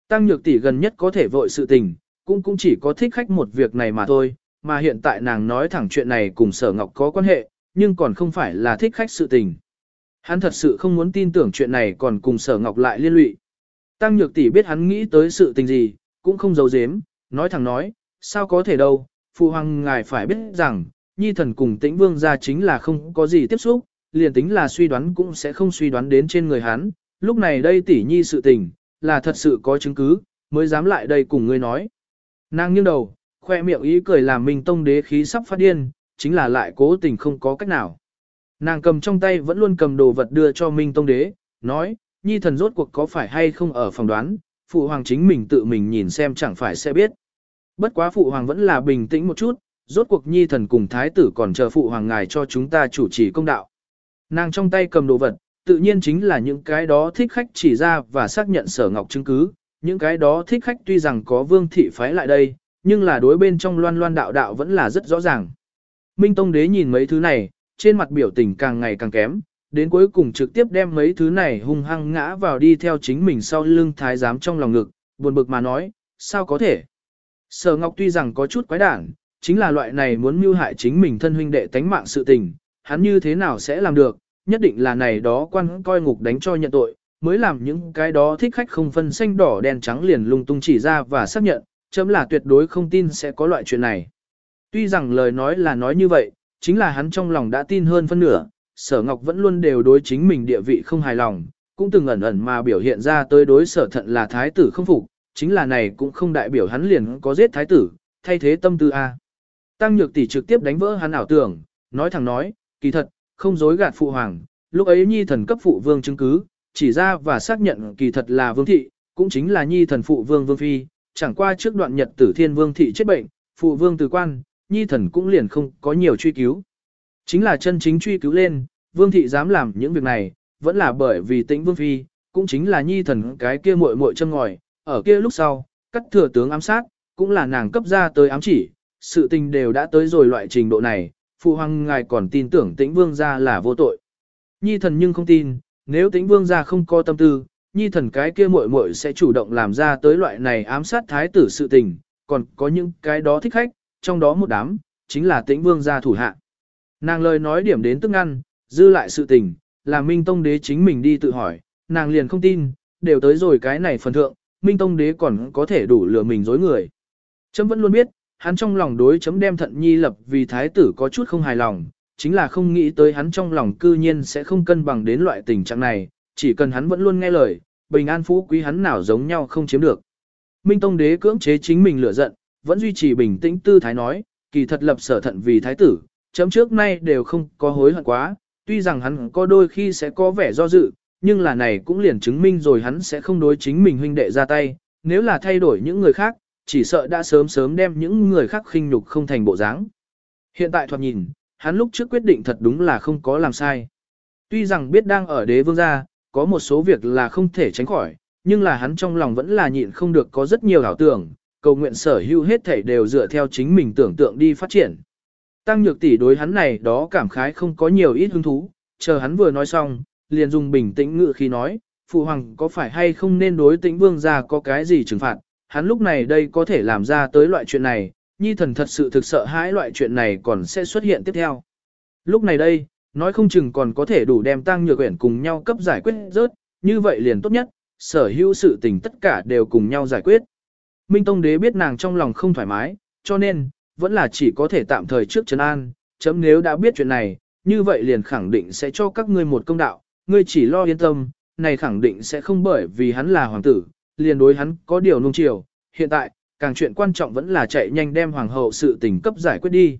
Tăng nhược tỷ gần nhất có thể vội sự tình, cũng cũng chỉ có thích khách một việc này mà thôi, mà hiện tại nàng nói thẳng chuyện này cùng sở ngọc có quan hệ, nhưng còn không phải là thích khách sự tình. Hắn thật sự không muốn tin tưởng chuyện này còn cùng sở ngọc lại liên lụy. Tăng nhược tỷ biết hắn nghĩ tới sự tình gì, cũng không giấu giếm, nói thẳng nói, sao có thể đâu, phụ hoàng ngài phải biết rằng, nhi thần cùng tĩnh vương gia chính là không có gì tiếp xúc, liền tính là suy đoán cũng sẽ không suy đoán đến trên người hắn, lúc này đây tỷ nhi sự tình, là thật sự có chứng cứ, mới dám lại đây cùng ngươi nói. Nàng nghiêng đầu, khoe miệng ý cười làm Minh Tông đế khí sắp phát điên, chính là lại cố tình không có cách nào. Nàng cầm trong tay vẫn luôn cầm đồ vật đưa cho Minh Tông đế, nói, nhi thần rốt cuộc có phải hay không ở phòng đoán, phụ hoàng chính mình tự mình nhìn xem chẳng phải sẽ biết. Bất quá phụ hoàng vẫn là bình tĩnh một chút, rốt cuộc nhi thần cùng thái tử còn chờ phụ hoàng ngài cho chúng ta chủ trì công đạo. Nàng trong tay cầm đồ vật, tự nhiên chính là những cái đó thích khách chỉ ra và xác nhận sở ngọc chứng cứ, những cái đó thích khách tuy rằng có vương thị phái lại đây, nhưng là đối bên trong loan loan đạo đạo vẫn là rất rõ ràng. Minh Tông Đế nhìn mấy thứ này, trên mặt biểu tình càng ngày càng kém, đến cuối cùng trực tiếp đem mấy thứ này hung hăng ngã vào đi theo chính mình sau lưng thái giám trong lòng ngực, buồn bực mà nói, sao có thể. Sở Ngọc tuy rằng có chút quái đản, chính là loại này muốn mưu hại chính mình thân huynh đệ tánh mạng sự tình, hắn như thế nào sẽ làm được, nhất định là này đó quan coi ngục đánh cho nhận tội, mới làm những cái đó thích khách không phân xanh đỏ đen trắng liền lung tung chỉ ra và xác nhận, chấm là tuyệt đối không tin sẽ có loại chuyện này. Tuy rằng lời nói là nói như vậy, chính là hắn trong lòng đã tin hơn phân nửa, sở ngọc vẫn luôn đều đối chính mình địa vị không hài lòng, cũng từng ẩn ẩn mà biểu hiện ra tới đối sở thận là thái tử không phục, chính là này cũng không đại biểu hắn liền có giết thái tử, thay thế tâm tư A. Tăng nhược tỷ trực tiếp đánh vỡ hắn ảo tưởng, nói thẳng nói, kỳ thật, không dối gạt phụ hoàng, lúc ấy nhi thần cấp phụ vương chứng cứ, chỉ ra và xác nhận kỳ thật là vương thị, cũng chính là nhi thần phụ vương vương phi, chẳng qua trước đoạn nhật tử thiên vương thị chết bệnh, phụ vương từ quan, nhi thần cũng liền không có nhiều truy cứu. Chính là chân chính truy cứu lên, vương thị dám làm những việc này, vẫn là bởi vì tĩnh vương phi, cũng chính là nhi thần cái kia muội muội châm ngòi, ở kia lúc sau, cắt thừa tướng ám sát, cũng là nàng cấp ra tới ám chỉ, sự tình đều đã tới rồi loại trình độ này, phụ hoàng ngài còn tin tưởng tĩnh vương gia là vô tội. Nhi thần nhưng không tin, nếu tĩnh vương gia không có tâm tư, nhi thần cái kia muội muội sẽ chủ động làm ra tới loại này ám sát thái tử sự tình, còn có những cái đó thích khách, trong đó một đám, chính là tĩnh vương gia thủ hạ. Nàng lời nói điểm đến tức ngăn, dư lại sự tình, là Minh Tông Đế chính mình đi tự hỏi, nàng liền không tin, đều tới rồi cái này phần thượng, Minh Tông Đế còn có thể đủ lừa mình dối người. Chấm vẫn luôn biết, hắn trong lòng đối chấm đem thận nhi lập vì thái tử có chút không hài lòng, chính là không nghĩ tới hắn trong lòng cư nhiên sẽ không cân bằng đến loại tình trạng này, chỉ cần hắn vẫn luôn nghe lời, bình an phú quý hắn nào giống nhau không chiếm được. Minh Tông Đế cưỡng chế chính mình lửa giận, vẫn duy trì bình tĩnh tư thái nói, kỳ thật lập sở thận vì thái tử, chấm trước nay đều không có hối hận quá, tuy rằng hắn có đôi khi sẽ có vẻ do dự, nhưng là này cũng liền chứng minh rồi hắn sẽ không đối chính mình huynh đệ ra tay, nếu là thay đổi những người khác, chỉ sợ đã sớm sớm đem những người khác khinh nhục không thành bộ dáng. Hiện tại thoạt nhìn, hắn lúc trước quyết định thật đúng là không có làm sai. Tuy rằng biết đang ở đế vương gia, có một số việc là không thể tránh khỏi, nhưng là hắn trong lòng vẫn là nhịn không được có rất nhiều ảo tưởng, cầu nguyện sở hữu hết thảy đều dựa theo chính mình tưởng tượng đi phát triển. Tăng nhược tỷ đối hắn này đó cảm khái không có nhiều ít hứng thú, chờ hắn vừa nói xong, liền dùng bình tĩnh ngự khi nói, phụ hoàng có phải hay không nên đối tĩnh vương gia có cái gì trừng phạt, hắn lúc này đây có thể làm ra tới loại chuyện này, nhi thần thật sự thực sợ hãi loại chuyện này còn sẽ xuất hiện tiếp theo. Lúc này đây, nói không chừng còn có thể đủ đem tăng nhược quyển cùng nhau cấp giải quyết rớt, như vậy liền tốt nhất, sở hữu sự tình tất cả đều cùng nhau giải quyết. Minh Tông Đế biết nàng trong lòng không thoải mái, cho nên, vẫn là chỉ có thể tạm thời trước trấn an, chấm nếu đã biết chuyện này, như vậy liền khẳng định sẽ cho các ngươi một công đạo, ngươi chỉ lo yên tâm, này khẳng định sẽ không bởi vì hắn là hoàng tử, liền đối hắn có điều nung chiều, hiện tại, càng chuyện quan trọng vẫn là chạy nhanh đem hoàng hậu sự tình cấp giải quyết đi.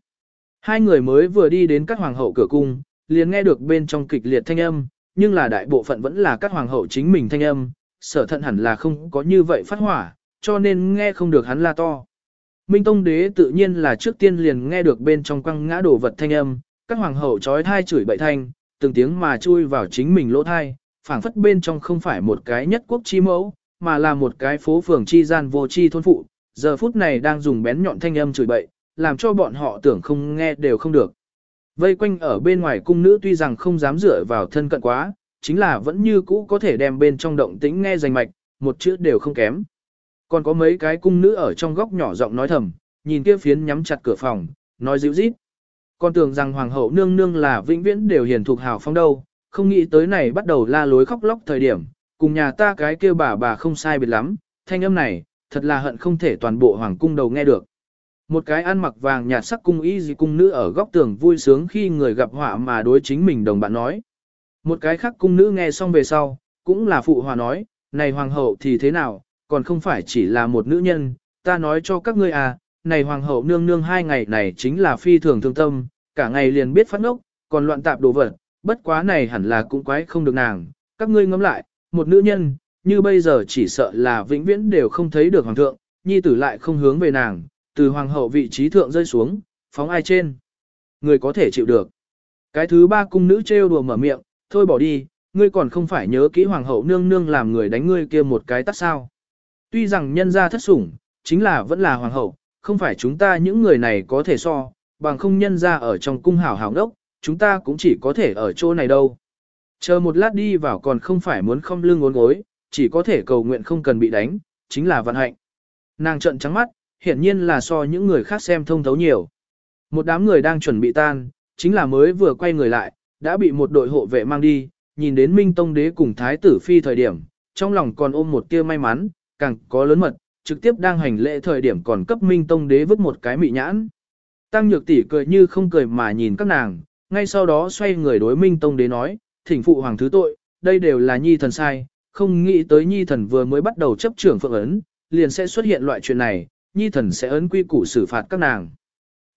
Hai người mới vừa đi đến các hoàng hậu cửa cung, liền nghe được bên trong kịch liệt thanh âm, nhưng là đại bộ phận vẫn là các hoàng hậu chính mình thanh âm, sở thận hẳn là không có như vậy phát hỏa, cho nên nghe không được hắn la to. Minh Tông Đế tự nhiên là trước tiên liền nghe được bên trong quăng ngã đổ vật thanh âm, các hoàng hậu trói thai chửi bậy thanh, từng tiếng mà chui vào chính mình lỗ thai, phảng phất bên trong không phải một cái nhất quốc chi mẫu, mà là một cái phố phường chi gian vô chi thôn phụ, giờ phút này đang dùng bén nhọn thanh âm chửi bậy, làm cho bọn họ tưởng không nghe đều không được. Vây quanh ở bên ngoài cung nữ tuy rằng không dám dựa vào thân cận quá, chính là vẫn như cũ có thể đem bên trong động tĩnh nghe rành mạch, một chữ đều không kém. Còn có mấy cái cung nữ ở trong góc nhỏ giọng nói thầm, nhìn kia phiến nhắm chặt cửa phòng, nói dịu rít. Con tưởng rằng hoàng hậu nương nương là vĩnh viễn đều hiền thuộc hào phong đâu, không nghĩ tới này bắt đầu la lối khóc lóc thời điểm, cùng nhà ta cái kia bà bà không sai biệt lắm, thanh âm này, thật là hận không thể toàn bộ hoàng cung đầu nghe được. Một cái ăn mặc vàng nhạt sắc cung y gì cung nữ ở góc tường vui sướng khi người gặp họa mà đối chính mình đồng bạn nói. Một cái khác cung nữ nghe xong về sau, cũng là phụ hòa nói, này hoàng hậu thì thế nào, còn không phải chỉ là một nữ nhân, ta nói cho các ngươi à, này hoàng hậu nương nương hai ngày này chính là phi thường thương tâm, cả ngày liền biết phát ngốc, còn loạn tạp đồ vật, bất quá này hẳn là cũng quái không được nàng, các ngươi ngẫm lại, một nữ nhân, như bây giờ chỉ sợ là vĩnh viễn đều không thấy được hoàng thượng, nhi tử lại không hướng về nàng, từ hoàng hậu vị trí thượng rơi xuống, phóng ai trên. Người có thể chịu được. Cái thứ ba cung nữ trêu đùa mở miệng, thôi bỏ đi, ngươi còn không phải nhớ kỹ hoàng hậu nương nương làm người đánh ngươi kia một cái tắt sao. Tuy rằng nhân gia thất sủng, chính là vẫn là hoàng hậu, không phải chúng ta những người này có thể so, bằng không nhân gia ở trong cung hảo hảo đốc, chúng ta cũng chỉ có thể ở chỗ này đâu. Chờ một lát đi vào còn không phải muốn không lưng ngốn gối, chỉ có thể cầu nguyện không cần bị đánh, chính là vận hạnh. Nàng trợn trắng mắt, hiển nhiên là so những người khác xem thông thấu nhiều. Một đám người đang chuẩn bị tan, chính là mới vừa quay người lại, đã bị một đội hộ vệ mang đi, nhìn đến Minh Tông Đế cùng Thái tử Phi thời điểm, trong lòng còn ôm một tia may mắn, càng có lớn mật, trực tiếp đang hành lễ thời điểm còn cấp Minh Tông Đế vứt một cái mị nhãn. Tăng Nhược tỷ cười như không cười mà nhìn các nàng, ngay sau đó xoay người đối Minh Tông Đế nói, thỉnh phụ hoàng thứ tội, đây đều là nhi thần sai, không nghĩ tới nhi thần vừa mới bắt đầu chấp trưởng phượng ấn, liền sẽ xuất hiện loại chuyện này, nhi thần sẽ ấn quy củ xử phạt các nàng.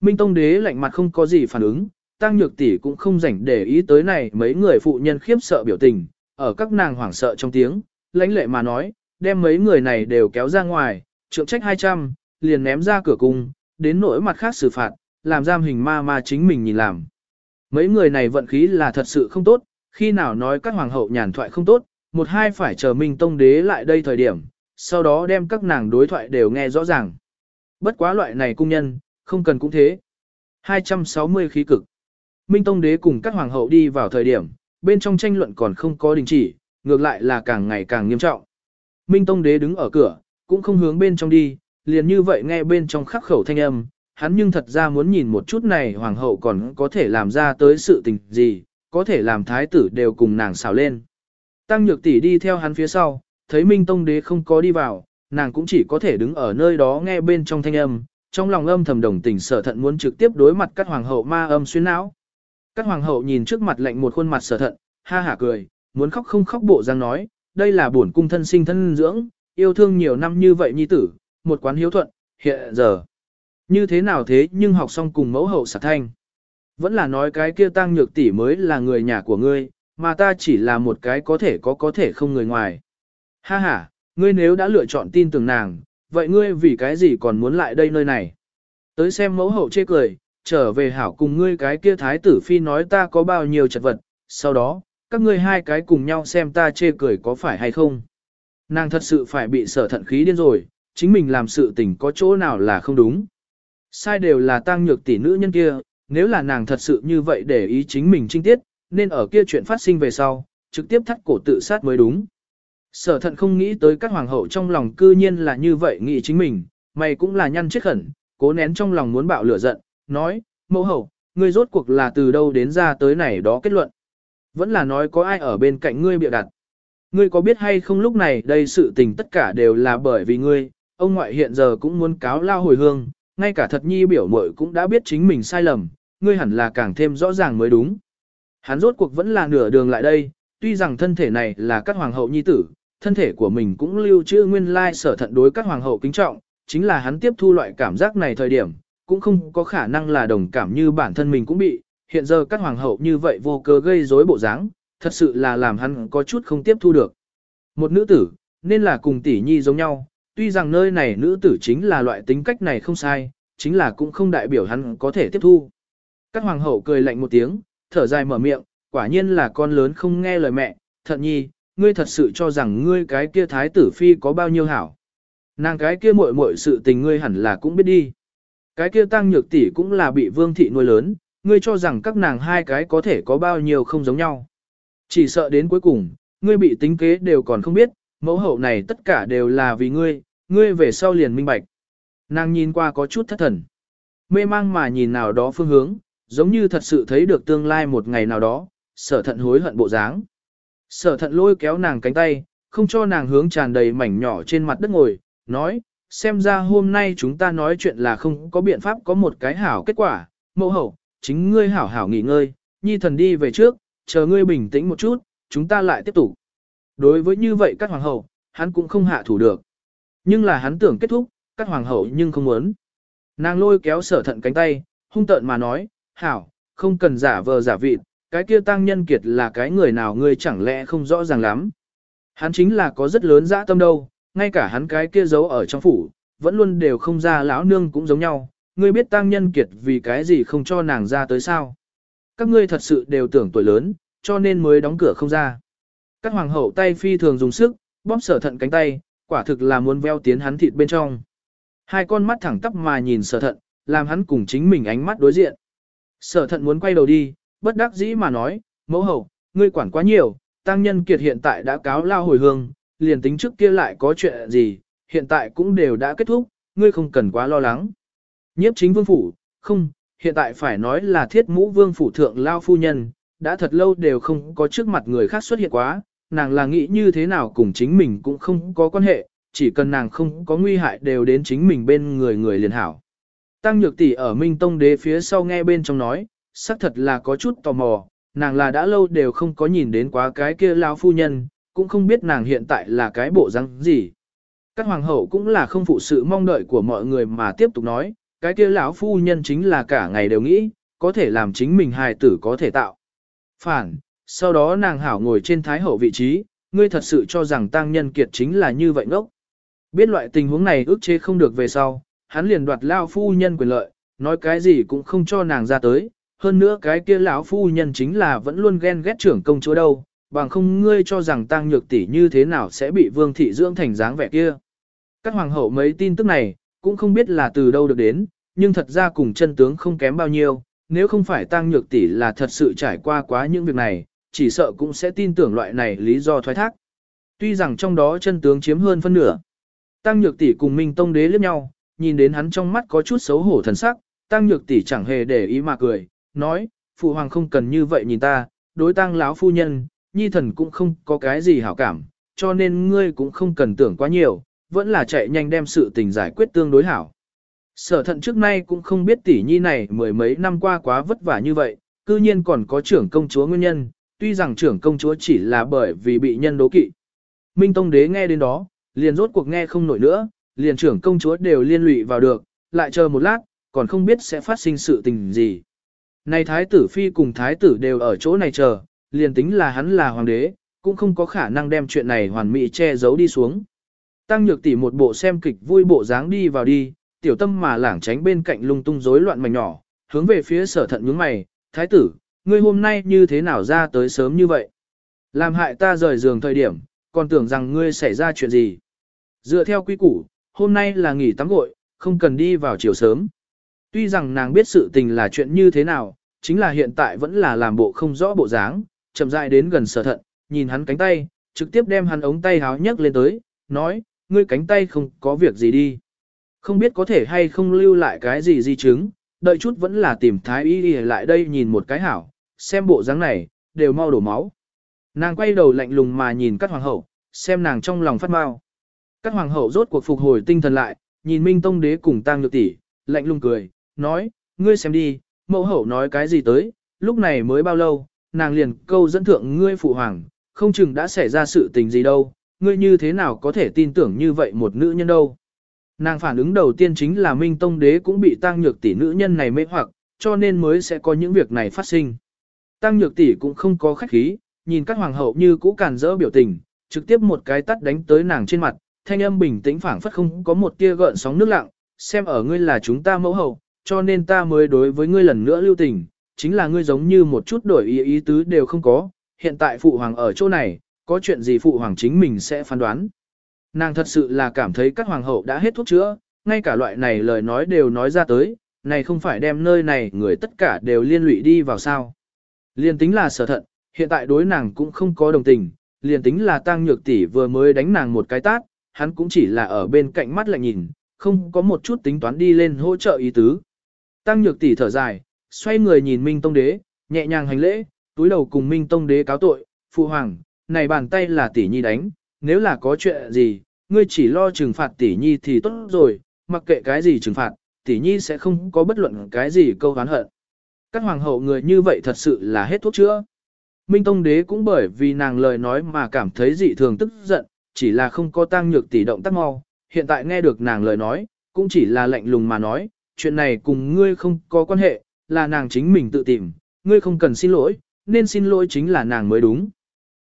Minh Tông Đế lạnh mặt không có gì phản ứng, Tăng Nhược tỷ cũng không rảnh để ý tới này mấy người phụ nhân khiếp sợ biểu tình, ở các nàng hoảng sợ trong tiếng, lãnh lệ mà nói, đem mấy người này đều kéo ra ngoài, trượng trách 200, liền ném ra cửa cung, đến nỗi mặt khác xử phạt, làm giam hình ma ma chính mình nhìn làm. Mấy người này vận khí là thật sự không tốt, khi nào nói các hoàng hậu nhàn thoại không tốt, một hai phải chờ Minh Tông Đế lại đây thời điểm, sau đó đem các nàng đối thoại đều nghe rõ ràng. Bất quá loại này cung nhân, không cần cũng thế. 260 khí cực. Minh Tông Đế cùng các hoàng hậu đi vào thời điểm, bên trong tranh luận còn không có đình chỉ, ngược lại là càng ngày càng nghiêm trọng. Minh Tông Đế đứng ở cửa, cũng không hướng bên trong đi, liền như vậy nghe bên trong khắc khẩu thanh âm, hắn nhưng thật ra muốn nhìn một chút này hoàng hậu còn có thể làm ra tới sự tình gì, có thể làm thái tử đều cùng nàng xào lên. Tăng Nhược tỷ đi theo hắn phía sau, thấy Minh Tông Đế không có đi vào, nàng cũng chỉ có thể đứng ở nơi đó nghe bên trong thanh âm, trong lòng âm thầm đồng tình sở thận muốn trực tiếp đối mặt các hoàng hậu ma âm xuyên não. Các hoàng hậu nhìn trước mặt lạnh một khuôn mặt sở thận, ha hả cười, muốn khóc không khóc bộ răng nói, đây là bổn cung thân sinh thân dưỡng, yêu thương nhiều năm như vậy nhi tử, một quán hiếu thuận, hiện giờ. Như thế nào thế nhưng học xong cùng mẫu hậu sạc thanh. Vẫn là nói cái kia tăng nhược tỷ mới là người nhà của ngươi, mà ta chỉ là một cái có thể có có thể không người ngoài. Ha ha, ngươi nếu đã lựa chọn tin tưởng nàng, vậy ngươi vì cái gì còn muốn lại đây nơi này? Tới xem mẫu hậu chê cười, trở về hảo cùng ngươi cái kia thái tử phi nói ta có bao nhiêu chật vật, sau đó, các ngươi hai cái cùng nhau xem ta chê cười có phải hay không. Nàng thật sự phải bị sở thận khí điên rồi, chính mình làm sự tình có chỗ nào là không đúng. Sai đều là tăng nhược tỷ nữ nhân kia, nếu là nàng thật sự như vậy để ý chính mình trinh tiết, nên ở kia chuyện phát sinh về sau, trực tiếp thắt cổ tự sát mới đúng. Sở thận không nghĩ tới các hoàng hậu trong lòng cư nhiên là như vậy nghĩ chính mình, mày cũng là nhăn chết khẩn, cố nén trong lòng muốn bạo lửa giận, nói, mẫu hậu, ngươi rốt cuộc là từ đâu đến ra tới này đó kết luận. Vẫn là nói có ai ở bên cạnh ngươi bịa đặt. Ngươi có biết hay không lúc này đây sự tình tất cả đều là bởi vì ngươi, ông ngoại hiện giờ cũng muốn cáo lao hồi hương, ngay cả thật nhi biểu mội cũng đã biết chính mình sai lầm, ngươi hẳn là càng thêm rõ ràng mới đúng. Hắn rốt cuộc vẫn là nửa đường lại đây, tuy rằng thân thể này là các hoàng hậu nhi tử, thân thể của mình cũng lưu trữ nguyên lai sở thận đối các hoàng hậu kính trọng, chính là hắn tiếp thu loại cảm giác này thời điểm, cũng không có khả năng là đồng cảm như bản thân mình cũng bị, hiện giờ các hoàng hậu như vậy vô cớ gây rối bộ dáng, thật sự là làm hắn có chút không tiếp thu được. Một nữ tử, nên là cùng tỷ nhi giống nhau, tuy rằng nơi này nữ tử chính là loại tính cách này không sai, chính là cũng không đại biểu hắn có thể tiếp thu. Các hoàng hậu cười lạnh một tiếng, thở dài mở miệng, quả nhiên là con lớn không nghe lời mẹ, thận nhi, ngươi thật sự cho rằng ngươi cái kia thái tử phi có bao nhiêu hảo. Nàng cái kia muội muội sự tình ngươi hẳn là cũng biết đi. Cái kia tăng nhược tỷ cũng là bị vương thị nuôi lớn, ngươi cho rằng các nàng hai cái có thể có bao nhiêu không giống nhau. Chỉ sợ đến cuối cùng, ngươi bị tính kế đều còn không biết, mẫu hậu này tất cả đều là vì ngươi, ngươi về sau liền minh bạch. Nàng nhìn qua có chút thất thần. Mê mang mà nhìn nào đó phương hướng, giống như thật sự thấy được tương lai một ngày nào đó, sở thận hối hận bộ dáng. Sở thận lôi kéo nàng cánh tay, không cho nàng hướng tràn đầy mảnh nhỏ trên mặt đất ngồi, nói, xem ra hôm nay chúng ta nói chuyện là không có biện pháp có một cái hảo kết quả, mẫu hậu, chính ngươi hảo hảo nghỉ ngơi, nhi thần đi về trước, chờ ngươi bình tĩnh một chút, chúng ta lại tiếp tục. Đối với như vậy các hoàng hậu, hắn cũng không hạ thủ được. Nhưng là hắn tưởng kết thúc, các hoàng hậu nhưng không muốn. Nàng lôi kéo sở thận cánh tay, hung tợn mà nói, hảo, không cần giả vờ giả vịt, cái kia tăng nhân kiệt là cái người nào ngươi chẳng lẽ không rõ ràng lắm. Hắn chính là có rất lớn dã tâm đâu, ngay cả hắn cái kia giấu ở trong phủ, vẫn luôn đều không ra lão nương cũng giống nhau, ngươi biết tăng nhân kiệt vì cái gì không cho nàng ra tới sao. Các ngươi thật sự đều tưởng tuổi lớn, cho nên mới đóng cửa không ra. Các hoàng hậu tay phi thường dùng sức, bóp sở thận cánh tay, quả thực là muốn veo tiến hắn thịt bên trong. Hai con mắt thẳng tắp mà nhìn sở thận, làm hắn cùng chính mình ánh mắt đối diện. Sở thận muốn quay đầu đi, bất đắc dĩ mà nói, mẫu hậu, ngươi quản quá nhiều, tăng nhân kiệt hiện tại đã cáo lao hồi hương, liền tính trước kia lại có chuyện gì, hiện tại cũng đều đã kết thúc, ngươi không cần quá lo lắng. Nhiếp chính vương phủ, không, hiện tại phải nói là thiết mũ vương phủ thượng lao phu nhân, đã thật lâu đều không có trước mặt người khác xuất hiện quá, nàng là nghĩ như thế nào cùng chính mình cũng không có quan hệ, chỉ cần nàng không có nguy hại đều đến chính mình bên người người liền hảo. Tăng nhược tỷ ở Minh Tông đế phía sau nghe bên trong nói, xác thật là có chút tò mò, nàng là đã lâu đều không có nhìn đến quá cái kia lão phu nhân, cũng không biết nàng hiện tại là cái bộ răng gì. Các hoàng hậu cũng là không phụ sự mong đợi của mọi người mà tiếp tục nói, cái kia lão phu nhân chính là cả ngày đều nghĩ, có thể làm chính mình hài tử có thể tạo. Phản, sau đó nàng hảo ngồi trên thái hậu vị trí, ngươi thật sự cho rằng tăng nhân kiệt chính là như vậy ngốc. Biết loại tình huống này ước chế không được về sau, hắn liền đoạt lao phu nhân quyền lợi, nói cái gì cũng không cho nàng ra tới, hơn nữa cái kia lão phu nhân chính là vẫn luôn ghen ghét trưởng công chúa đâu, bằng không ngươi cho rằng tăng nhược tỷ như thế nào sẽ bị vương thị dưỡng thành dáng vẻ kia. Các hoàng hậu mấy tin tức này, cũng không biết là từ đâu được đến, nhưng thật ra cùng chân tướng không kém bao nhiêu, nếu không phải tăng nhược tỷ là thật sự trải qua quá những việc này, chỉ sợ cũng sẽ tin tưởng loại này lý do thoái thác. Tuy rằng trong đó chân tướng chiếm hơn phân nửa. Tăng nhược tỷ cùng Minh Tông đế liếc nhau, nhìn đến hắn trong mắt có chút xấu hổ thần sắc, tăng nhược tỷ chẳng hề để ý mà cười, nói, phụ hoàng không cần như vậy nhìn ta, đối tăng lão phu nhân, nhi thần cũng không có cái gì hảo cảm, cho nên ngươi cũng không cần tưởng quá nhiều, vẫn là chạy nhanh đem sự tình giải quyết tương đối hảo. Sở thận trước nay cũng không biết tỷ nhi này mười mấy năm qua quá vất vả như vậy, cư nhiên còn có trưởng công chúa nguyên nhân, tuy rằng trưởng công chúa chỉ là bởi vì bị nhân đố kỵ. Minh Tông Đế nghe đến đó, liền rốt cuộc nghe không nổi nữa, liền trưởng công chúa đều liên lụy vào được, lại chờ một lát, còn không biết sẽ phát sinh sự tình gì. Này thái tử phi cùng thái tử đều ở chỗ này chờ, liền tính là hắn là hoàng đế, cũng không có khả năng đem chuyện này hoàn mỹ che giấu đi xuống. Tăng nhược tỷ một bộ xem kịch vui bộ dáng đi vào đi, tiểu tâm mà lảng tránh bên cạnh lung tung rối loạn mảnh nhỏ, hướng về phía sở thận nhướng mày, thái tử, ngươi hôm nay như thế nào ra tới sớm như vậy? Làm hại ta rời giường thời điểm, còn tưởng rằng ngươi xảy ra chuyện gì? Dựa theo quy củ, hôm nay là nghỉ tắm gội, không cần đi vào chiều sớm. Tuy rằng nàng biết sự tình là chuyện như thế nào, chính là hiện tại vẫn là làm bộ không rõ bộ dáng, chậm rãi đến gần sở thận, nhìn hắn cánh tay, trực tiếp đem hắn ống tay háo nhấc lên tới, nói, ngươi cánh tay không có việc gì đi. Không biết có thể hay không lưu lại cái gì di chứng, đợi chút vẫn là tìm thái y đi lại đây nhìn một cái hảo, xem bộ dáng này, đều mau đổ máu. Nàng quay đầu lạnh lùng mà nhìn các hoàng hậu, xem nàng trong lòng phát mau. Các hoàng hậu rốt cuộc phục hồi tinh thần lại, nhìn Minh Tông đế cùng tang nhược tỷ, lạnh lùng cười, nói, ngươi xem đi, mẫu hậu nói cái gì tới, lúc này mới bao lâu, nàng liền câu dẫn thượng ngươi phụ hoàng, không chừng đã xảy ra sự tình gì đâu, ngươi như thế nào có thể tin tưởng như vậy một nữ nhân đâu. Nàng phản ứng đầu tiên chính là Minh Tông Đế cũng bị tăng nhược tỷ nữ nhân này mê hoặc, cho nên mới sẽ có những việc này phát sinh. Tăng nhược tỷ cũng không có khách khí, nhìn các hoàng hậu như cũ càn rỡ biểu tình, trực tiếp một cái tắt đánh tới nàng trên mặt, thanh âm bình tĩnh phảng phất không có một tia gợn sóng nước lặng, xem ở ngươi là chúng ta mẫu hậu, cho nên ta mới đối với ngươi lần nữa lưu tình, chính là ngươi giống như một chút đổi ý ý tứ đều không có, hiện tại phụ hoàng ở chỗ này, có chuyện gì phụ hoàng chính mình sẽ phán đoán. Nàng thật sự là cảm thấy các hoàng hậu đã hết thuốc chữa, ngay cả loại này lời nói đều nói ra tới, này không phải đem nơi này người tất cả đều liên lụy đi vào sao. Liên tính là sở thận, hiện tại đối nàng cũng không có đồng tình, liền tính là tăng nhược tỷ vừa mới đánh nàng một cái tát, hắn cũng chỉ là ở bên cạnh mắt lại nhìn, không có một chút tính toán đi lên hỗ trợ ý tứ. Tăng nhược tỷ thở dài, xoay người nhìn Minh Tông Đế, nhẹ nhàng hành lễ, túi đầu cùng Minh Tông Đế cáo tội, phụ hoàng, này bàn tay là tỷ nhi đánh, nếu là có chuyện gì, ngươi chỉ lo trừng phạt tỷ nhi thì tốt rồi, mặc kệ cái gì trừng phạt, tỷ nhi sẽ không có bất luận cái gì câu oán hận. Các hoàng hậu người như vậy thật sự là hết thuốc chữa. Minh Tông Đế cũng bởi vì nàng lời nói mà cảm thấy dị thường tức giận, chỉ là không có tăng nhược tỷ động tác mau, hiện tại nghe được nàng lời nói, cũng chỉ là lạnh lùng mà nói, chuyện này cùng ngươi không có quan hệ, là nàng chính mình tự tìm, ngươi không cần xin lỗi, nên xin lỗi chính là nàng mới đúng.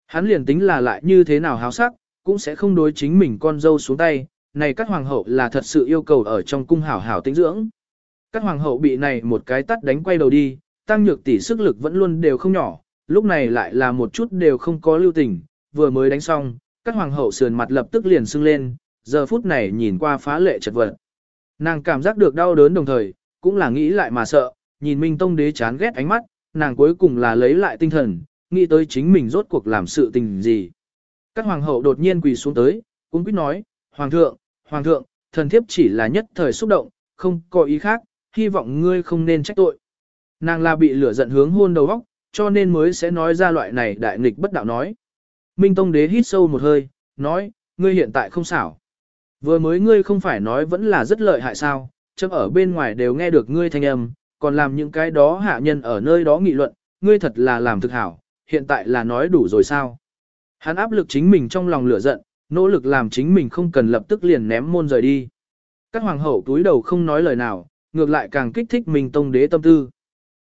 Hắn liền tính là lại như thế nào háo sắc, cũng sẽ không đối chính mình con dâu xuống tay, này các hoàng hậu là thật sự yêu cầu ở trong cung hảo hảo tĩnh dưỡng. Các hoàng hậu bị này một cái tắt đánh quay đầu đi, tăng nhược tỷ sức lực vẫn luôn đều không nhỏ, lúc này lại là một chút đều không có lưu tình, vừa mới đánh xong, các hoàng hậu sườn mặt lập tức liền sưng lên, giờ phút này nhìn qua phá lệ chật vật. Nàng cảm giác được đau đớn đồng thời, cũng là nghĩ lại mà sợ, nhìn Minh Tông đế chán ghét ánh mắt, nàng cuối cùng là lấy lại tinh thần, nghĩ tới chính mình rốt cuộc làm sự tình gì. Các hoàng hậu đột nhiên quỳ xuống tới, cũng biết nói, Hoàng thượng, Hoàng thượng, thần thiếp chỉ là nhất thời xúc động, không có ý khác, hy vọng ngươi không nên trách tội. Nàng là bị lửa giận hướng hôn đầu óc, cho nên mới sẽ nói ra loại này đại nghịch bất đạo nói. Minh Tông đế hít sâu một hơi, nói, ngươi hiện tại không xảo. Vừa mới ngươi không phải nói vẫn là rất lợi hại sao, chấm ở bên ngoài đều nghe được ngươi thanh âm, còn làm những cái đó hạ nhân ở nơi đó nghị luận, ngươi thật là làm thực hảo, hiện tại là nói đủ rồi sao. Hắn áp lực chính mình trong lòng lửa giận, nỗ lực làm chính mình không cần lập tức liền ném môn rời đi. Các hoàng hậu túi đầu không nói lời nào, ngược lại càng kích thích mình tông đế tâm tư.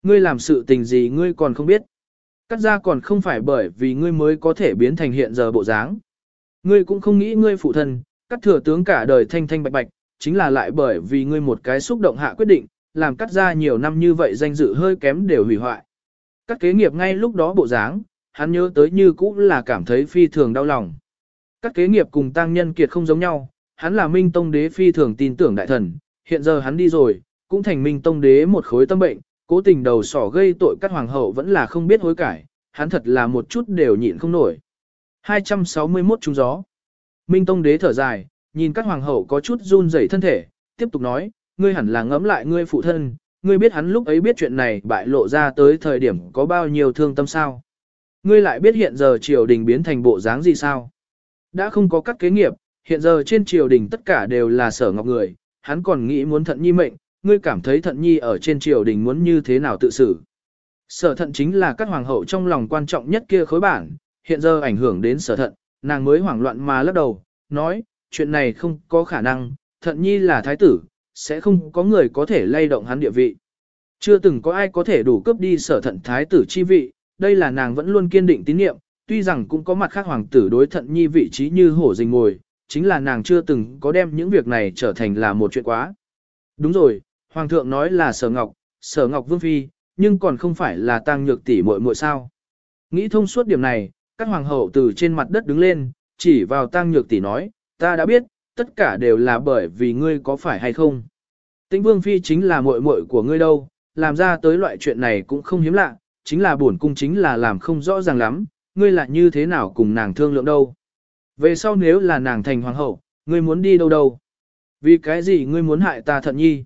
Ngươi làm sự tình gì ngươi còn không biết. Cắt ra còn không phải bởi vì ngươi mới có thể biến thành hiện giờ bộ dáng. Ngươi cũng không nghĩ ngươi phụ thân, cắt thừa tướng cả đời thanh thanh bạch bạch, chính là lại bởi vì ngươi một cái xúc động hạ quyết định, làm cắt ra nhiều năm như vậy danh dự hơi kém đều hủy hoại. Cắt kế nghiệp ngay lúc đó bộ dáng, hắn nhớ tới như cũ là cảm thấy phi thường đau lòng. Cắt kế nghiệp cùng tăng nhân kiệt không giống nhau, hắn là minh tông đế phi thường tin tưởng đại thần, hiện giờ hắn đi rồi, cũng thành minh tông đế một khối tâm bệnh, cố tình đầu sỏ gây tội các hoàng hậu vẫn là không biết hối cải, hắn thật là một chút đều nhịn không nổi. 261 trung gió. Minh Tông đế thở dài, nhìn các hoàng hậu có chút run rẩy thân thể, tiếp tục nói, ngươi hẳn là ngẫm lại ngươi phụ thân, ngươi biết hắn lúc ấy biết chuyện này bại lộ ra tới thời điểm có bao nhiêu thương tâm sao. Ngươi lại biết hiện giờ triều đình biến thành bộ dáng gì sao. Đã không có các kế nghiệp, hiện giờ trên triều đình tất cả đều là sở ngọc người, hắn còn nghĩ muốn thận nhi mệnh, ngươi cảm thấy thận nhi ở trên triều đình muốn như thế nào tự xử. Sở thận chính là các hoàng hậu trong lòng quan trọng nhất kia khối bản, hiện giờ ảnh hưởng đến sở thận, nàng mới hoảng loạn mà lắc đầu, nói, chuyện này không có khả năng, thận nhi là thái tử, sẽ không có người có thể lay động hắn địa vị. Chưa từng có ai có thể đủ cướp đi sở thận thái tử chi vị, đây là nàng vẫn luôn kiên định tín nhiệm, tuy rằng cũng có mặt khác hoàng tử đối thận nhi vị trí như hổ rình ngồi, chính là nàng chưa từng có đem những việc này trở thành là một chuyện quá. Đúng rồi, hoàng thượng nói là sở ngọc, sở ngọc vương phi, nhưng còn không phải là tăng nhược tỷ muội muội sao. Nghĩ thông suốt điểm này, các hoàng hậu từ trên mặt đất đứng lên, chỉ vào tăng nhược tỷ nói, ta đã biết, tất cả đều là bởi vì ngươi có phải hay không. Tĩnh vương phi chính là muội muội của ngươi đâu, làm ra tới loại chuyện này cũng không hiếm lạ, chính là bổn cung chính là làm không rõ ràng lắm, ngươi lại như thế nào cùng nàng thương lượng đâu. Về sau nếu là nàng thành hoàng hậu, ngươi muốn đi đâu đâu? Vì cái gì ngươi muốn hại ta thận nhi?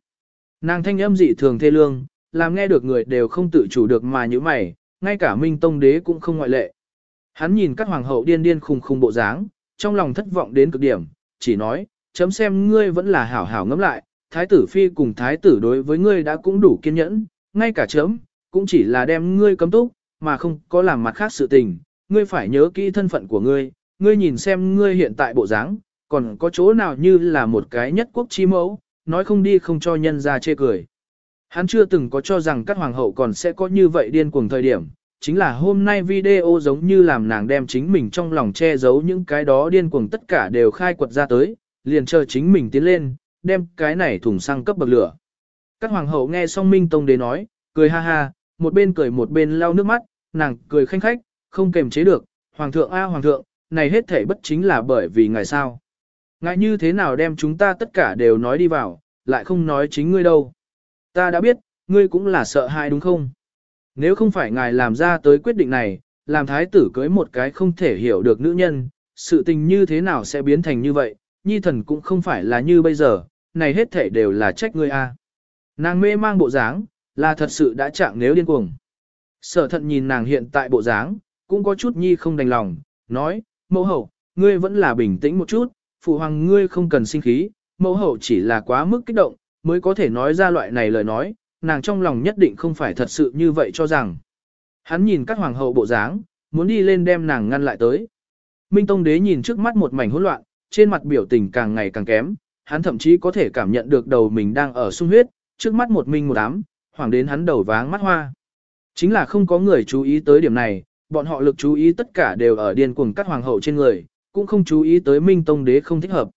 Nàng thanh âm dị thường thê lương, làm nghe được người đều không tự chủ được mà như mày, ngay cả Minh Tông Đế cũng không ngoại lệ. Hắn nhìn các hoàng hậu điên điên khùng khùng bộ dáng, trong lòng thất vọng đến cực điểm, chỉ nói, chấm xem ngươi vẫn là hảo hảo ngẫm lại, thái tử phi cùng thái tử đối với ngươi đã cũng đủ kiên nhẫn, ngay cả chấm, cũng chỉ là đem ngươi cấm túc, mà không có làm mặt khác sự tình, ngươi phải nhớ kỹ thân phận của ngươi, ngươi nhìn xem ngươi hiện tại bộ dáng, còn có chỗ nào như là một cái nhất quốc chi mẫu, nói không đi không cho nhân ra chê cười. Hắn chưa từng có cho rằng các hoàng hậu còn sẽ có như vậy điên cuồng thời điểm, chính là hôm nay video giống như làm nàng đem chính mình trong lòng che giấu những cái đó điên cuồng tất cả đều khai quật ra tới, liền chờ chính mình tiến lên, đem cái này thùng xăng cấp bậc lửa. Các hoàng hậu nghe xong Minh Tông đế nói, cười ha ha, một bên cười một bên lau nước mắt, nàng cười khanh khách, không kềm chế được, hoàng thượng a hoàng thượng, này hết thể bất chính là bởi vì ngài sao. Ngài như thế nào đem chúng ta tất cả đều nói đi vào, lại không nói chính ngươi đâu. Ta đã biết, ngươi cũng là sợ hãi đúng không? Nếu không phải ngài làm ra tới quyết định này, làm thái tử cưới một cái không thể hiểu được nữ nhân, sự tình như thế nào sẽ biến thành như vậy, nhi thần cũng không phải là như bây giờ, này hết thể đều là trách ngươi a. Nàng mê mang bộ dáng, là thật sự đã chạm nếu điên cuồng. Sở thận nhìn nàng hiện tại bộ dáng, cũng có chút nhi không đành lòng, nói, mẫu hậu, ngươi vẫn là bình tĩnh một chút, phụ hoàng ngươi không cần sinh khí, mẫu hậu chỉ là quá mức kích động, mới có thể nói ra loại này lời nói, nàng trong lòng nhất định không phải thật sự như vậy cho rằng. Hắn nhìn các hoàng hậu bộ dáng, muốn đi lên đem nàng ngăn lại tới. Minh Tông đế nhìn trước mắt một mảnh hỗn loạn, trên mặt biểu tình càng ngày càng kém, hắn thậm chí có thể cảm nhận được đầu mình đang ở sung huyết, trước mắt một minh một ám, hoàng đến hắn đầu váng mắt hoa. Chính là không có người chú ý tới điểm này, bọn họ lực chú ý tất cả đều ở điên cuồng các hoàng hậu trên người, cũng không chú ý tới Minh Tông đế không thích hợp.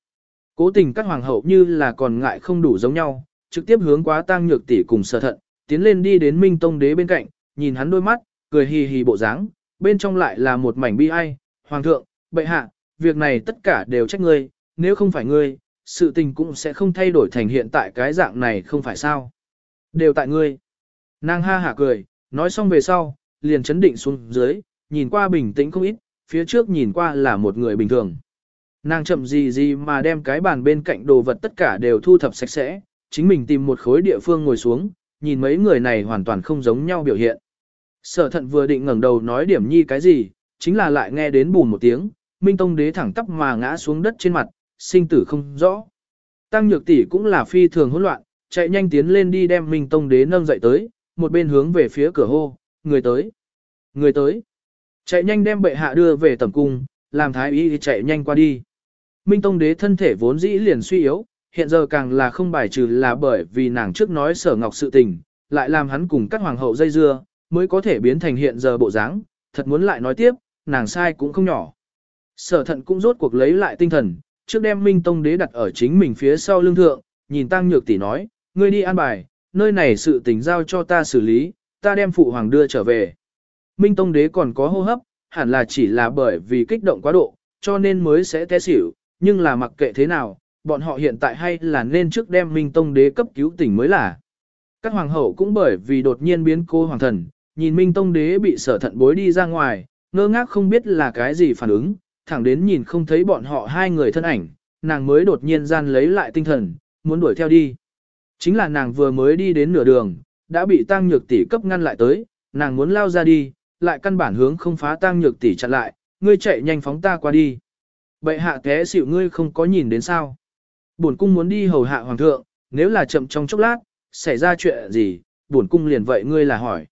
Cố tình các hoàng hậu như là còn ngại không đủ giống nhau, trực tiếp hướng quá tang nhược tỷ cùng sở thận, tiến lên đi đến Minh Tông đế bên cạnh, nhìn hắn đôi mắt, cười hì hì bộ dáng, bên trong lại là một mảnh bi ai, hoàng thượng, bệ hạ, việc này tất cả đều trách ngươi, nếu không phải ngươi, sự tình cũng sẽ không thay đổi thành hiện tại cái dạng này không phải sao. Đều tại ngươi. Nàng ha hả cười, nói xong về sau, liền chấn định xuống dưới, nhìn qua bình tĩnh không ít, phía trước nhìn qua là một người bình thường. Nàng chậm gì gì mà đem cái bàn bên cạnh đồ vật tất cả đều thu thập sạch sẽ, chính mình tìm một khối địa phương ngồi xuống, nhìn mấy người này hoàn toàn không giống nhau biểu hiện. Sở thận vừa định ngẩng đầu nói điểm nhi cái gì, chính là lại nghe đến bùn một tiếng, Minh Tông đế thẳng tắp mà ngã xuống đất trên mặt, sinh tử không rõ. Tăng nhược tỷ cũng là phi thường hỗn loạn, chạy nhanh tiến lên đi đem Minh Tông đế nâng dậy tới, một bên hướng về phía cửa hô, người tới, người tới. Chạy nhanh đem bệ hạ đưa về tẩm cung, làm thái y chạy nhanh qua đi. Minh Tông đế thân thể vốn dĩ liền suy yếu, hiện giờ càng là không bài trừ là bởi vì nàng trước nói sở ngọc sự tình, lại làm hắn cùng các hoàng hậu dây dưa, mới có thể biến thành hiện giờ bộ dáng. thật muốn lại nói tiếp, nàng sai cũng không nhỏ. Sở thận cũng rốt cuộc lấy lại tinh thần, trước đem Minh Tông đế đặt ở chính mình phía sau lưng thượng, nhìn Tăng Nhược tỷ nói, ngươi đi an bài, nơi này sự tình giao cho ta xử lý, ta đem phụ hoàng đưa trở về. Minh Tông đế còn có hô hấp, hẳn là chỉ là bởi vì kích động quá độ, cho nên mới sẽ té xỉu, nhưng là mặc kệ thế nào, bọn họ hiện tại hay là nên trước đem Minh Tông đế cấp cứu tỉnh mới là. Các hoàng hậu cũng bởi vì đột nhiên biến cô hoàng thần, nhìn Minh Tông đế bị sở thận bối đi ra ngoài, ngơ ngác không biết là cái gì phản ứng, thẳng đến nhìn không thấy bọn họ hai người thân ảnh, nàng mới đột nhiên gian lấy lại tinh thần, muốn đuổi theo đi. Chính là nàng vừa mới đi đến nửa đường, đã bị tăng nhược tỷ cấp ngăn lại tới, nàng muốn lao ra đi, lại căn bản hướng không phá tang nhược tỷ chặn lại, ngươi chạy nhanh phóng ta qua đi. Bệ hạ té xỉu ngươi không có nhìn đến sao. Bổn cung muốn đi hầu hạ hoàng thượng, nếu là chậm trong chốc lát, xảy ra chuyện gì, bổn cung liền vậy ngươi là hỏi.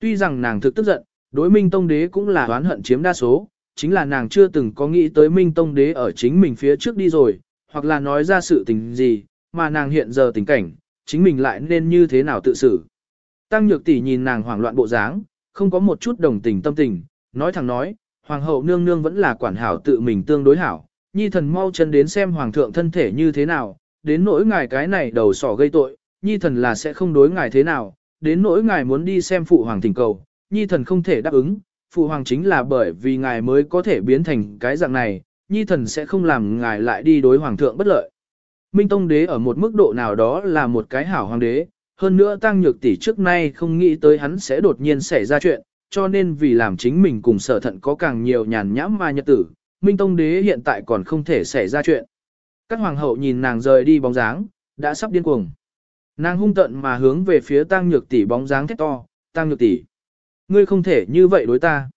Tuy rằng nàng thực tức giận, đối minh tông đế cũng là oán hận chiếm đa số, chính là nàng chưa từng có nghĩ tới minh tông đế ở chính mình phía trước đi rồi, hoặc là nói ra sự tình gì, mà nàng hiện giờ tình cảnh, chính mình lại nên như thế nào tự xử. Tăng nhược tỷ nhìn nàng hoảng loạn bộ dáng, không có một chút đồng tình tâm tình, nói thẳng nói, hoàng hậu nương nương vẫn là quản hảo tự mình tương đối hảo, nhi thần mau chân đến xem hoàng thượng thân thể như thế nào, đến nỗi ngài cái này đầu sỏ gây tội, nhi thần là sẽ không đối ngài thế nào, đến nỗi ngài muốn đi xem phụ hoàng thỉnh cầu, nhi thần không thể đáp ứng, phụ hoàng chính là bởi vì ngài mới có thể biến thành cái dạng này, nhi thần sẽ không làm ngài lại đi đối hoàng thượng bất lợi. Minh Tông đế ở một mức độ nào đó là một cái hảo hoàng đế, hơn nữa tăng nhược tỷ trước nay không nghĩ tới hắn sẽ đột nhiên xảy ra chuyện, cho nên vì làm chính mình cùng sở thận có càng nhiều nhàn nhãm mà nhật tử, Minh Tông đế hiện tại còn không thể xảy ra chuyện. Các hoàng hậu nhìn nàng rời đi bóng dáng, đã sắp điên cuồng. Nàng hung tận mà hướng về phía tăng nhược tỷ bóng dáng thét to, tăng nhược tỷ. Ngươi không thể như vậy đối ta.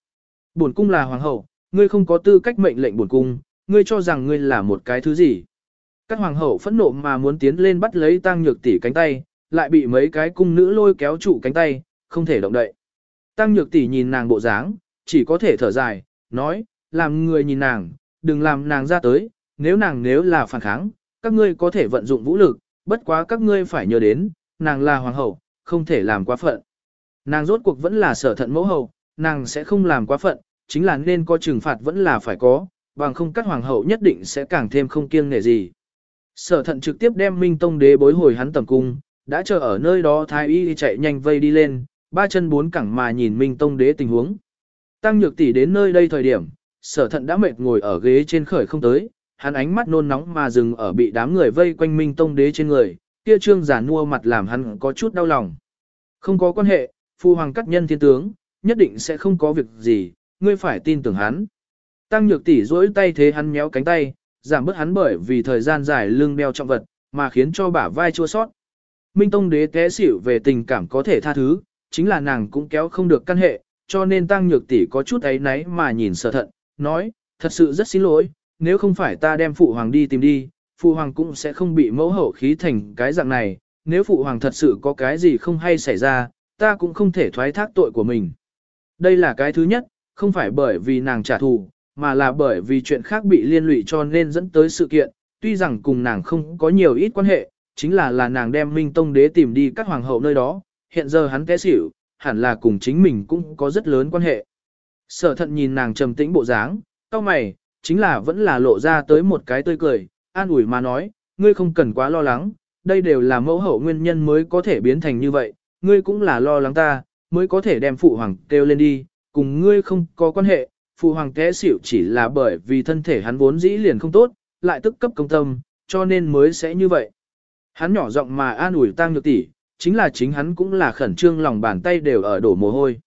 Bổn cung là hoàng hậu, ngươi không có tư cách mệnh lệnh bổn cung, ngươi cho rằng ngươi là một cái thứ gì. Các hoàng hậu phẫn nộ mà muốn tiến lên bắt lấy tăng nhược tỷ cánh tay, lại bị mấy cái cung nữ lôi kéo trụ cánh tay, không thể động đậy. Tăng nhược tỷ nhìn nàng bộ dáng, chỉ có thể thở dài, nói, làm người nhìn nàng, đừng làm nàng ra tới, nếu nàng nếu là phản kháng, các ngươi có thể vận dụng vũ lực, bất quá các ngươi phải nhớ đến, nàng là hoàng hậu, không thể làm quá phận. Nàng rốt cuộc vẫn là sở thận mẫu hậu, nàng sẽ không làm quá phận, chính là nên có trừng phạt vẫn là phải có, bằng không các hoàng hậu nhất định sẽ càng thêm không kiêng nể gì. Sở thận trực tiếp đem Minh Tông đế bối hồi hắn tầm cung, đã chờ ở nơi đó thái y chạy nhanh vây đi lên, ba chân bốn cẳng mà nhìn Minh Tông đế tình huống. Tăng nhược tỷ đến nơi đây thời điểm, sở thận đã mệt ngồi ở ghế trên khởi không tới, hắn ánh mắt nôn nóng mà dừng ở bị đám người vây quanh Minh Tông đế trên người, kia trương giả nua mặt làm hắn có chút đau lòng. Không có quan hệ, phu hoàng cắt nhân thiên tướng, nhất định sẽ không có việc gì, ngươi phải tin tưởng hắn. Tăng nhược tỷ duỗi tay thế hắn méo cánh tay, giảm bớt hắn bởi vì thời gian dài lưng đeo trọng vật, mà khiến cho bả vai chua sót. Minh Tông đế té xỉu về tình cảm có thể tha thứ, chính là nàng cũng kéo không được căn hệ, cho nên tăng nhược tỷ có chút ấy náy mà nhìn sở thận, nói, thật sự rất xin lỗi, nếu không phải ta đem phụ hoàng đi tìm đi, phụ hoàng cũng sẽ không bị mẫu hậu khí thành cái dạng này, nếu phụ hoàng thật sự có cái gì không hay xảy ra, ta cũng không thể thoái thác tội của mình. Đây là cái thứ nhất, không phải bởi vì nàng trả thù, mà là bởi vì chuyện khác bị liên lụy cho nên dẫn tới sự kiện, tuy rằng cùng nàng không có nhiều ít quan hệ, chính là là nàng đem Minh Tông đế tìm đi các hoàng hậu nơi đó, hiện giờ hắn té xỉu, hẳn là cùng chính mình cũng có rất lớn quan hệ. Sở thận nhìn nàng trầm tĩnh bộ dáng, cao mày, chính là vẫn là lộ ra tới một cái tươi cười, an ủi mà nói, ngươi không cần quá lo lắng, đây đều là mẫu hậu nguyên nhân mới có thể biến thành như vậy, ngươi cũng là lo lắng ta, mới có thể đem phụ hoàng kêu lên đi, cùng ngươi không có quan hệ, phụ hoàng té xỉu chỉ là bởi vì thân thể hắn vốn dĩ liền không tốt, lại tức cấp công tâm, cho nên mới sẽ như vậy. Hắn nhỏ giọng mà an ủi tăng nhược tỷ, chính là chính hắn cũng là khẩn trương lòng bàn tay đều ở đổ mồ hôi.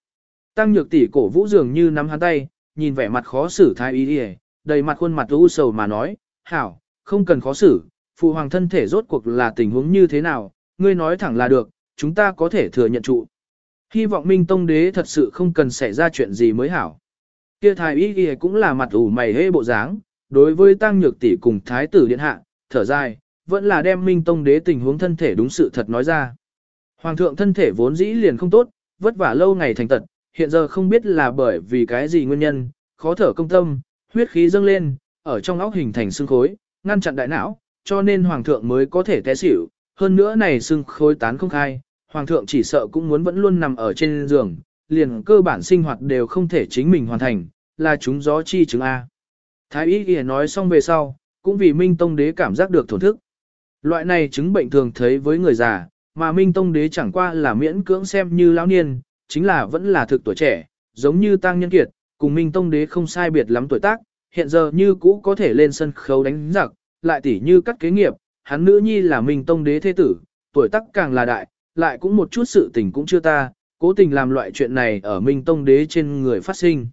Tăng nhược tỷ cổ vũ dường như nắm hắn tay, nhìn vẻ mặt khó xử thái ý đi đầy mặt khuôn mặt u sầu mà nói, hảo, không cần khó xử, phụ hoàng thân thể rốt cuộc là tình huống như thế nào, ngươi nói thẳng là được, chúng ta có thể thừa nhận trụ. Hy vọng Minh Tông Đế thật sự không cần xảy ra chuyện gì mới hảo. Kia thái y y cũng là mặt ủ mày hê bộ dáng, đối với tăng nhược tỷ cùng thái tử điện hạ, thở dài, vẫn là đem Minh Tông Đế tình huống thân thể đúng sự thật nói ra. Hoàng thượng thân thể vốn dĩ liền không tốt, vất vả lâu ngày thành tật, hiện giờ không biết là bởi vì cái gì nguyên nhân, khó thở công tâm, huyết khí dâng lên, ở trong óc hình thành xương khối, ngăn chặn đại não, cho nên hoàng thượng mới có thể té xỉu, hơn nữa này xương khối tán không khai, hoàng thượng chỉ sợ cũng muốn vẫn luôn nằm ở trên giường, liền cơ bản sinh hoạt đều không thể chính mình hoàn thành, là chúng gió chi chứng A. Thái y ghi nói xong về sau, cũng vì Minh Tông Đế cảm giác được thổn thức. Loại này chứng bệnh thường thấy với người già, mà Minh Tông Đế chẳng qua là miễn cưỡng xem như lão niên, chính là vẫn là thực tuổi trẻ, giống như Tăng Nhân Kiệt, cùng Minh Tông Đế không sai biệt lắm tuổi tác, hiện giờ như cũ có thể lên sân khấu đánh giặc, lại tỉ như cắt kế nghiệp, hắn nữ nhi là Minh Tông Đế thế tử, tuổi tác càng là đại, lại cũng một chút sự tình cũng chưa ta, cố tình làm loại chuyện này ở Minh Tông Đế trên người phát sinh.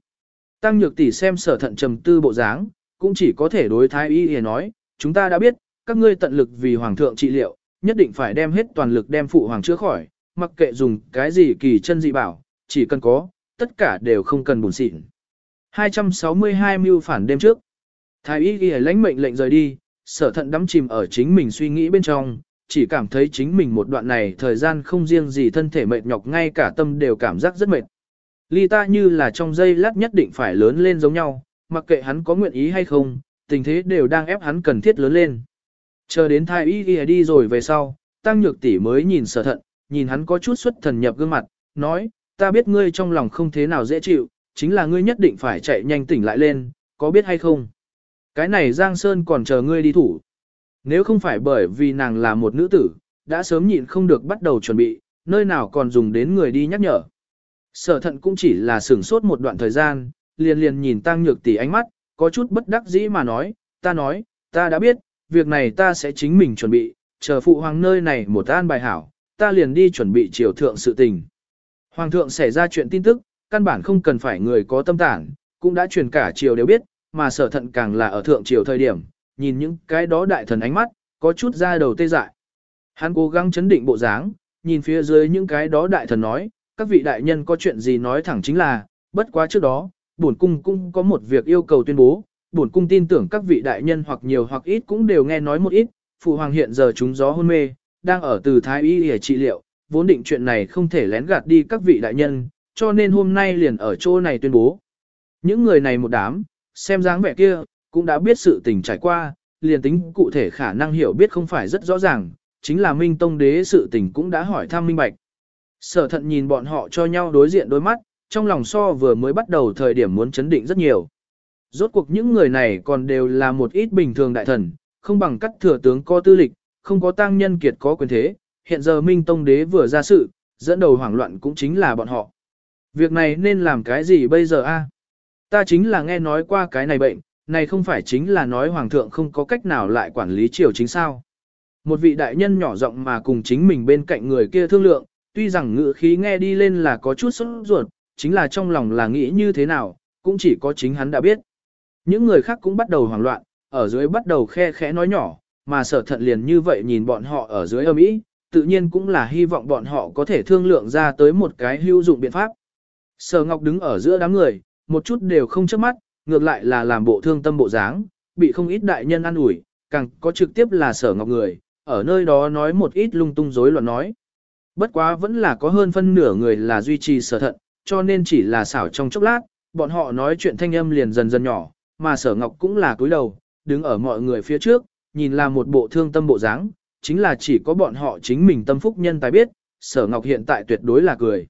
Tăng Nhược tỷ xem sở thận trầm tư bộ dáng, cũng chỉ có thể đối thái y để nói, chúng ta đã biết, các ngươi tận lực vì hoàng thượng trị liệu, nhất định phải đem hết toàn lực đem phụ hoàng chữa khỏi, mặc kệ dùng cái gì kỳ chân dị bảo, chỉ cần có, tất cả đều không cần buồn xịn. 262 mưu phản đêm trước. Thái y ghi lãnh mệnh lệnh rời đi, sở thận đắm chìm ở chính mình suy nghĩ bên trong, chỉ cảm thấy chính mình một đoạn này thời gian không riêng gì thân thể mệt nhọc ngay cả tâm đều cảm giác rất mệt. Ly ta như là trong giây lát nhất định phải lớn lên giống nhau, mặc kệ hắn có nguyện ý hay không, tình thế đều đang ép hắn cần thiết lớn lên. Chờ đến thái y ghi đi rồi về sau, tăng nhược tỷ mới nhìn sở thận, nhìn hắn có chút xuất thần nhập gương mặt, nói, ta biết ngươi trong lòng không thế nào dễ chịu, chính là ngươi nhất định phải chạy nhanh tỉnh lại lên, có biết hay không? Cái này Giang Sơn còn chờ ngươi đi thủ. Nếu không phải bởi vì nàng là một nữ tử, đã sớm nhịn không được bắt đầu chuẩn bị, nơi nào còn dùng đến người đi nhắc nhở. Sở thận cũng chỉ là sửng sốt một đoạn thời gian, liền liền nhìn tăng nhược tỷ ánh mắt, có chút bất đắc dĩ mà nói, ta nói, ta đã biết, việc này ta sẽ chính mình chuẩn bị, chờ phụ hoàng nơi này một an bài hảo, ta liền đi chuẩn bị triều thượng sự tình. Hoàng thượng xảy ra chuyện tin tức, căn bản không cần phải người có tâm tản, cũng đã truyền cả triều đều biết, mà sở thận càng là ở thượng triều thời điểm, nhìn những cái đó đại thần ánh mắt, có chút ra đầu tê dại. Hắn cố gắng chấn định bộ dáng, nhìn phía dưới những cái đó đại thần nói, các vị đại nhân có chuyện gì nói thẳng chính là, bất quá trước đó, bổn cung cũng có một việc yêu cầu tuyên bố, bổn cung tin tưởng các vị đại nhân hoặc nhiều hoặc ít cũng đều nghe nói một ít, phụ hoàng hiện giờ chúng gió hôn mê, đang ở từ thái y để trị liệu, vốn định chuyện này không thể lén gạt đi các vị đại nhân, cho nên hôm nay liền ở chỗ này tuyên bố. Những người này một đám, xem dáng vẻ kia, cũng đã biết sự tình trải qua, liền tính cụ thể khả năng hiểu biết không phải rất rõ ràng, chính là Minh Tông Đế sự tình cũng đã hỏi thăm minh bạch. Sở thận nhìn bọn họ cho nhau đối diện đôi mắt, trong lòng so vừa mới bắt đầu thời điểm muốn chấn định rất nhiều. Rốt cuộc những người này còn đều là một ít bình thường đại thần, không bằng cắt thừa tướng có tư lịch, không có tăng nhân kiệt có quyền thế, hiện giờ Minh Tông Đế vừa ra sự, dẫn đầu hoảng loạn cũng chính là bọn họ. Việc này nên làm cái gì bây giờ a? Ta chính là nghe nói qua cái này bệnh, này không phải chính là nói hoàng thượng không có cách nào lại quản lý triều chính sao. Một vị đại nhân nhỏ giọng mà cùng chính mình bên cạnh người kia thương lượng, tuy rằng ngữ khí nghe đi lên là có chút sốt ruột, chính là trong lòng là nghĩ như thế nào, cũng chỉ có chính hắn đã biết. Những người khác cũng bắt đầu hoảng loạn, ở dưới bắt đầu khe khẽ nói nhỏ, mà sở thận liền như vậy nhìn bọn họ ở dưới âm ý, tự nhiên cũng là hy vọng bọn họ có thể thương lượng ra tới một cái hữu dụng biện pháp. Sở Ngọc đứng ở giữa đám người, một chút đều không chớp mắt, ngược lại là làm bộ thương tâm bộ dáng, bị không ít đại nhân ăn ủi, càng có trực tiếp là Sở Ngọc người, ở nơi đó nói một ít lung tung rối loạn nói. Bất quá vẫn là có hơn phân nửa người là duy trì sở thận, cho nên chỉ là xảo trong chốc lát, bọn họ nói chuyện thanh âm liền dần dần nhỏ, mà sở ngọc cũng là cúi đầu, đứng ở mọi người phía trước, nhìn là một bộ thương tâm bộ dáng, chính là chỉ có bọn họ chính mình tâm phúc nhân tài biết, sở ngọc hiện tại tuyệt đối là cười.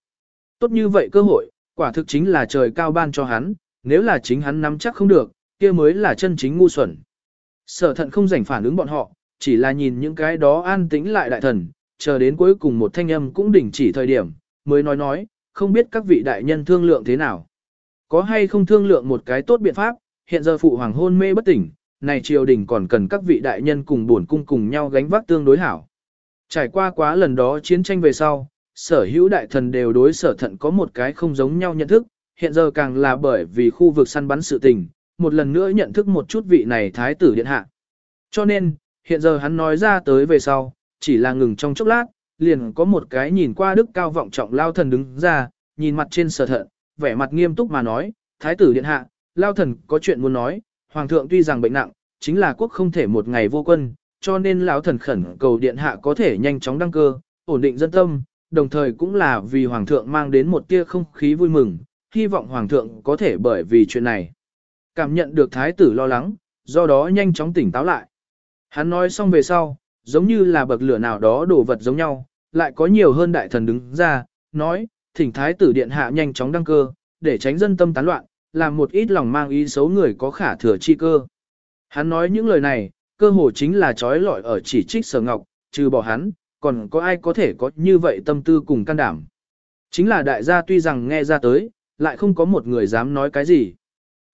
Tốt như vậy cơ hội, quả thực chính là trời cao ban cho hắn, nếu là chính hắn nắm chắc không được, kia mới là chân chính ngu xuẩn. Sở thận không rảnh phản ứng bọn họ, chỉ là nhìn những cái đó an tĩnh lại đại thần, chờ đến cuối cùng một thanh âm cũng đỉnh chỉ thời điểm, mới nói nói, không biết các vị đại nhân thương lượng thế nào. Có hay không thương lượng một cái tốt biện pháp, hiện giờ phụ hoàng hôn mê bất tỉnh, này triều đình còn cần các vị đại nhân cùng buồn cung cùng nhau gánh vác tương đối hảo. Trải qua quá lần đó chiến tranh về sau, sở hữu đại thần đều đối sở thận có một cái không giống nhau nhận thức, hiện giờ càng là bởi vì khu vực săn bắn sự tình, một lần nữa nhận thức một chút vị này thái tử điện hạ. Cho nên, hiện giờ hắn nói ra tới về sau, chỉ là ngừng trong chốc lát, liền có một cái nhìn qua đức cao vọng trọng lao thần đứng ra, nhìn mặt trên sở thận, vẻ mặt nghiêm túc mà nói, thái tử điện hạ, lao thần có chuyện muốn nói, hoàng thượng tuy rằng bệnh nặng, chính là quốc không thể một ngày vô quân, cho nên lão thần khẩn cầu điện hạ có thể nhanh chóng đăng cơ, ổn định dân tâm, đồng thời cũng là vì hoàng thượng mang đến một tia không khí vui mừng, hy vọng hoàng thượng có thể bởi vì chuyện này. Cảm nhận được thái tử lo lắng, do đó nhanh chóng tỉnh táo lại. Hắn nói xong về sau, giống như là bậc lửa nào đó đổ vật giống nhau, lại có nhiều hơn đại thần đứng ra, nói, thỉnh thái tử điện hạ nhanh chóng đăng cơ, để tránh dân tâm tán loạn, làm một ít lòng mang ý xấu người có khả thừa chi cơ. Hắn nói những lời này, cơ hồ chính là trói lọi ở chỉ trích sở ngọc, trừ bỏ hắn, còn có ai có thể có như vậy tâm tư cùng can đảm. Chính là đại gia tuy rằng nghe ra tới, lại không có một người dám nói cái gì.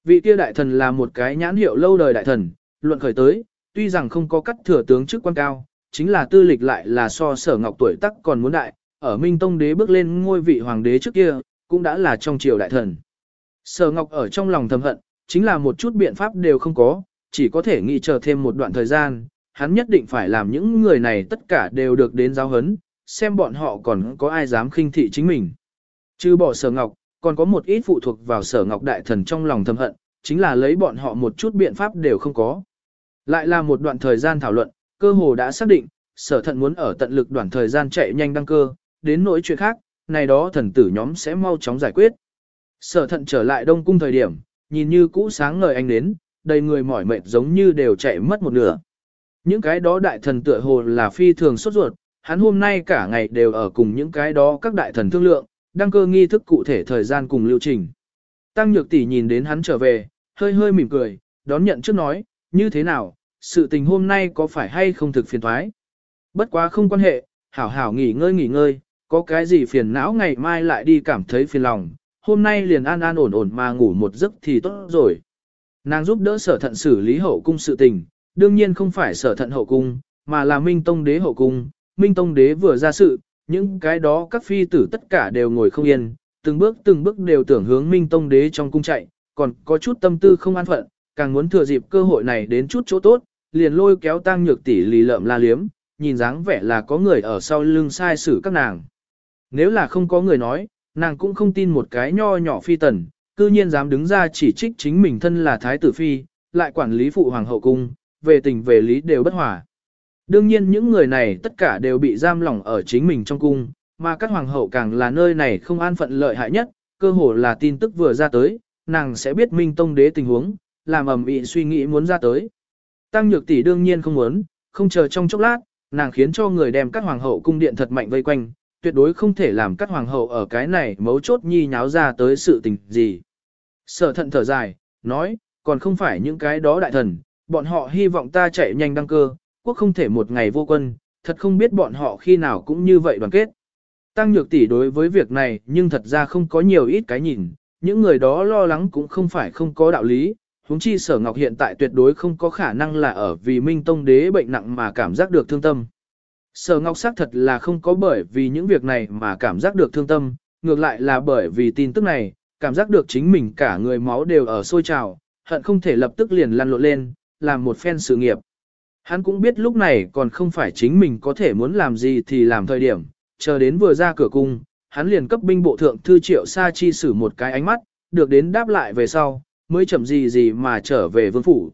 Vị kia đại thần là một cái nhãn hiệu lâu đời đại thần, luận khởi tới, tuy rằng không có cắt thừa tướng chức quan cao, chính là tư lịch lại là so sở ngọc tuổi tắc còn muốn đại, ở Minh Tông đế bước lên ngôi vị hoàng đế trước kia, cũng đã là trong triều đại thần. Sở ngọc ở trong lòng thầm hận, chính là một chút biện pháp đều không có, chỉ có thể nghĩ chờ thêm một đoạn thời gian, hắn nhất định phải làm những người này tất cả đều được đến giáo hấn, xem bọn họ còn có ai dám khinh thị chính mình. Chứ bỏ sở ngọc, còn có một ít phụ thuộc vào sở ngọc đại thần trong lòng thầm hận, chính là lấy bọn họ một chút biện pháp đều không có. Lại là một đoạn thời gian thảo luận, cơ hồ đã xác định, sở thận muốn ở tận lực đoạn thời gian chạy nhanh đăng cơ, đến nỗi chuyện khác, này đó thần tử nhóm sẽ mau chóng giải quyết. Sở thận trở lại đông cung thời điểm, nhìn như cũ sáng ngời anh đến, đầy người mỏi mệt giống như đều chạy mất một nửa. Những cái đó đại thần tựa hồ là phi thường sốt ruột, hắn hôm nay cả ngày đều ở cùng những cái đó các đại thần thương lượng, đăng cơ nghi thức cụ thể thời gian cùng lưu trình. Tăng Nhược Tỷ nhìn đến hắn trở về, hơi hơi mỉm cười, đón nhận trước nói, như thế nào, sự tình hôm nay có phải hay không thực phiền thoái. Bất quá không quan hệ, hảo hảo nghỉ ngơi nghỉ ngơi, có cái gì phiền não ngày mai lại đi cảm thấy phiền lòng, hôm nay liền an an ổn ổn mà ngủ một giấc thì tốt rồi. Nàng giúp đỡ sở thận xử lý hậu cung sự tình, đương nhiên không phải sở thận hậu cung, mà là Minh Tông Đế hậu cung. Minh Tông Đế vừa ra sự, những cái đó các phi tử tất cả đều ngồi không yên, từng bước từng bước đều tưởng hướng Minh Tông Đế trong cung chạy, còn có chút tâm tư không an phận, càng muốn thừa dịp cơ hội này đến chút chỗ tốt, liền lôi kéo tăng nhược tỷ lì lợm la liếm, nhìn dáng vẻ là có người ở sau lưng sai xử các nàng. Nếu là không có người nói, nàng cũng không tin một cái nho nhỏ phi tần, cư nhiên dám đứng ra chỉ trích chính mình thân là thái tử phi, lại quản lý phụ hoàng hậu cung, về tình về lý đều bất hòa. Đương nhiên những người này tất cả đều bị giam lỏng ở chính mình trong cung, mà các hoàng hậu càng là nơi này không an phận lợi hại nhất, cơ hồ là tin tức vừa ra tới, nàng sẽ biết Minh Tông đế tình huống, làm ầm ĩ suy nghĩ muốn ra tới. Tăng Nhược tỷ đương nhiên không muốn, không chờ trong chốc lát, nàng khiến cho người đem các hoàng hậu cung điện thật mạnh vây quanh, tuyệt đối không thể làm các hoàng hậu ở cái này mấu chốt nhi nháo ra tới sự tình gì. Sở thận thở dài, nói, còn không phải những cái đó đại thần, bọn họ hy vọng ta chạy nhanh đăng cơ, quốc không thể một ngày vô quân, thật không biết bọn họ khi nào cũng như vậy đoàn kết. Tăng Nhược tỷ đối với việc này nhưng thật ra không có nhiều ít cái nhìn, những người đó lo lắng cũng không phải không có đạo lý, huống chi sở ngọc hiện tại tuyệt đối không có khả năng là ở vì minh tông đế bệnh nặng mà cảm giác được thương tâm. Sở ngọc xác thật là không có bởi vì những việc này mà cảm giác được thương tâm, ngược lại là bởi vì tin tức này, cảm giác được chính mình cả người máu đều ở sôi trào, hận không thể lập tức liền lăn lộn lên, làm một phen sự nghiệp. Hắn cũng biết lúc này còn không phải chính mình có thể muốn làm gì thì làm thời điểm, chờ đến vừa ra cửa cung, hắn liền cấp binh bộ thượng thư triệu sa chi sử một cái ánh mắt, được đến đáp lại về sau, mới chậm gì gì mà trở về vương phủ.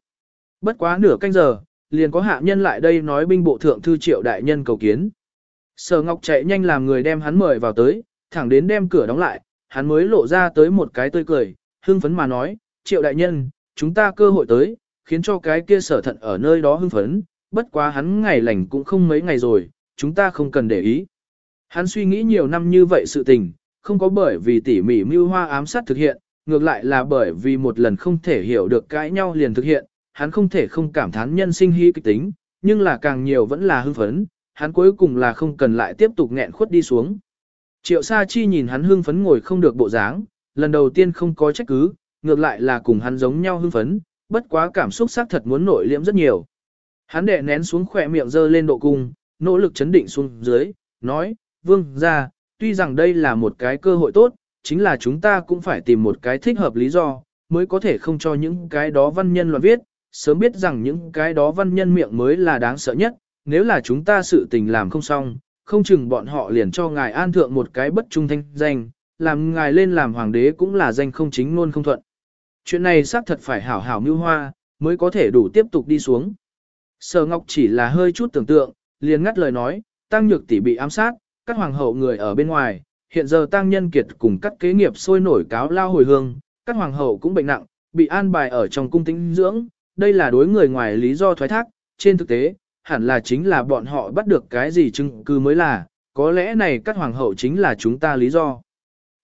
Bất quá nửa canh giờ, liền có hạ nhân lại đây nói binh bộ thượng thư triệu đại nhân cầu kiến. Sở Ngọc chạy nhanh làm người đem hắn mời vào tới, thẳng đến đem cửa đóng lại, hắn mới lộ ra tới một cái tươi cười, hưng phấn mà nói, triệu đại nhân, chúng ta cơ hội tới, khiến cho cái kia sở thận ở nơi đó hưng phấn, bất quá hắn ngày lành cũng không mấy ngày rồi, chúng ta không cần để ý. Hắn suy nghĩ nhiều năm như vậy sự tình, không có bởi vì tỉ mỉ mưu hoa ám sát thực hiện, ngược lại là bởi vì một lần không thể hiểu được cãi nhau liền thực hiện, hắn không thể không cảm thán nhân sinh hy kịch tính, nhưng là càng nhiều vẫn là hưng phấn, hắn cuối cùng là không cần lại tiếp tục nghẹn khuất đi xuống. Triệu Sa Chi nhìn hắn hưng phấn ngồi không được bộ dáng, lần đầu tiên không có trách cứ, ngược lại là cùng hắn giống nhau hưng phấn, bất quá cảm xúc xác thật muốn nội liễm rất nhiều. Hắn đè nén xuống khỏe miệng dơ lên độ cung, nỗ lực chấn định xuống dưới, nói, vương ra, tuy rằng đây là một cái cơ hội tốt, chính là chúng ta cũng phải tìm một cái thích hợp lý do, mới có thể không cho những cái đó văn nhân loạn viết, sớm biết rằng những cái đó văn nhân miệng mới là đáng sợ nhất, nếu là chúng ta sự tình làm không xong, không chừng bọn họ liền cho ngài an thượng một cái bất trung thanh danh, làm ngài lên làm hoàng đế cũng là danh không chính luôn không thuận. Chuyện này xác thật phải hảo hảo mưu hoa, mới có thể đủ tiếp tục đi xuống. Sở Ngọc chỉ là hơi chút tưởng tượng, liền ngắt lời nói, tăng nhược tỷ bị ám sát, các hoàng hậu người ở bên ngoài, hiện giờ tăng nhân kiệt cùng các kế nghiệp sôi nổi cáo lao hồi hương, các hoàng hậu cũng bệnh nặng, bị an bài ở trong cung tĩnh dưỡng, đây là đối người ngoài lý do thoái thác, trên thực tế, hẳn là chính là bọn họ bắt được cái gì chứng cứ mới là, có lẽ này các hoàng hậu chính là chúng ta lý do.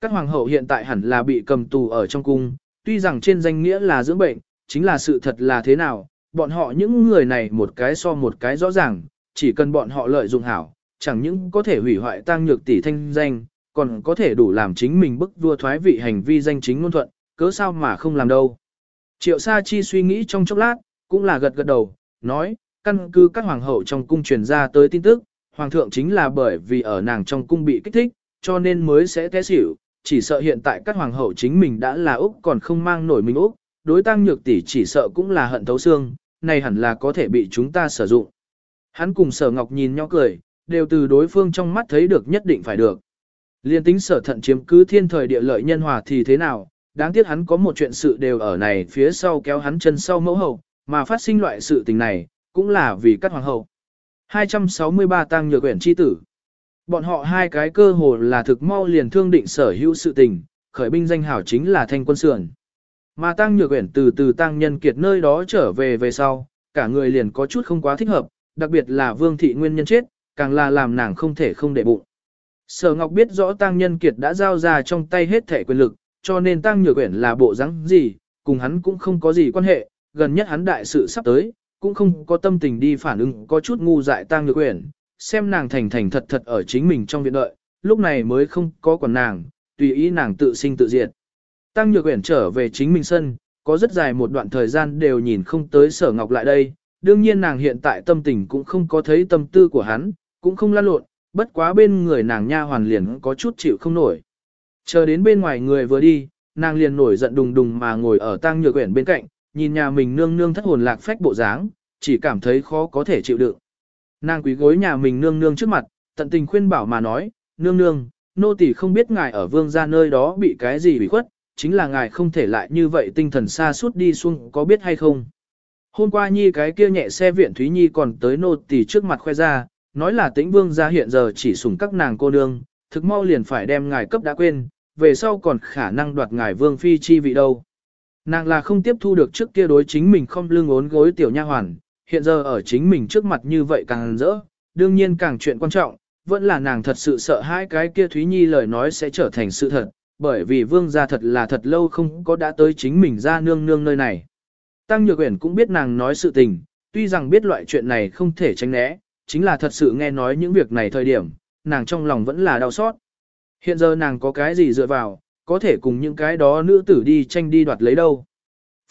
Các hoàng hậu hiện tại hẳn là bị cầm tù ở trong cung, tuy rằng trên danh nghĩa là dưỡng bệnh, chính là sự thật là thế nào, bọn họ những người này một cái so một cái rõ ràng, chỉ cần bọn họ lợi dụng hảo, chẳng những có thể hủy hoại tăng nhược tỷ thanh danh, còn có thể đủ làm chính mình bức vua thoái vị hành vi danh chính ngôn thuận, cớ sao mà không làm đâu. Triệu Sa Chi suy nghĩ trong chốc lát, cũng là gật gật đầu, nói, căn cứ các hoàng hậu trong cung truyền ra tới tin tức, hoàng thượng chính là bởi vì ở nàng trong cung bị kích thích, cho nên mới sẽ té xỉu, chỉ sợ hiện tại các hoàng hậu chính mình đã là Úc còn không mang nổi mình Úc, đối tăng nhược tỷ chỉ sợ cũng là hận thấu xương, này hẳn là có thể bị chúng ta sử dụng. Hắn cùng sở ngọc nhìn nhau cười, đều từ đối phương trong mắt thấy được nhất định phải được. Liên tính sở thận chiếm cứ thiên thời địa lợi nhân hòa thì thế nào, đáng tiếc hắn có một chuyện sự đều ở này phía sau kéo hắn chân sau mẫu hậu, mà phát sinh loại sự tình này, cũng là vì các hoàng hậu. 263 tăng nhược quyển chi tử. Bọn họ hai cái cơ hồ là thực mau liền thương định sở hữu sự tình, khởi binh danh hảo chính là thanh quân sườn. Mà tăng nhược quyển từ từ tăng nhân kiệt nơi đó trở về về sau, cả người liền có chút không quá thích hợp, đặc biệt là vương thị nguyên nhân chết, càng là làm nàng không thể không để bụng. Sở Ngọc biết rõ tăng nhân kiệt đã giao ra trong tay hết thể quyền lực, cho nên tăng nhược quyển là bộ dáng gì, cùng hắn cũng không có gì quan hệ, gần nhất hắn đại sự sắp tới, cũng không có tâm tình đi phản ứng có chút ngu dại tăng nhược quyển, xem nàng thành thành thật thật ở chính mình trong viện đợi, lúc này mới không có quản nàng, tùy ý nàng tự sinh tự diệt. Tăng nhược quyển trở về chính mình sân, có rất dài một đoạn thời gian đều nhìn không tới sở ngọc lại đây, đương nhiên nàng hiện tại tâm tình cũng không có thấy tâm tư của hắn, cũng không lan lộn, bất quá bên người nàng nha hoàn liền có chút chịu không nổi. Chờ đến bên ngoài người vừa đi, nàng liền nổi giận đùng đùng mà ngồi ở tang nhược quyển bên cạnh, nhìn nhà mình nương nương thất hồn lạc phách bộ dáng, chỉ cảm thấy khó có thể chịu đựng. Nàng quý gối nhà mình nương nương trước mặt, tận tình khuyên bảo mà nói, nương nương, nô tỳ không biết ngài ở vương gia nơi đó bị cái gì bị khuất, chính là ngài không thể lại như vậy tinh thần xa suốt đi xuống có biết hay không. Hôm qua nhi cái kia nhẹ xe viện Thúy Nhi còn tới nô tỳ trước mặt khoe ra, nói là tĩnh vương gia hiện giờ chỉ sủng các nàng cô nương, thực mau liền phải đem ngài cấp đã quên, về sau còn khả năng đoạt ngài vương phi chi vị đâu. Nàng là không tiếp thu được trước kia đối chính mình không lưng ốn gối tiểu nha hoàn, hiện giờ ở chính mình trước mặt như vậy càng rỡ, đương nhiên càng chuyện quan trọng, vẫn là nàng thật sự sợ hai cái kia Thúy Nhi lời nói sẽ trở thành sự thật, bởi vì vương gia thật là thật lâu không có đã tới chính mình ra nương nương nơi này. Tăng Nhược Uyển cũng biết nàng nói sự tình, tuy rằng biết loại chuyện này không thể tránh né, chính là thật sự nghe nói những việc này thời điểm, nàng trong lòng vẫn là đau xót. Hiện giờ nàng có cái gì dựa vào, có thể cùng những cái đó nữ tử đi tranh đi đoạt lấy đâu.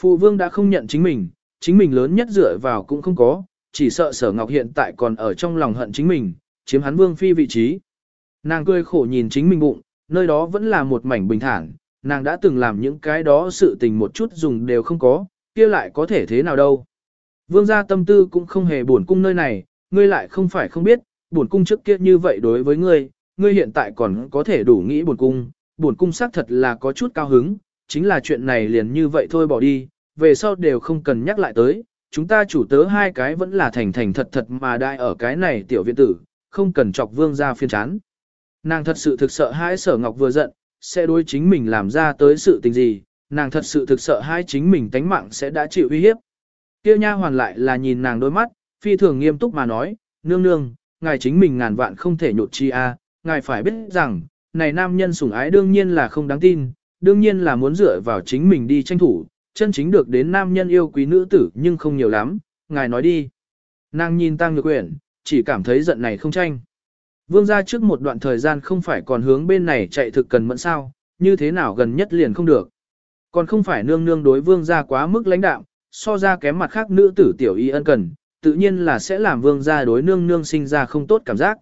Phụ vương đã không nhận chính mình, chính mình lớn nhất dựa vào cũng không có, chỉ sợ sở ngọc hiện tại còn ở trong lòng hận chính mình, chiếm hắn vương phi vị trí. Nàng cười khổ nhìn chính mình bụng, nơi đó vẫn là một mảnh bình thản, nàng đã từng làm những cái đó sự tình một chút dùng đều không có, kia lại có thể thế nào đâu. Vương gia tâm tư cũng không hề buồn cung nơi này, ngươi lại không phải không biết, buồn cung trước kia như vậy đối với ngươi, ngươi hiện tại còn có thể đủ nghĩ buồn cung, buồn cung xác thật là có chút cao hứng, chính là chuyện này liền như vậy thôi bỏ đi, về sau đều không cần nhắc lại tới, chúng ta chủ tớ hai cái vẫn là thành thành thật thật mà đại ở cái này tiểu viện tử, không cần chọc vương gia phiên chán. Nàng thật sự thực sợ hãi sở ngọc vừa giận, sẽ đối chính mình làm ra tới sự tình gì, nàng thật sự thực sợ hai chính mình tánh mạng sẽ đã chịu uy hiếp. Tiêu nha hoàn lại là nhìn nàng đôi mắt, phi thường nghiêm túc mà nói, nương nương, ngài chính mình ngàn vạn không thể nhột chi a, ngài phải biết rằng, này nam nhân sủng ái đương nhiên là không đáng tin, đương nhiên là muốn dựa vào chính mình đi tranh thủ, chân chính được đến nam nhân yêu quý nữ tử nhưng không nhiều lắm, ngài nói đi. Nàng nhìn tăng nhược quyển, chỉ cảm thấy giận này không tranh. Vương gia trước một đoạn thời gian không phải còn hướng bên này chạy thực cần mẫn sao, như thế nào gần nhất liền không được. Còn không phải nương nương đối vương gia quá mức lãnh đạm, so ra kém mặt khác nữ tử tiểu y ân cần, tự nhiên là sẽ làm vương gia đối nương nương sinh ra không tốt cảm giác.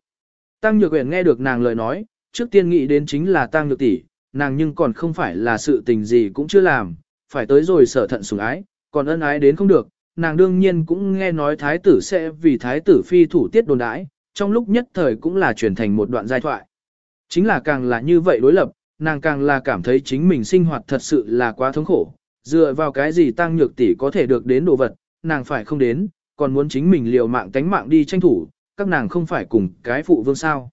Tăng Nhược Uyển nghe được nàng lời nói, trước tiên nghĩ đến chính là Tăng Nhược tỷ, nàng nhưng còn không phải là sự tình gì cũng chưa làm, phải tới rồi sở thận sủng ái, còn ân ái đến không được, nàng đương nhiên cũng nghe nói thái tử sẽ vì thái tử phi thủ tiết đồn đãi, trong lúc nhất thời cũng là chuyển thành một đoạn giai thoại. Chính là càng là như vậy đối lập, nàng càng là cảm thấy chính mình sinh hoạt thật sự là quá thống khổ, dựa vào cái gì tăng nhược tỷ có thể được đến đồ vật, nàng phải không đến, còn muốn chính mình liều mạng tánh mạng đi tranh thủ, các nàng không phải cùng cái phụ vương sao.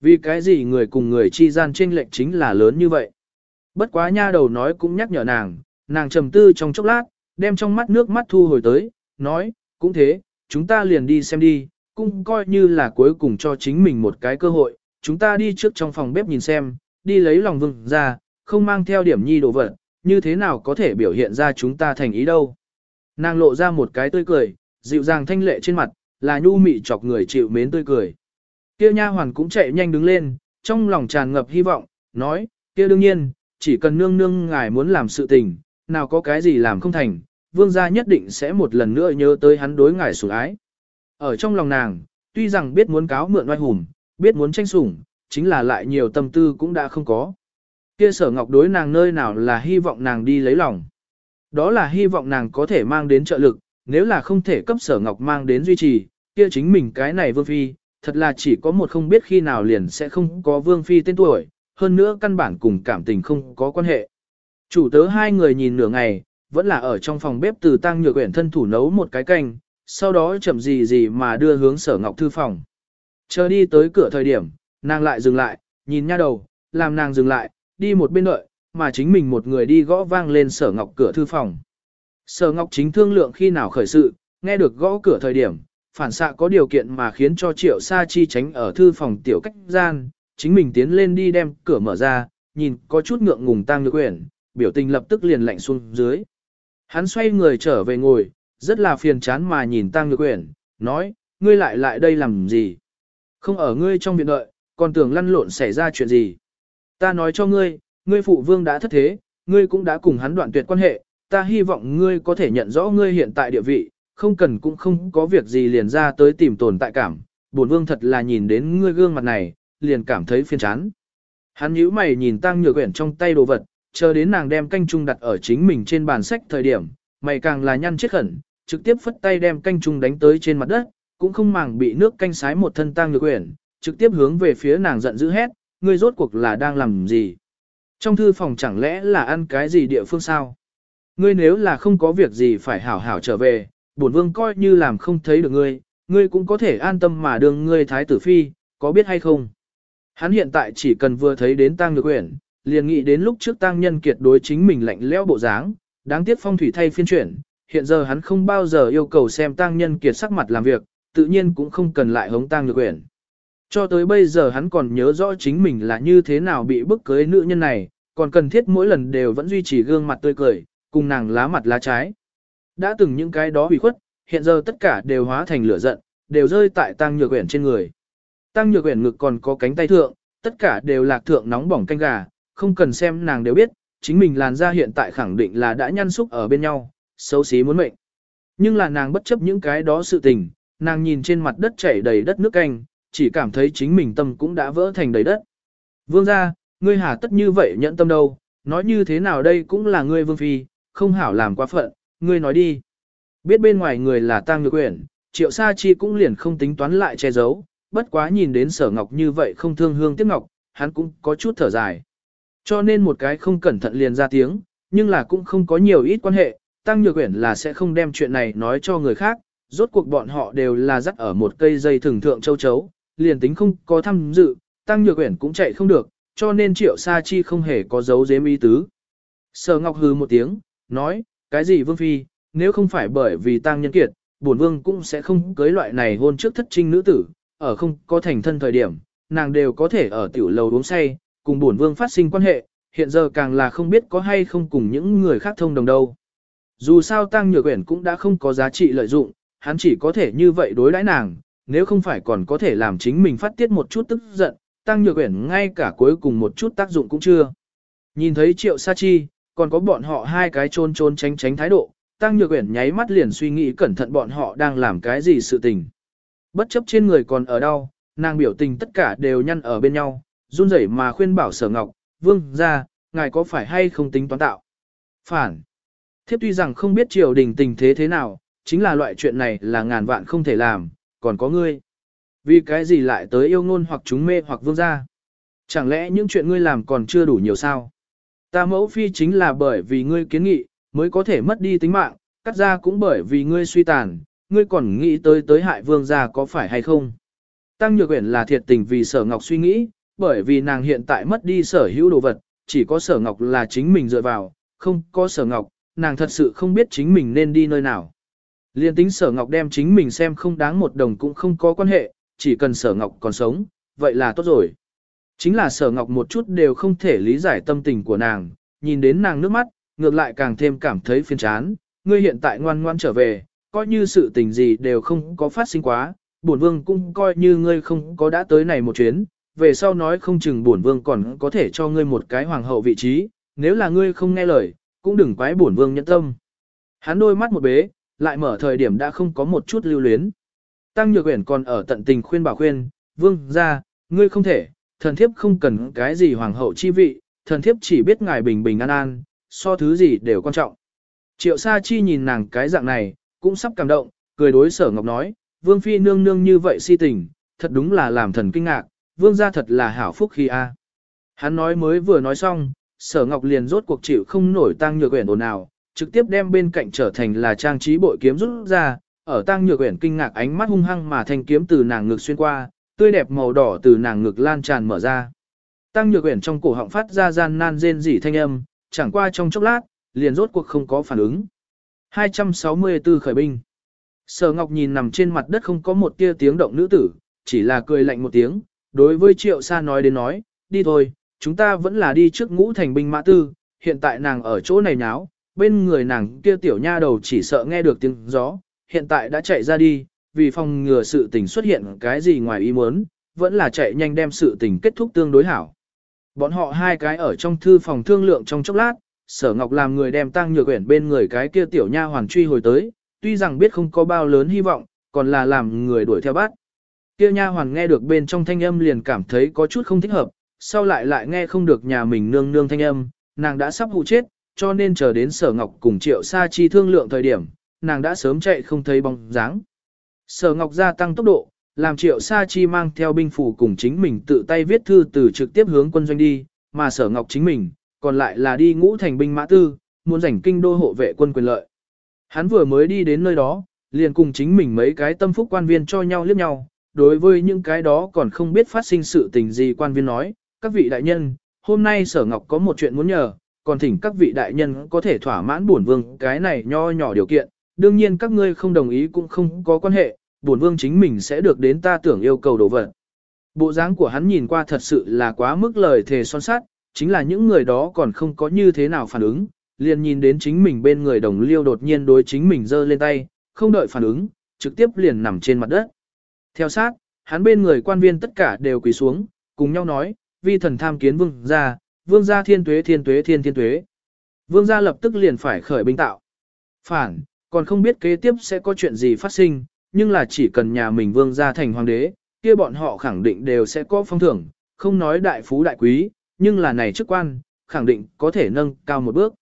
Vì cái gì người cùng người chi gian chênh lệch chính là lớn như vậy. Bất quá nha đầu nói cũng nhắc nhở nàng, nàng trầm tư trong chốc lát, đem trong mắt nước mắt thu hồi tới, nói, cũng thế, chúng ta liền đi xem đi, cũng coi như là cuối cùng cho chính mình một cái cơ hội, chúng ta đi trước trong phòng bếp nhìn xem, đi lấy lòng vương ra, không mang theo điểm nhi đồ vật, như thế nào có thể biểu hiện ra chúng ta thành ý đâu. Nàng lộ ra một cái tươi cười, dịu dàng thanh lệ trên mặt, là nhu mị chọc người chịu mến tươi cười. Kia nha hoàn cũng chạy nhanh đứng lên, trong lòng tràn ngập hy vọng, nói, kia đương nhiên, chỉ cần nương nương ngài muốn làm sự tình, nào có cái gì làm không thành, vương gia nhất định sẽ một lần nữa nhớ tới hắn đối ngài sủng ái. Ở trong lòng nàng, tuy rằng biết muốn cáo mượn oai hùng, biết muốn tranh sủng, chính là lại nhiều tâm tư cũng đã không có. Kia sở ngọc đối nàng nơi nào là hy vọng nàng đi lấy lòng. Đó là hy vọng nàng có thể mang đến trợ lực, nếu là không thể cấp sở ngọc mang đến duy trì, kia chính mình cái này vương phi, thật là chỉ có một không biết khi nào liền sẽ không có vương phi tên tuổi, hơn nữa căn bản cùng cảm tình không có quan hệ. Chủ tớ hai người nhìn nửa ngày, vẫn là ở trong phòng bếp từ tăng nhược quyển thân thủ nấu một cái canh, sau đó chậm gì gì mà đưa hướng sở ngọc thư phòng. Chờ đi tới cửa thời điểm, nàng lại dừng lại, nhìn nha đầu, làm nàng dừng lại, đi một bên đợi, mà chính mình một người đi gõ vang lên sở ngọc cửa thư phòng. Sở ngọc chính thương lượng khi nào khởi sự, nghe được gõ cửa thời điểm, phản xạ có điều kiện mà khiến cho triệu sa chi tránh ở thư phòng tiểu cách gian, chính mình tiến lên đi đem cửa mở ra, nhìn có chút ngượng ngùng tăng nhược quyển, biểu tình lập tức liền lạnh xuống dưới. Hắn xoay người trở về ngồi, rất là phiền chán mà nhìn tăng nhược quyển, nói, ngươi lại lại đây làm gì? Không ở ngươi trong viện đợi, còn tưởng lăn lộn xảy ra chuyện gì? Ta nói cho ngươi, ngươi phụ vương đã thất thế, ngươi cũng đã cùng hắn đoạn tuyệt quan hệ, ta hy vọng ngươi có thể nhận rõ ngươi hiện tại địa vị, không cần cũng không có việc gì liền ra tới tìm tồn tại cảm. Bổn vương thật là nhìn đến ngươi gương mặt này, liền cảm thấy phiền chán. Hắn nhíu mày nhìn tăng nhược quyển trong tay đồ vật, chờ đến nàng đem canh chung đặt ở chính mình trên bàn sách thời điểm, mày càng là nhăn chết khẩn, trực tiếp phất tay đem canh chung đánh tới trên mặt đất, cũng không màng bị nước canh sái một thân tăng nhược quyển, trực tiếp hướng về phía nàng giận dữ hét, ngươi rốt cuộc là đang làm gì? Trong thư phòng chẳng lẽ là ăn cái gì địa phương sao? Ngươi nếu là không có việc gì phải hảo hảo trở về, bổn vương coi như làm không thấy được ngươi, ngươi cũng có thể an tâm mà đương ngươi thái tử phi, có biết hay không? Hắn hiện tại chỉ cần vừa thấy đến tang nhược uyển, liền nghĩ đến lúc trước tang nhân kiệt đối chính mình lạnh lẽo bộ dáng, đáng tiếc phong thủy thay phiên chuyển, hiện giờ hắn không bao giờ yêu cầu xem tang nhân kiệt sắc mặt làm việc, tự nhiên cũng không cần lại hống tang nhược uyển. Cho tới bây giờ hắn còn nhớ rõ chính mình là như thế nào bị bức cưới nữ nhân này, còn cần thiết mỗi lần đều vẫn duy trì gương mặt tươi cười, cùng nàng lá mặt lá trái. Đã từng những cái đó bị khuất, hiện giờ tất cả đều hóa thành lửa giận, đều rơi tại tăng nhược quyển trên người. Tăng nhược quyển ngực còn có cánh tay thượng, tất cả đều lạc thượng nóng bỏng canh gà, không cần xem nàng đều biết, chính mình làn da hiện tại khẳng định là đã nhăn xúc ở bên nhau, xấu xí muốn mệnh. Nhưng là nàng bất chấp những cái đó sự tình, nàng nhìn trên mặt đất chảy đầy đất nước canh, chỉ cảm thấy chính mình tâm cũng đã vỡ thành đầy đất. Vương gia, ngươi hà tất như vậy nhận tâm đâu, nói như thế nào đây cũng là ngươi vương phi, không hảo làm quá phận, ngươi nói đi. Biết bên ngoài người là tang nhược uyển, triệu sa chi cũng liền không tính toán lại che giấu, bất quá nhìn đến sở ngọc như vậy không thương hương tiếc ngọc, hắn cũng có chút thở dài. Cho nên một cái không cẩn thận liền ra tiếng, nhưng là cũng không có nhiều ít quan hệ, tăng nhược uyển là sẽ không đem chuyện này nói cho người khác, rốt cuộc bọn họ đều là dắt ở một cây dây thường thượng châu chấu, liền tính không có tham dự, tăng nhược uyển cũng chạy không được, cho nên triệu sa chi không hề có dấu giếm ý tứ. Sở Ngọc hừ một tiếng, nói, cái gì vương phi, nếu không phải bởi vì tăng nhân kiệt, bổn vương cũng sẽ không cưới loại này hôn trước thất trinh nữ tử, ở không có thành thân thời điểm, nàng đều có thể ở tiểu lầu uống say, cùng bổn vương phát sinh quan hệ, hiện giờ càng là không biết có hay không cùng những người khác thông đồng đâu. Dù sao tăng nhược quyển cũng đã không có giá trị lợi dụng, hắn chỉ có thể như vậy đối đãi nàng, nếu không phải còn có thể làm chính mình phát tiết một chút tức giận, tăng nhược quyển ngay cả cuối cùng một chút tác dụng cũng chưa. Nhìn thấy triệu sa chi, còn có bọn họ hai cái trôn trôn tránh tránh thái độ, tăng nhược quyển nháy mắt liền suy nghĩ cẩn thận bọn họ đang làm cái gì sự tình. Bất chấp trên người còn ở đau, nàng biểu tình tất cả đều nhăn ở bên nhau, run rẩy mà khuyên bảo sở ngọc, vương gia ngài có phải hay không tính toán tạo. Phản. Thiếp tuy rằng không biết triều đình tình thế thế nào, chính là loại chuyện này là ngàn vạn không thể làm, còn có ngươi. Vì cái gì lại tới yêu ngôn hoặc chúng mê hoặc vương gia? Chẳng lẽ những chuyện ngươi làm còn chưa đủ nhiều sao? Ta mẫu phi chính là bởi vì ngươi kiến nghị, mới có thể mất đi tính mạng, cắt ra cũng bởi vì ngươi suy tàn, ngươi còn nghĩ tới tới hại vương gia có phải hay không? Tăng Nhược Uyển là thiệt tình vì Sở Ngọc suy nghĩ, bởi vì nàng hiện tại mất đi sở hữu đồ vật, chỉ có Sở Ngọc là chính mình dựa vào, không có Sở Ngọc, nàng thật sự không biết chính mình nên đi nơi nào. Liên tính Sở Ngọc đem chính mình xem không đáng một đồng cũng không có quan hệ, chỉ cần Sở Ngọc còn sống, vậy là tốt rồi. Chính là Sở Ngọc một chút đều không thể lý giải tâm tình của nàng, nhìn đến nàng nước mắt, ngược lại càng thêm cảm thấy phiền chán. Ngươi hiện tại ngoan ngoan trở về, coi như sự tình gì đều không có phát sinh quá, bổn vương cũng coi như ngươi không có đã tới này một chuyến, về sau nói không chừng bổn vương còn có thể cho ngươi một cái hoàng hậu vị trí, nếu là ngươi không nghe lời, cũng đừng quái bổn vương nhẫn tâm. Hắn đôi mắt một bế, lại mở thời điểm đã không có một chút lưu luyến. Tăng Nhược Uyển còn ở tận tình khuyên bảo khuyên, "Vương gia, ngươi không thể, thần thiếp không cần cái gì hoàng hậu chi vị, thần thiếp chỉ biết ngài bình bình an an, so thứ gì đều quan trọng." Triệu Sa Chi nhìn nàng cái dạng này, cũng sắp cảm động, cười đối Sở Ngọc nói, "Vương phi nương nương như vậy si tình, thật đúng là làm thần kinh ngạc, vương gia thật là hảo phúc khi a." Hắn nói mới vừa nói xong, Sở Ngọc liền rốt cuộc chịu không nổi Tăng Nhược quyển ồn nào, trực tiếp đem bên cạnh trở thành là trang trí bội kiếm rút ra, ở tăng nhược quyển kinh ngạc ánh mắt hung hăng mà thanh kiếm từ nàng ngực xuyên qua, tươi đẹp màu đỏ từ nàng ngực lan tràn mở ra. Tăng nhược uyển trong cổ họng phát ra gian nan rên rỉ thanh âm, chẳng qua trong chốc lát, liền rốt cuộc không có phản ứng. 264 khởi binh. Sở Ngọc nhìn nằm trên mặt đất không có một tia tiếng động nữ tử, chỉ là cười lạnh một tiếng, đối với Triệu Sa nói đến nói, đi thôi, chúng ta vẫn là đi trước ngũ thành binh mã tư, hiện tại nàng ở chỗ này nháo, bên người nàng kia tiểu nha đầu chỉ sợ nghe được tiếng gió, hiện tại đã chạy ra đi, vì phòng ngừa sự tình xuất hiện cái gì ngoài ý muốn, vẫn là chạy nhanh đem sự tình kết thúc tương đối hảo. Bọn họ hai cái ở trong thư phòng thương lượng trong chốc lát, sở ngọc làm người đem tăng nhược quyển bên người cái kia tiểu nha hoàn truy hồi tới, tuy rằng biết không có bao lớn hy vọng, còn là làm người đuổi theo bắt. Kia nha hoàn nghe được bên trong thanh âm liền cảm thấy có chút không thích hợp, sau lại lại nghe không được nhà mình nương nương thanh âm, nàng đã sắp hụ chết, cho nên chờ đến sở ngọc cùng triệu sa chi thương lượng thời điểm, nàng đã sớm chạy không thấy bóng dáng. Sở ngọc gia tăng tốc độ, làm triệu sa chi mang theo binh phủ cùng chính mình tự tay viết thư từ trực tiếp hướng quân doanh đi, mà sở ngọc chính mình, còn lại là đi ngũ thành binh mã tư, muốn giành kinh đô hộ vệ quân quyền lợi. Hắn vừa mới đi đến nơi đó, liền cùng chính mình mấy cái tâm phúc quan viên cho nhau liếc nhau, đối với những cái đó còn không biết phát sinh sự tình gì quan viên nói, các vị đại nhân, hôm nay sở ngọc có một chuyện muốn nhờ, còn thỉnh các vị đại nhân có thể thỏa mãn bổn vương cái này nho nhỏ điều kiện, đương nhiên các ngươi không đồng ý cũng không có quan hệ, bổn vương chính mình sẽ được đến ta tưởng yêu cầu đồ vật. Bộ dáng của hắn nhìn qua thật sự là quá mức lời thề son sát, chính là những người đó còn không có như thế nào phản ứng, liền nhìn đến chính mình bên người đồng liêu đột nhiên đối chính mình giơ lên tay, không đợi phản ứng, trực tiếp liền nằm trên mặt đất. Theo sát, hắn bên người quan viên tất cả đều quỳ xuống, cùng nhau nói, vi thần tham kiến vương gia vương gia thiên tuế thiên tuế thiên thiên tuế. Vương gia lập tức liền phải khởi binh tạo. Phản, còn không biết kế tiếp sẽ có chuyện gì phát sinh, nhưng là chỉ cần nhà mình vương gia thành hoàng đế, kia bọn họ khẳng định đều sẽ có phong thưởng, không nói đại phú đại quý, nhưng là này chức quan, khẳng định có thể nâng cao một bước.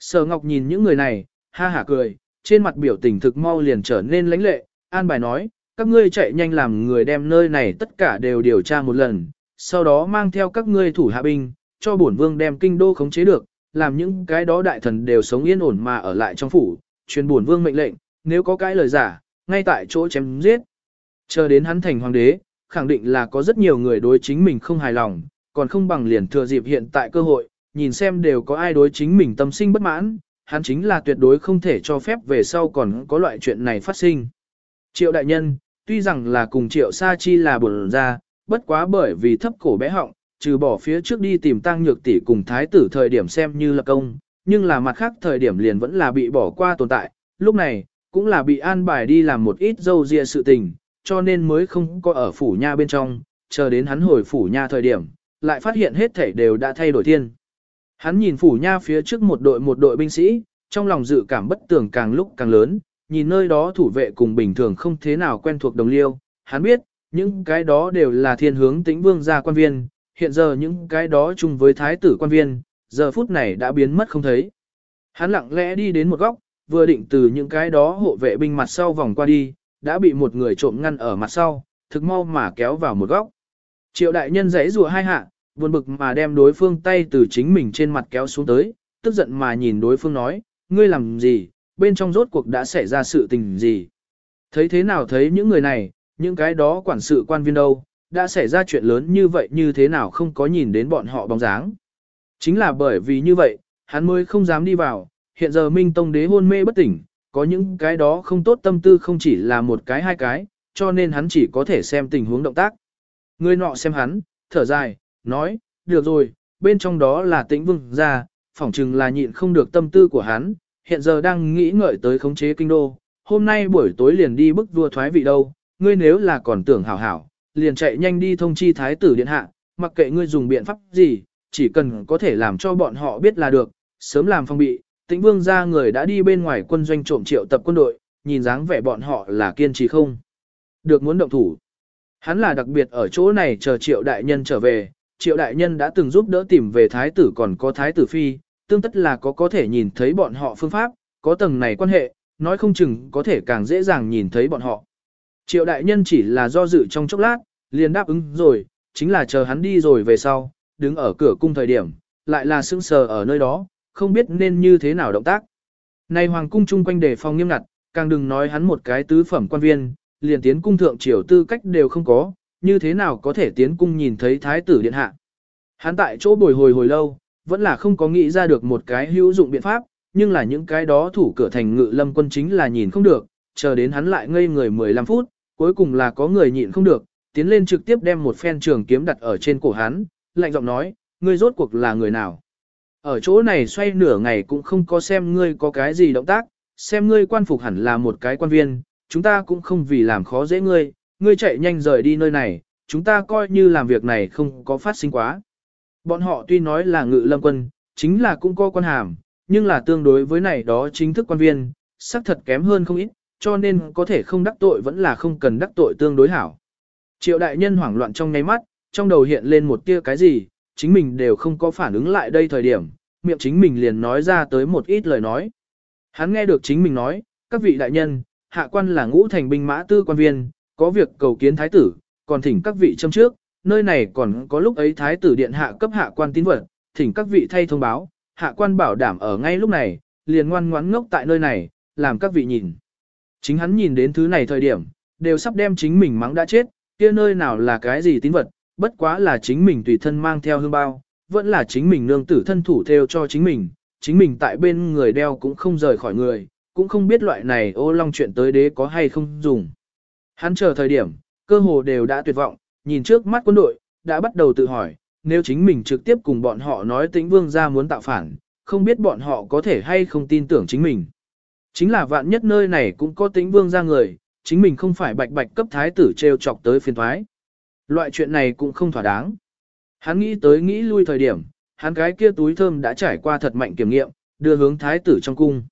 Sở Ngọc nhìn những người này, ha hả cười, trên mặt biểu tình thực mau liền trở nên lãnh lệ, an bài nói, các ngươi chạy nhanh làm người đem nơi này tất cả đều điều tra một lần, sau đó mang theo các ngươi thủ hạ binh, cho bổn vương đem kinh đô khống chế được, làm những cái đó đại thần đều sống yên ổn mà ở lại trong phủ, truyền bổn vương mệnh lệnh, nếu có cái lời giả, ngay tại chỗ chém giết. Chờ đến hắn thành hoàng đế, khẳng định là có rất nhiều người đối chính mình không hài lòng, còn không bằng liền thừa dịp hiện tại cơ hội, nhìn xem đều có ai đối chính mình tâm sinh bất mãn, hắn chính là tuyệt đối không thể cho phép về sau còn có loại chuyện này phát sinh. Triệu đại nhân, tuy rằng là cùng triệu sa chi là bổn ra, bất quá bởi vì thấp cổ bé họng, trừ bỏ phía trước đi tìm tăng nhược tỷ cùng thái tử thời điểm xem như là công, nhưng là mặt khác thời điểm liền vẫn là bị bỏ qua tồn tại, lúc này, cũng là bị an bài đi làm một ít dâu ria sự tình, cho nên mới không có ở phủ nha bên trong, chờ đến hắn hồi phủ nha thời điểm, lại phát hiện hết thảy đều đã thay đổi thiên. Hắn nhìn phủ nha phía trước một đội một đội binh sĩ, trong lòng dự cảm bất tường càng lúc càng lớn, nhìn nơi đó thủ vệ cùng bình thường không thế nào quen thuộc đồng liêu, hắn biết, những cái đó đều là thiên hướng tĩnh vương gia quan viên, hiện giờ những cái đó chung với thái tử quan viên, giờ phút này đã biến mất không thấy. Hắn lặng lẽ đi đến một góc, vừa định từ những cái đó hộ vệ binh mặt sau vòng qua đi, đã bị một người trộm ngăn ở mặt sau, thực mau mà kéo vào một góc. Triệu đại nhân giãy rùa hai hạ, buồn bực mà đem đối phương tay từ chính mình trên mặt kéo xuống tới, tức giận mà nhìn đối phương nói, ngươi làm gì, bên trong rốt cuộc đã xảy ra sự tình gì. Thấy thế nào thấy những người này, những cái đó quản sự quan viên đâu, đã xảy ra chuyện lớn như vậy như thế nào không có nhìn đến bọn họ bóng dáng. Chính là bởi vì như vậy, hắn mới không dám đi vào, hiện giờ Minh Tông đế hôn mê bất tỉnh, có những cái đó không tốt tâm tư không chỉ là một cái hai cái, cho nên hắn chỉ có thể xem tình huống động tác. Người nọ xem hắn, thở dài, nói, được rồi, bên trong đó là tĩnh vương ra, phỏng chừng là nhịn không được tâm tư của hắn, hiện giờ đang nghĩ ngợi tới khống chế kinh đô, hôm nay buổi tối liền đi bức vua thoái vị đâu, ngươi nếu là còn tưởng hảo hảo, liền chạy nhanh đi thông chi thái tử điện hạ, mặc kệ ngươi dùng biện pháp gì, chỉ cần có thể làm cho bọn họ biết là được, sớm làm phong bị, tĩnh vương ra người đã đi bên ngoài quân doanh trộm triệu tập quân đội, nhìn dáng vẻ bọn họ là kiên trì không. Được muốn động thủ. Hắn là đặc biệt ở chỗ này chờ triệu đại nhân trở về, triệu đại nhân đã từng giúp đỡ tìm về thái tử còn có thái tử phi, tương tất là có có thể nhìn thấy bọn họ phương pháp, có tầng này quan hệ, nói không chừng có thể càng dễ dàng nhìn thấy bọn họ. Triệu đại nhân chỉ là do dự trong chốc lát, liền đáp ứng rồi, chính là chờ hắn đi rồi về sau, đứng ở cửa cung thời điểm, lại là sững sờ ở nơi đó, không biết nên như thế nào động tác. Này hoàng cung chung quanh đề phòng nghiêm ngặt, càng đừng nói hắn một cái tứ phẩm quan viên, liền tiến cung thượng triều tư cách đều không có, như thế nào có thể tiến cung nhìn thấy thái tử điện hạ. Hắn tại chỗ bồi hồi hồi lâu, vẫn là không có nghĩ ra được một cái hữu dụng biện pháp, nhưng là những cái đó thủ cửa thành ngự lâm quân chính là nhìn không được, chờ đến hắn lại ngây người 15 phút, cuối cùng là có người nhịn không được, tiến lên trực tiếp đem một phen trường kiếm đặt ở trên cổ hắn, lạnh giọng nói, ngươi rốt cuộc là người nào. Ở chỗ này xoay nửa ngày cũng không có xem ngươi có cái gì động tác, xem ngươi quan phục hẳn là một cái quan viên, chúng ta cũng không vì làm khó dễ ngươi, ngươi chạy nhanh rời đi nơi này, chúng ta coi như làm việc này không có phát sinh quá. Bọn họ tuy nói là ngự lâm quân, chính là cũng có quan hàm, nhưng là tương đối với này đó chính thức quan viên, xác thật kém hơn không ít, cho nên có thể không đắc tội vẫn là không cần đắc tội tương đối hảo. Triệu đại nhân hoảng loạn trong nháy mắt, trong đầu hiện lên một tia cái gì, chính mình đều không có phản ứng lại đây thời điểm, miệng chính mình liền nói ra tới một ít lời nói. Hắn nghe được chính mình nói, các vị đại nhân, hạ quan là ngũ thành binh mã tư quan viên, có việc cầu kiến thái tử, còn thỉnh các vị châm trước, nơi này còn có lúc ấy thái tử điện hạ cấp hạ quan tín vật, thỉnh các vị thay thông báo, hạ quan bảo đảm ở ngay lúc này, liền ngoan ngoãn ngốc tại nơi này, làm các vị nhìn. Chính hắn nhìn đến thứ này thời điểm, đều sắp đem chính mình mắng đã chết, kia nơi nào là cái gì tín vật, bất quá là chính mình tùy thân mang theo hương bao, vẫn là chính mình nương tử thân thủ theo cho chính mình, chính mình tại bên người đeo cũng không rời khỏi người, cũng không biết loại này ô long chuyện tới đế có hay không dùng. Hắn chờ thời điểm, cơ hồ đều đã tuyệt vọng, nhìn trước mắt quân đội, đã bắt đầu tự hỏi, nếu chính mình trực tiếp cùng bọn họ nói tĩnh vương ra muốn tạo phản, không biết bọn họ có thể hay không tin tưởng chính mình. Chính là vạn nhất nơi này cũng có tĩnh vương ra người, chính mình không phải bạch bạch cấp thái tử treo chọc tới phiền thoái. Loại chuyện này cũng không thỏa đáng. Hắn nghĩ tới nghĩ lui thời điểm, hắn cái kia túi thơm đã trải qua thật mạnh kiểm nghiệm, đưa hướng thái tử trong cung.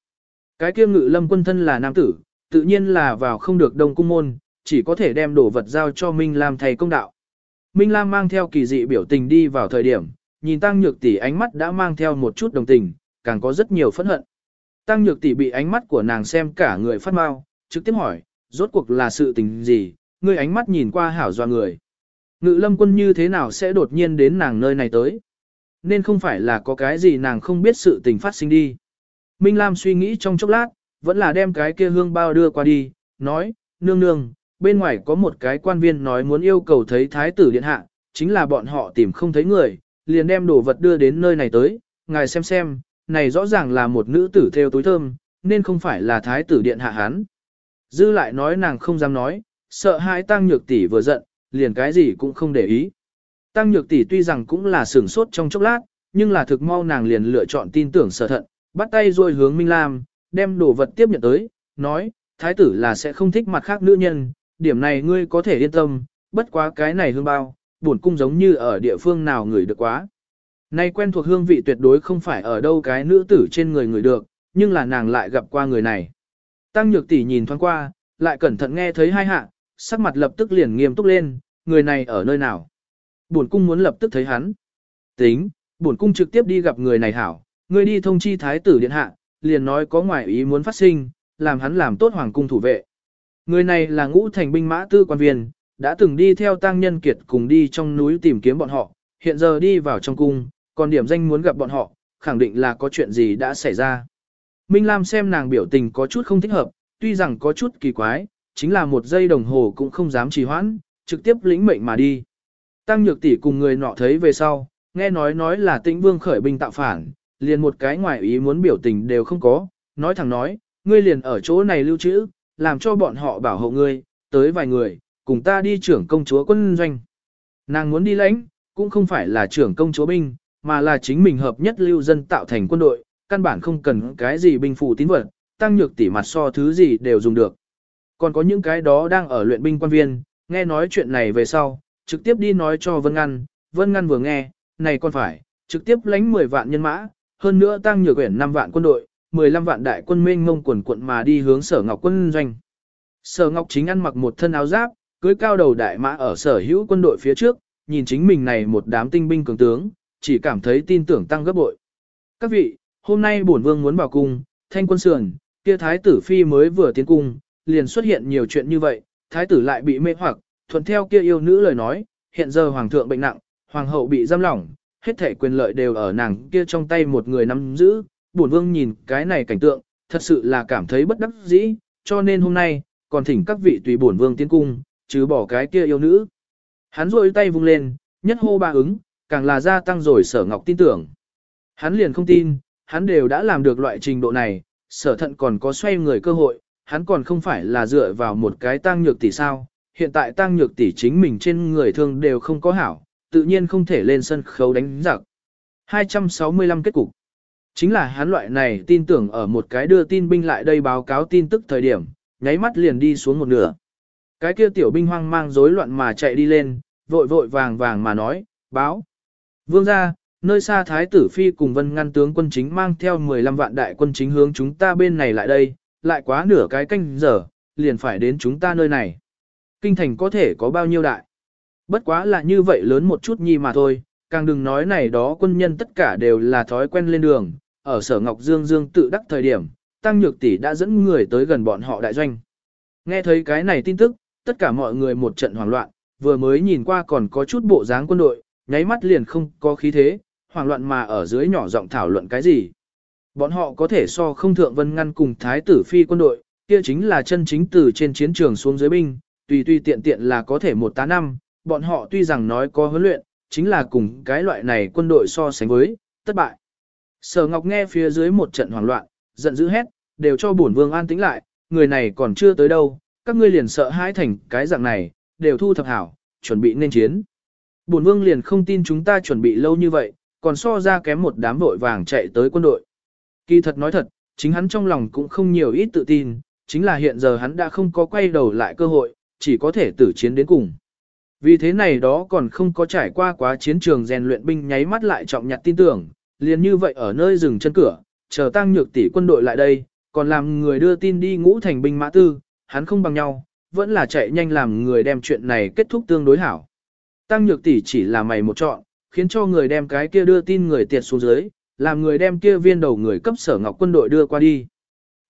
Cái kia ngự lâm quân thân là nam tử, tự nhiên là vào không được đông cung môn, chỉ có thể đem đồ vật giao cho Minh Lam thầy công đạo. Minh Lam mang theo kỳ dị biểu tình đi vào thời điểm, nhìn Tăng Nhược Tỷ ánh mắt đã mang theo một chút đồng tình, càng có rất nhiều phẫn hận. Tăng Nhược Tỷ bị ánh mắt của nàng xem cả người phát mau, trực tiếp hỏi, rốt cuộc là sự tình gì, ngươi ánh mắt nhìn qua hảo doa người. Ngự lâm quân như thế nào sẽ đột nhiên đến nàng nơi này tới? Nên không phải là có cái gì nàng không biết sự tình phát sinh đi. Minh Lam suy nghĩ trong chốc lát, vẫn là đem cái kia hương bao đưa qua đi, nói, nương nương, bên ngoài có một cái quan viên nói muốn yêu cầu thấy thái tử điện hạ, chính là bọn họ tìm không thấy người, liền đem đồ vật đưa đến nơi này tới, ngài xem xem, này rõ ràng là một nữ tử theo túi thơm, nên không phải là thái tử điện hạ hán. Dư lại nói nàng không dám nói, sợ hãi tăng nhược tỷ vừa giận, liền cái gì cũng không để ý. Tăng nhược tỷ tuy rằng cũng là sửng sốt trong chốc lát, nhưng là thực mau nàng liền lựa chọn tin tưởng sở thận, bắt tay rồi hướng Minh Lam, đem đồ vật tiếp nhận tới, nói, thái tử là sẽ không thích mặt khác nữ nhân, điểm này ngươi có thể yên tâm, bất quá cái này hương bao, buồn cung giống như ở địa phương nào người được quá. Nay quen thuộc hương vị tuyệt đối không phải ở đâu cái nữ tử trên người người được, nhưng là nàng lại gặp qua người này. Tăng nhược tỷ nhìn thoáng qua, lại cẩn thận nghe thấy hai hạ, sắc mặt lập tức liền nghiêm túc lên, người này ở nơi nào. Bổn cung muốn lập tức thấy hắn. Tính, bổn cung trực tiếp đi gặp người này hảo, người đi thông chi thái tử điện hạ, liền nói có ngoại ý muốn phát sinh, làm hắn làm tốt hoàng cung thủ vệ. Người này là ngũ thành binh mã tư quan viên, đã từng đi theo tăng nhân kiệt cùng đi trong núi tìm kiếm bọn họ, hiện giờ đi vào trong cung, còn điểm danh muốn gặp bọn họ, khẳng định là có chuyện gì đã xảy ra. Minh Lam xem nàng biểu tình có chút không thích hợp, tuy rằng có chút kỳ quái, chính là một giây đồng hồ cũng không dám trì hoãn, trực tiếp lĩnh mệnh mà đi. Tăng nhược tỷ cùng người nọ thấy về sau, nghe nói nói là tĩnh vương khởi binh tạo phản, liền một cái ngoài ý muốn biểu tình đều không có, nói thẳng nói, ngươi liền ở chỗ này lưu trữ, làm cho bọn họ bảo hộ ngươi, tới vài người, cùng ta đi trưởng công chúa quân doanh. Nàng muốn đi lãnh, cũng không phải là trưởng công chúa binh, mà là chính mình hợp nhất lưu dân tạo thành quân đội, căn bản không cần cái gì binh phù tín vật, tăng nhược tỷ mặt so thứ gì đều dùng được. Còn có những cái đó đang ở luyện binh quan viên, nghe nói chuyện này về sau, trực tiếp đi nói cho Vân Ngăn, Vân Ngăn vừa nghe, này còn phải, trực tiếp lãnh 10 vạn nhân mã, hơn nữa tăng nhược quyển 5 vạn quân đội, 15 vạn đại quân mênh mông quần quận mà đi hướng sở ngọc quân doanh. Sở ngọc chính ăn mặc một thân áo giáp, cưới cao đầu đại mã ở sở hữu quân đội phía trước, nhìn chính mình này một đám tinh binh cường tướng, chỉ cảm thấy tin tưởng tăng gấp bội. Các vị, hôm nay bổn vương muốn vào cung, thanh quân sườn, kia thái tử phi mới vừa tiến cung, liền xuất hiện nhiều chuyện như vậy, thái tử lại bị mê hoặc, thuận theo kia yêu nữ lời nói, hiện giờ hoàng thượng bệnh nặng, hoàng hậu bị giam lỏng, hết thể quyền lợi đều ở nàng kia trong tay một người nắm giữ, bổn vương nhìn cái này cảnh tượng, thật sự là cảm thấy bất đắc dĩ, cho nên hôm nay, còn thỉnh các vị tùy bổn vương tiến cung, chứ bỏ cái kia yêu nữ. Hắn rôi tay vung lên, nhất hô ba ứng, càng là gia tăng rồi sở ngọc tin tưởng. Hắn liền không tin, hắn đều đã làm được loại trình độ này, sở thận còn có xoay người cơ hội, hắn còn không phải là dựa vào một cái tăng nhược tỷ sao, hiện tại tăng nhược tỷ chính mình trên người thương đều không có hảo, tự nhiên không thể lên sân khấu đánh giặc. 265 kết cục Chính là hắn loại này tin tưởng ở một cái đưa tin binh lại đây báo cáo tin tức thời điểm, nháy mắt liền đi xuống một nửa. Cái kia tiểu binh hoang mang rối loạn mà chạy đi lên, vội vội vàng vàng mà nói, báo. Vương ra, nơi xa Thái tử Phi cùng vân ngăn tướng quân chính mang theo 15 vạn đại quân chính hướng chúng ta bên này lại đây, lại quá nửa cái canh giờ, liền phải đến chúng ta nơi này. Kinh thành có thể có bao nhiêu đại? Bất quá là như vậy lớn một chút nhi mà thôi, càng đừng nói này đó quân nhân tất cả đều là thói quen lên đường, ở sở Ngọc Dương Dương tự đắc thời điểm, Tăng Nhược Tỷ đã dẫn người tới gần bọn họ đại doanh. Nghe thấy cái này tin tức, tất cả mọi người một trận hoảng loạn, vừa mới nhìn qua còn có chút bộ dáng quân đội, nháy mắt liền không có khí thế, hoảng loạn mà ở dưới nhỏ giọng thảo luận cái gì. Bọn họ có thể so không thượng vân ngăn cùng thái tử phi quân đội, kia chính là chân chính từ trên chiến trường xuống dưới binh, tùy tùy tiện tiện là có thể một tá năm, bọn họ tuy rằng nói có huấn luyện, chính là cùng cái loại này quân đội so sánh với, thất bại. Sở Ngọc nghe phía dưới một trận hoảng loạn, giận dữ hét, đều cho bổn vương an tĩnh lại, người này còn chưa tới đâu, các ngươi liền sợ hãi thành cái dạng này, đều thu thập hảo, chuẩn bị nên chiến. Bổn vương liền không tin chúng ta chuẩn bị lâu như vậy, còn so ra kém một đám vội vàng chạy tới quân đội. Kỳ thật nói thật, chính hắn trong lòng cũng không nhiều ít tự tin, chính là hiện giờ hắn đã không có quay đầu lại cơ hội, chỉ có thể tử chiến đến cùng. Vì thế này đó còn không có trải qua quá chiến trường rèn luyện binh nháy mắt lại trọng nhặt tin tưởng, liền như vậy ở nơi rừng chân cửa, chờ tăng nhược tỷ quân đội lại đây, còn làm người đưa tin đi ngũ thành binh mã tư, hắn không bằng nhau, vẫn là chạy nhanh làm người đem chuyện này kết thúc tương đối hảo. Tăng nhược tỷ chỉ là mày một chọn, khiến cho người đem cái kia đưa tin người tiệt xuống dưới, làm người đem kia viên đầu người cấp sở ngọc quân đội đưa qua đi.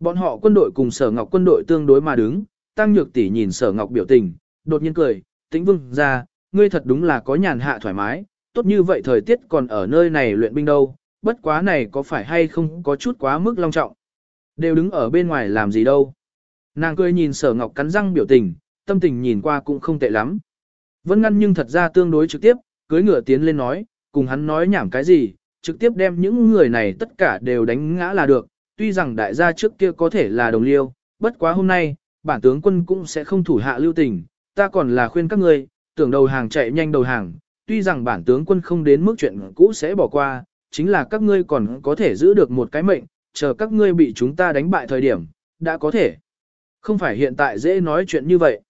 Bọn họ quân đội cùng sở ngọc quân đội tương đối mà đứng, tăng nhược tỷ nhìn sở ngọc biểu tình, đột nhiên cười, tĩnh vương ra, ngươi thật đúng là có nhàn hạ thoải mái, tốt như vậy thời tiết còn ở nơi này luyện binh đâu, bất quá này có phải hay không có chút quá mức long trọng. Đều đứng ở bên ngoài làm gì đâu. Nàng cười nhìn sở ngọc cắn răng biểu tình, tâm tình nhìn qua cũng không tệ lắm. vẫn ngăn nhưng thật ra tương đối trực tiếp, cưới ngựa tiến lên nói, cùng hắn nói nhảm cái gì, trực tiếp đem những người này tất cả đều đánh ngã là được, tuy rằng đại gia trước kia có thể là đồng liêu, bất quá hôm nay, bản tướng quân cũng sẽ không thủ hạ lưu tình, ta còn là khuyên các ngươi, tưởng đầu hàng chạy nhanh đầu hàng, tuy rằng bản tướng quân không đến mức chuyện cũ sẽ bỏ qua, chính là các ngươi còn có thể giữ được một cái mệnh, chờ các ngươi bị chúng ta đánh bại thời điểm, đã có thể. Không phải hiện tại dễ nói chuyện như vậy.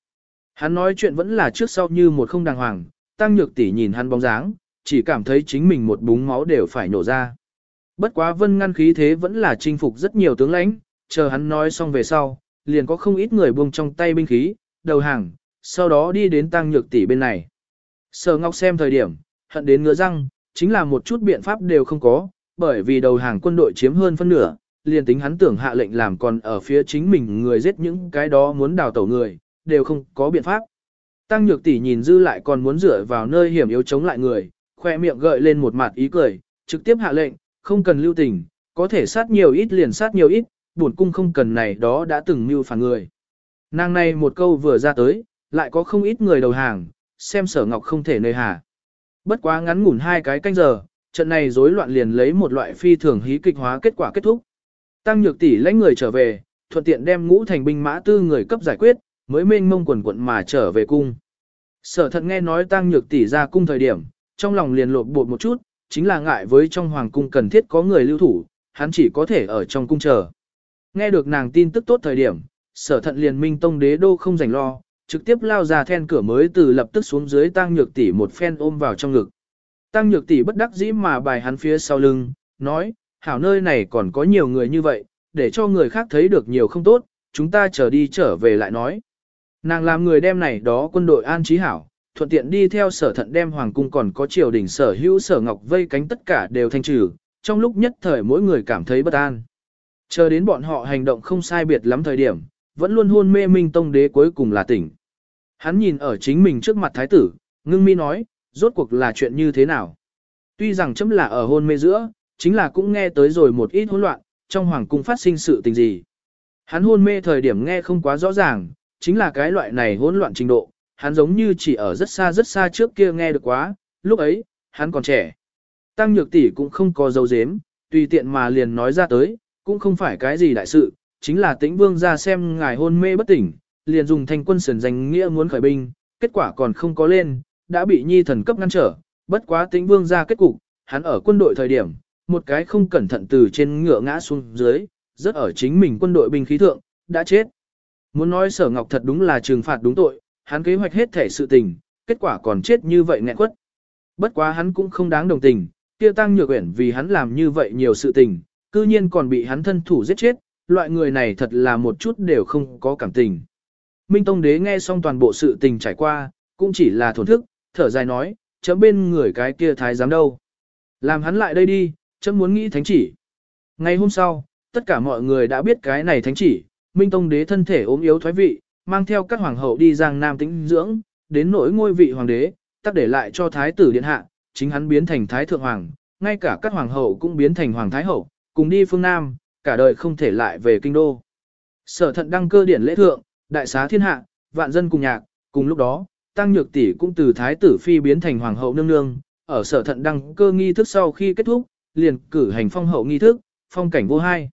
Hắn nói chuyện vẫn là trước sau như một không đàng hoàng, tăng nhược tỷ nhìn hắn bóng dáng, chỉ cảm thấy chính mình một búng máu đều phải nổ ra. Bất quá vân ngăn khí thế vẫn là chinh phục rất nhiều tướng lãnh, chờ hắn nói xong về sau, liền có không ít người buông trong tay binh khí, đầu hàng, sau đó đi đến tăng nhược tỷ bên này. Sở Ngọc xem thời điểm, hận đến ngứa răng, chính là một chút biện pháp đều không có, bởi vì đầu hàng quân đội chiếm hơn phân nửa, liền tính hắn tưởng hạ lệnh làm còn ở phía chính mình người giết những cái đó muốn đào tẩu người, đều không có biện pháp. Tăng nhược tỷ nhìn dư lại còn muốn dựa vào nơi hiểm yếu chống lại người, khoe miệng gợi lên một mặt ý cười, trực tiếp hạ lệnh, không cần lưu tình, có thể sát nhiều ít liền sát nhiều ít, bổn cung không cần này đó đã từng mưu phản người. Nàng này một câu vừa ra tới, lại có không ít người đầu hàng, xem sở ngọc không thể nơi hà. Bất quá ngắn ngủn hai cái canh giờ, trận này rối loạn liền lấy một loại phi thường hí kịch hóa kết quả kết thúc. Tăng nhược tỷ lãnh người trở về, thuận tiện đem ngũ thành binh mã tư người cấp giải quyết, mới mênh mông quần quận mà trở về cung. Sở Thật nghe nói tăng nhược tỷ ra cung thời điểm, trong lòng liền lột bột một chút, chính là ngại với trong hoàng cung cần thiết có người lưu thủ, hắn chỉ có thể ở trong cung chờ. Nghe được nàng tin tức tốt thời điểm, sở thận liền minh tông đế đô không rảnh lo, trực tiếp lao ra then cửa mới từ lập tức xuống dưới tăng nhược tỷ một phen ôm vào trong ngực. Tăng nhược tỷ bất đắc dĩ mà bài hắn phía sau lưng, nói, hảo nơi này còn có nhiều người như vậy, để cho người khác thấy được nhiều không tốt, chúng ta chờ đi trở về lại nói. Nàng làm người đem này đó quân đội an trí hảo, thuận tiện đi theo sở thận đem hoàng cung còn có triều đình sở hữu sở ngọc vây cánh tất cả đều thanh trừ, trong lúc nhất thời mỗi người cảm thấy bất an. Chờ đến bọn họ hành động không sai biệt lắm thời điểm, vẫn luôn hôn mê minh tông đế cuối cùng là tỉnh. Hắn nhìn ở chính mình trước mặt thái tử, ngưng mi nói, rốt cuộc là chuyện như thế nào. Tuy rằng chấm là ở hôn mê giữa, chính là cũng nghe tới rồi một ít hỗn loạn, trong hoàng cung phát sinh sự tình gì. Hắn hôn mê thời điểm nghe không quá rõ ràng, chính là cái loại này hỗn loạn trình độ, hắn giống như chỉ ở rất xa rất xa trước kia nghe được quá, lúc ấy, hắn còn trẻ. Tăng nhược tỷ cũng không có dấu dếm, tùy tiện mà liền nói ra tới, cũng không phải cái gì đại sự, chính là tĩnh vương ra xem ngài hôn mê bất tỉnh, liền dùng thanh quân sườn danh nghĩa muốn khởi binh, kết quả còn không có lên, đã bị nhi thần cấp ngăn trở, bất quá tĩnh vương ra kết cục, hắn ở quân đội thời điểm, một cái không cẩn thận từ trên ngựa ngã xuống dưới, rất ở chính mình quân đội binh khí thượng, đã chết. Muốn nói sở ngọc thật đúng là trừng phạt đúng tội, hắn kế hoạch hết thể sự tình, kết quả còn chết như vậy nghẹn quất. Bất quá hắn cũng không đáng đồng tình, kia tăng nhược uyển vì hắn làm như vậy nhiều sự tình, cư nhiên còn bị hắn thân thủ giết chết, loại người này thật là một chút đều không có cảm tình. Minh Tông Đế nghe xong toàn bộ sự tình trải qua, cũng chỉ là thổn thức, thở dài nói, chấm bên người cái kia thái giám đâu. Làm hắn lại đây đi, chấm muốn nghĩ thánh chỉ. Ngày hôm sau, tất cả mọi người đã biết cái này thánh chỉ, Minh Tông Đế thân thể ốm yếu thoái vị, mang theo các hoàng hậu đi giang nam tĩnh dưỡng, đến nỗi ngôi vị hoàng đế, tắc để lại cho thái tử điện hạ, chính hắn biến thành thái thượng hoàng, ngay cả các hoàng hậu cũng biến thành hoàng thái hậu, cùng đi phương Nam, cả đời không thể lại về kinh đô. Sở thận đăng cơ điển lễ thượng, đại xá thiên hạ, vạn dân cùng nhạc, cùng lúc đó, tăng nhược tỷ cũng từ thái tử phi biến thành hoàng hậu nương nương, ở sở thận đăng cơ nghi thức sau khi kết thúc, liền cử hành phong hậu nghi thức, phong cảnh vô hai.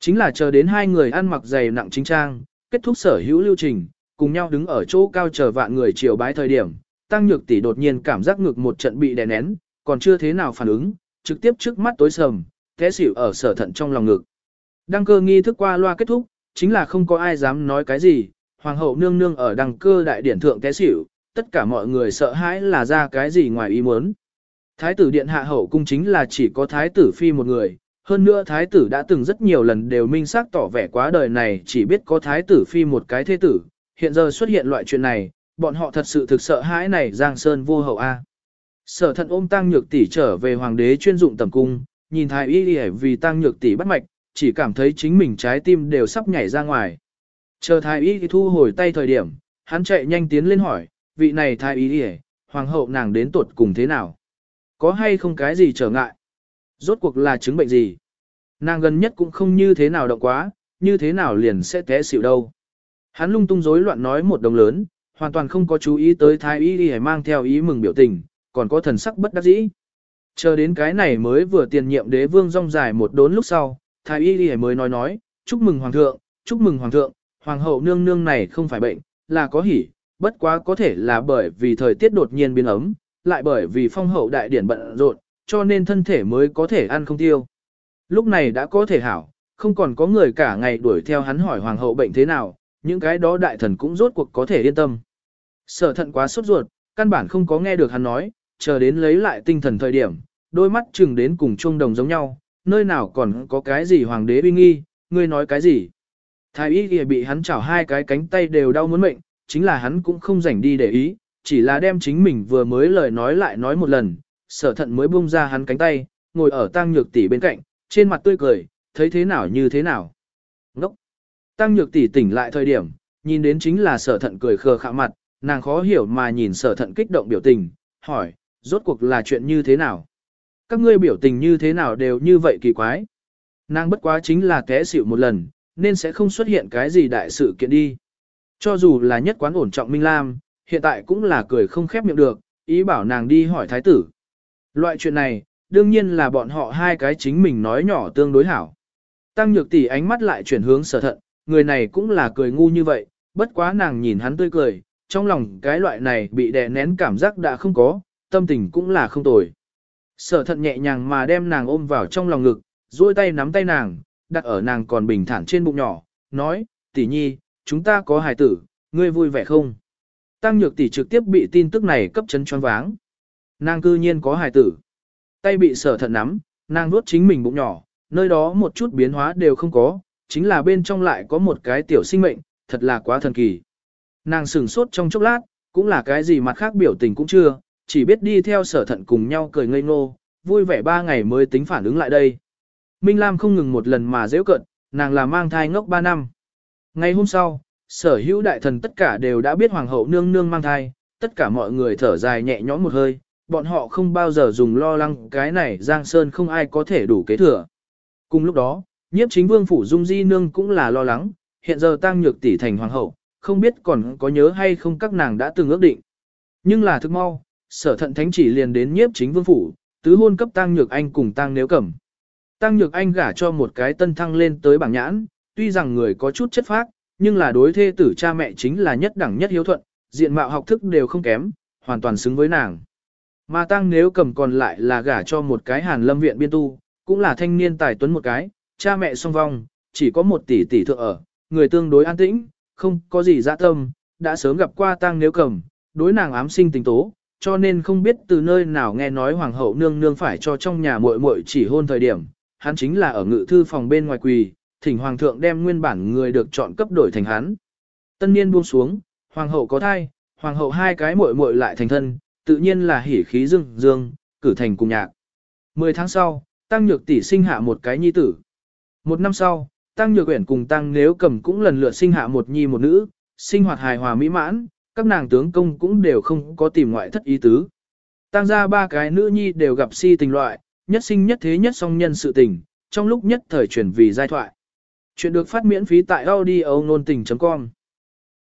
Chính là chờ đến hai người ăn mặc dày nặng chính trang, kết thúc sở hữu lưu trình, cùng nhau đứng ở chỗ cao chờ vạn người chiều bái thời điểm, tăng nhược tỷ đột nhiên cảm giác ngực một trận bị đè nén, còn chưa thế nào phản ứng, trực tiếp trước mắt tối sầm, té xỉu ở sở thận trong lòng ngực. Đăng cơ nghi thức qua loa kết thúc, chính là không có ai dám nói cái gì, hoàng hậu nương nương ở đăng cơ đại điển thượng té xỉu, tất cả mọi người sợ hãi là ra cái gì ngoài ý muốn. Thái tử điện hạ hậu cung chính là chỉ có thái tử phi một người, hơn nữa thái tử đã từng rất nhiều lần đều minh xác tỏ vẻ quá đời này chỉ biết có thái tử phi một cái thế tử, hiện giờ xuất hiện loại chuyện này, bọn họ thật sự thực sợ hãi này Giang Sơn vô hậu a. Sở thận ôm tăng nhược tỷ trở về hoàng đế chuyên dụng tầm cung, nhìn thái y đi vì tăng nhược tỷ bắt mạch, chỉ cảm thấy chính mình trái tim đều sắp nhảy ra ngoài. Chờ thái y thu hồi tay thời điểm, hắn chạy nhanh tiến lên hỏi, vị này thái y đi hoàng hậu nàng đến tuột cùng thế nào? Có hay không cái gì trở ngại? Rốt cuộc là chứng bệnh gì? Nàng gần nhất cũng không như thế nào động quá, như thế nào liền sẽ té xỉu đâu. Hắn lung tung rối loạn nói một đồng lớn, hoàn toàn không có chú ý tới thái y đi mang theo ý mừng biểu tình, còn có thần sắc bất đắc dĩ. Chờ đến cái này mới vừa tiền nhiệm đế vương rong dài một đốn lúc sau, thái y đi mới nói nói, chúc mừng hoàng thượng, chúc mừng hoàng thượng, hoàng hậu nương nương này không phải bệnh, là có hỉ, bất quá có thể là bởi vì thời tiết đột nhiên biến ấm, lại bởi vì phong hậu đại điển bận rộn, cho nên thân thể mới có thể ăn không tiêu. Lúc này đã có thể hảo, không còn có người cả ngày đuổi theo hắn hỏi hoàng hậu bệnh thế nào, những cái đó đại thần cũng rốt cuộc có thể yên tâm. Sở thận quá sốt ruột, căn bản không có nghe được hắn nói, chờ đến lấy lại tinh thần thời điểm, đôi mắt chừng đến cùng trung đồng giống nhau, nơi nào còn có cái gì hoàng đế uy nghi, ngươi nói cái gì. Thái y kìa bị hắn chảo hai cái cánh tay đều đau muốn mệnh, chính là hắn cũng không rảnh đi để ý, chỉ là đem chính mình vừa mới lời nói lại nói một lần, sở thận mới buông ra hắn cánh tay, ngồi ở tăng nhược tỷ bên cạnh, trên mặt tươi cười, thấy thế nào như thế nào. Ngốc! Tăng nhược tỷ tỉnh lại thời điểm, nhìn đến chính là sở thận cười khờ khạ mặt, nàng khó hiểu mà nhìn sở thận kích động biểu tình, hỏi, rốt cuộc là chuyện như thế nào? Các ngươi biểu tình như thế nào đều như vậy kỳ quái. Nàng bất quá chính là té xỉu một lần, nên sẽ không xuất hiện cái gì đại sự kiện đi. Cho dù là nhất quán ổn trọng Minh Lam, hiện tại cũng là cười không khép miệng được, ý bảo nàng đi hỏi thái tử. Loại chuyện này, đương nhiên là bọn họ hai cái chính mình nói nhỏ tương đối hảo. Tăng nhược tỷ ánh mắt lại chuyển hướng sở thận, người này cũng là cười ngu như vậy, bất quá nàng nhìn hắn tươi cười, trong lòng cái loại này bị đè nén cảm giác đã không có, tâm tình cũng là không tồi. Sở thận nhẹ nhàng mà đem nàng ôm vào trong lòng ngực, duỗi tay nắm tay nàng, đặt ở nàng còn bình thản trên bụng nhỏ, nói, tỷ nhi, chúng ta có hài tử, ngươi vui vẻ không? Tăng nhược tỷ trực tiếp bị tin tức này cấp chấn choáng váng. Nàng cư nhiên có hài tử. Tay bị sở thận nắm, nàng nuốt chính mình bụng nhỏ, nơi đó một chút biến hóa đều không có, chính là bên trong lại có một cái tiểu sinh mệnh, thật là quá thần kỳ. Nàng sửng sốt trong chốc lát, cũng là cái gì mặt khác biểu tình cũng chưa, chỉ biết đi theo sở thận cùng nhau cười ngây ngô, vui vẻ ba ngày mới tính phản ứng lại đây. Minh Lam không ngừng một lần mà dễ cận, nàng là mang thai ngốc ba năm. Ngày hôm sau, sở hữu đại thần tất cả đều đã biết hoàng hậu nương nương mang thai, tất cả mọi người thở dài nhẹ nhõm một hơi, bọn họ không bao giờ dùng lo lắng cái này Giang Sơn không ai có thể đủ kế thừa. Cùng lúc đó, nhiếp chính vương phủ dung di nương cũng là lo lắng, hiện giờ tăng nhược tỷ thành hoàng hậu, không biết còn có nhớ hay không các nàng đã từng ước định. Nhưng là thức mau, sở thận thánh chỉ liền đến nhiếp chính vương phủ, tứ hôn cấp tăng nhược anh cùng tăng nếu cẩm. Tăng nhược anh gả cho một cái tân thăng lên tới bảng nhãn, tuy rằng người có chút chất phác, nhưng là đối thê tử cha mẹ chính là nhất đẳng nhất hiếu thuận, diện mạo học thức đều không kém, hoàn toàn xứng với nàng. Mà tăng nếu cầm còn lại là gả cho một cái hàn lâm viện biên tu, cũng là thanh niên tài tuấn một cái, cha mẹ song vong, chỉ có một tỷ tỷ thượng ở, người tương đối an tĩnh, không có gì dạ tâm, đã sớm gặp qua tăng nếu cầm, đối nàng ám sinh tình tố, cho nên không biết từ nơi nào nghe nói hoàng hậu nương nương phải cho trong nhà muội muội chỉ hôn thời điểm, hắn chính là ở ngự thư phòng bên ngoài quỳ, thỉnh hoàng thượng đem nguyên bản người được chọn cấp đổi thành hắn. Tân niên buông xuống, hoàng hậu có thai, hoàng hậu hai cái muội muội lại thành thân, tự nhiên là hỉ khí dương dương, cử thành cùng nhạc. Mười tháng sau, tăng nhược tỷ sinh hạ một cái nhi tử. Một năm sau, tăng nhược uyển cùng tăng nếu cầm cũng lần lượt sinh hạ một nhi một nữ, sinh hoạt hài hòa mỹ mãn, các nàng tướng công cũng đều không có tìm ngoại thất ý tứ. Tăng ra ba cái nữ nhi đều gặp si tình loại, nhất sinh nhất thế nhất song nhân sự tình, trong lúc nhất thời chuyển vì giai thoại. Chuyện được phát miễn phí tại audio nôn tình.com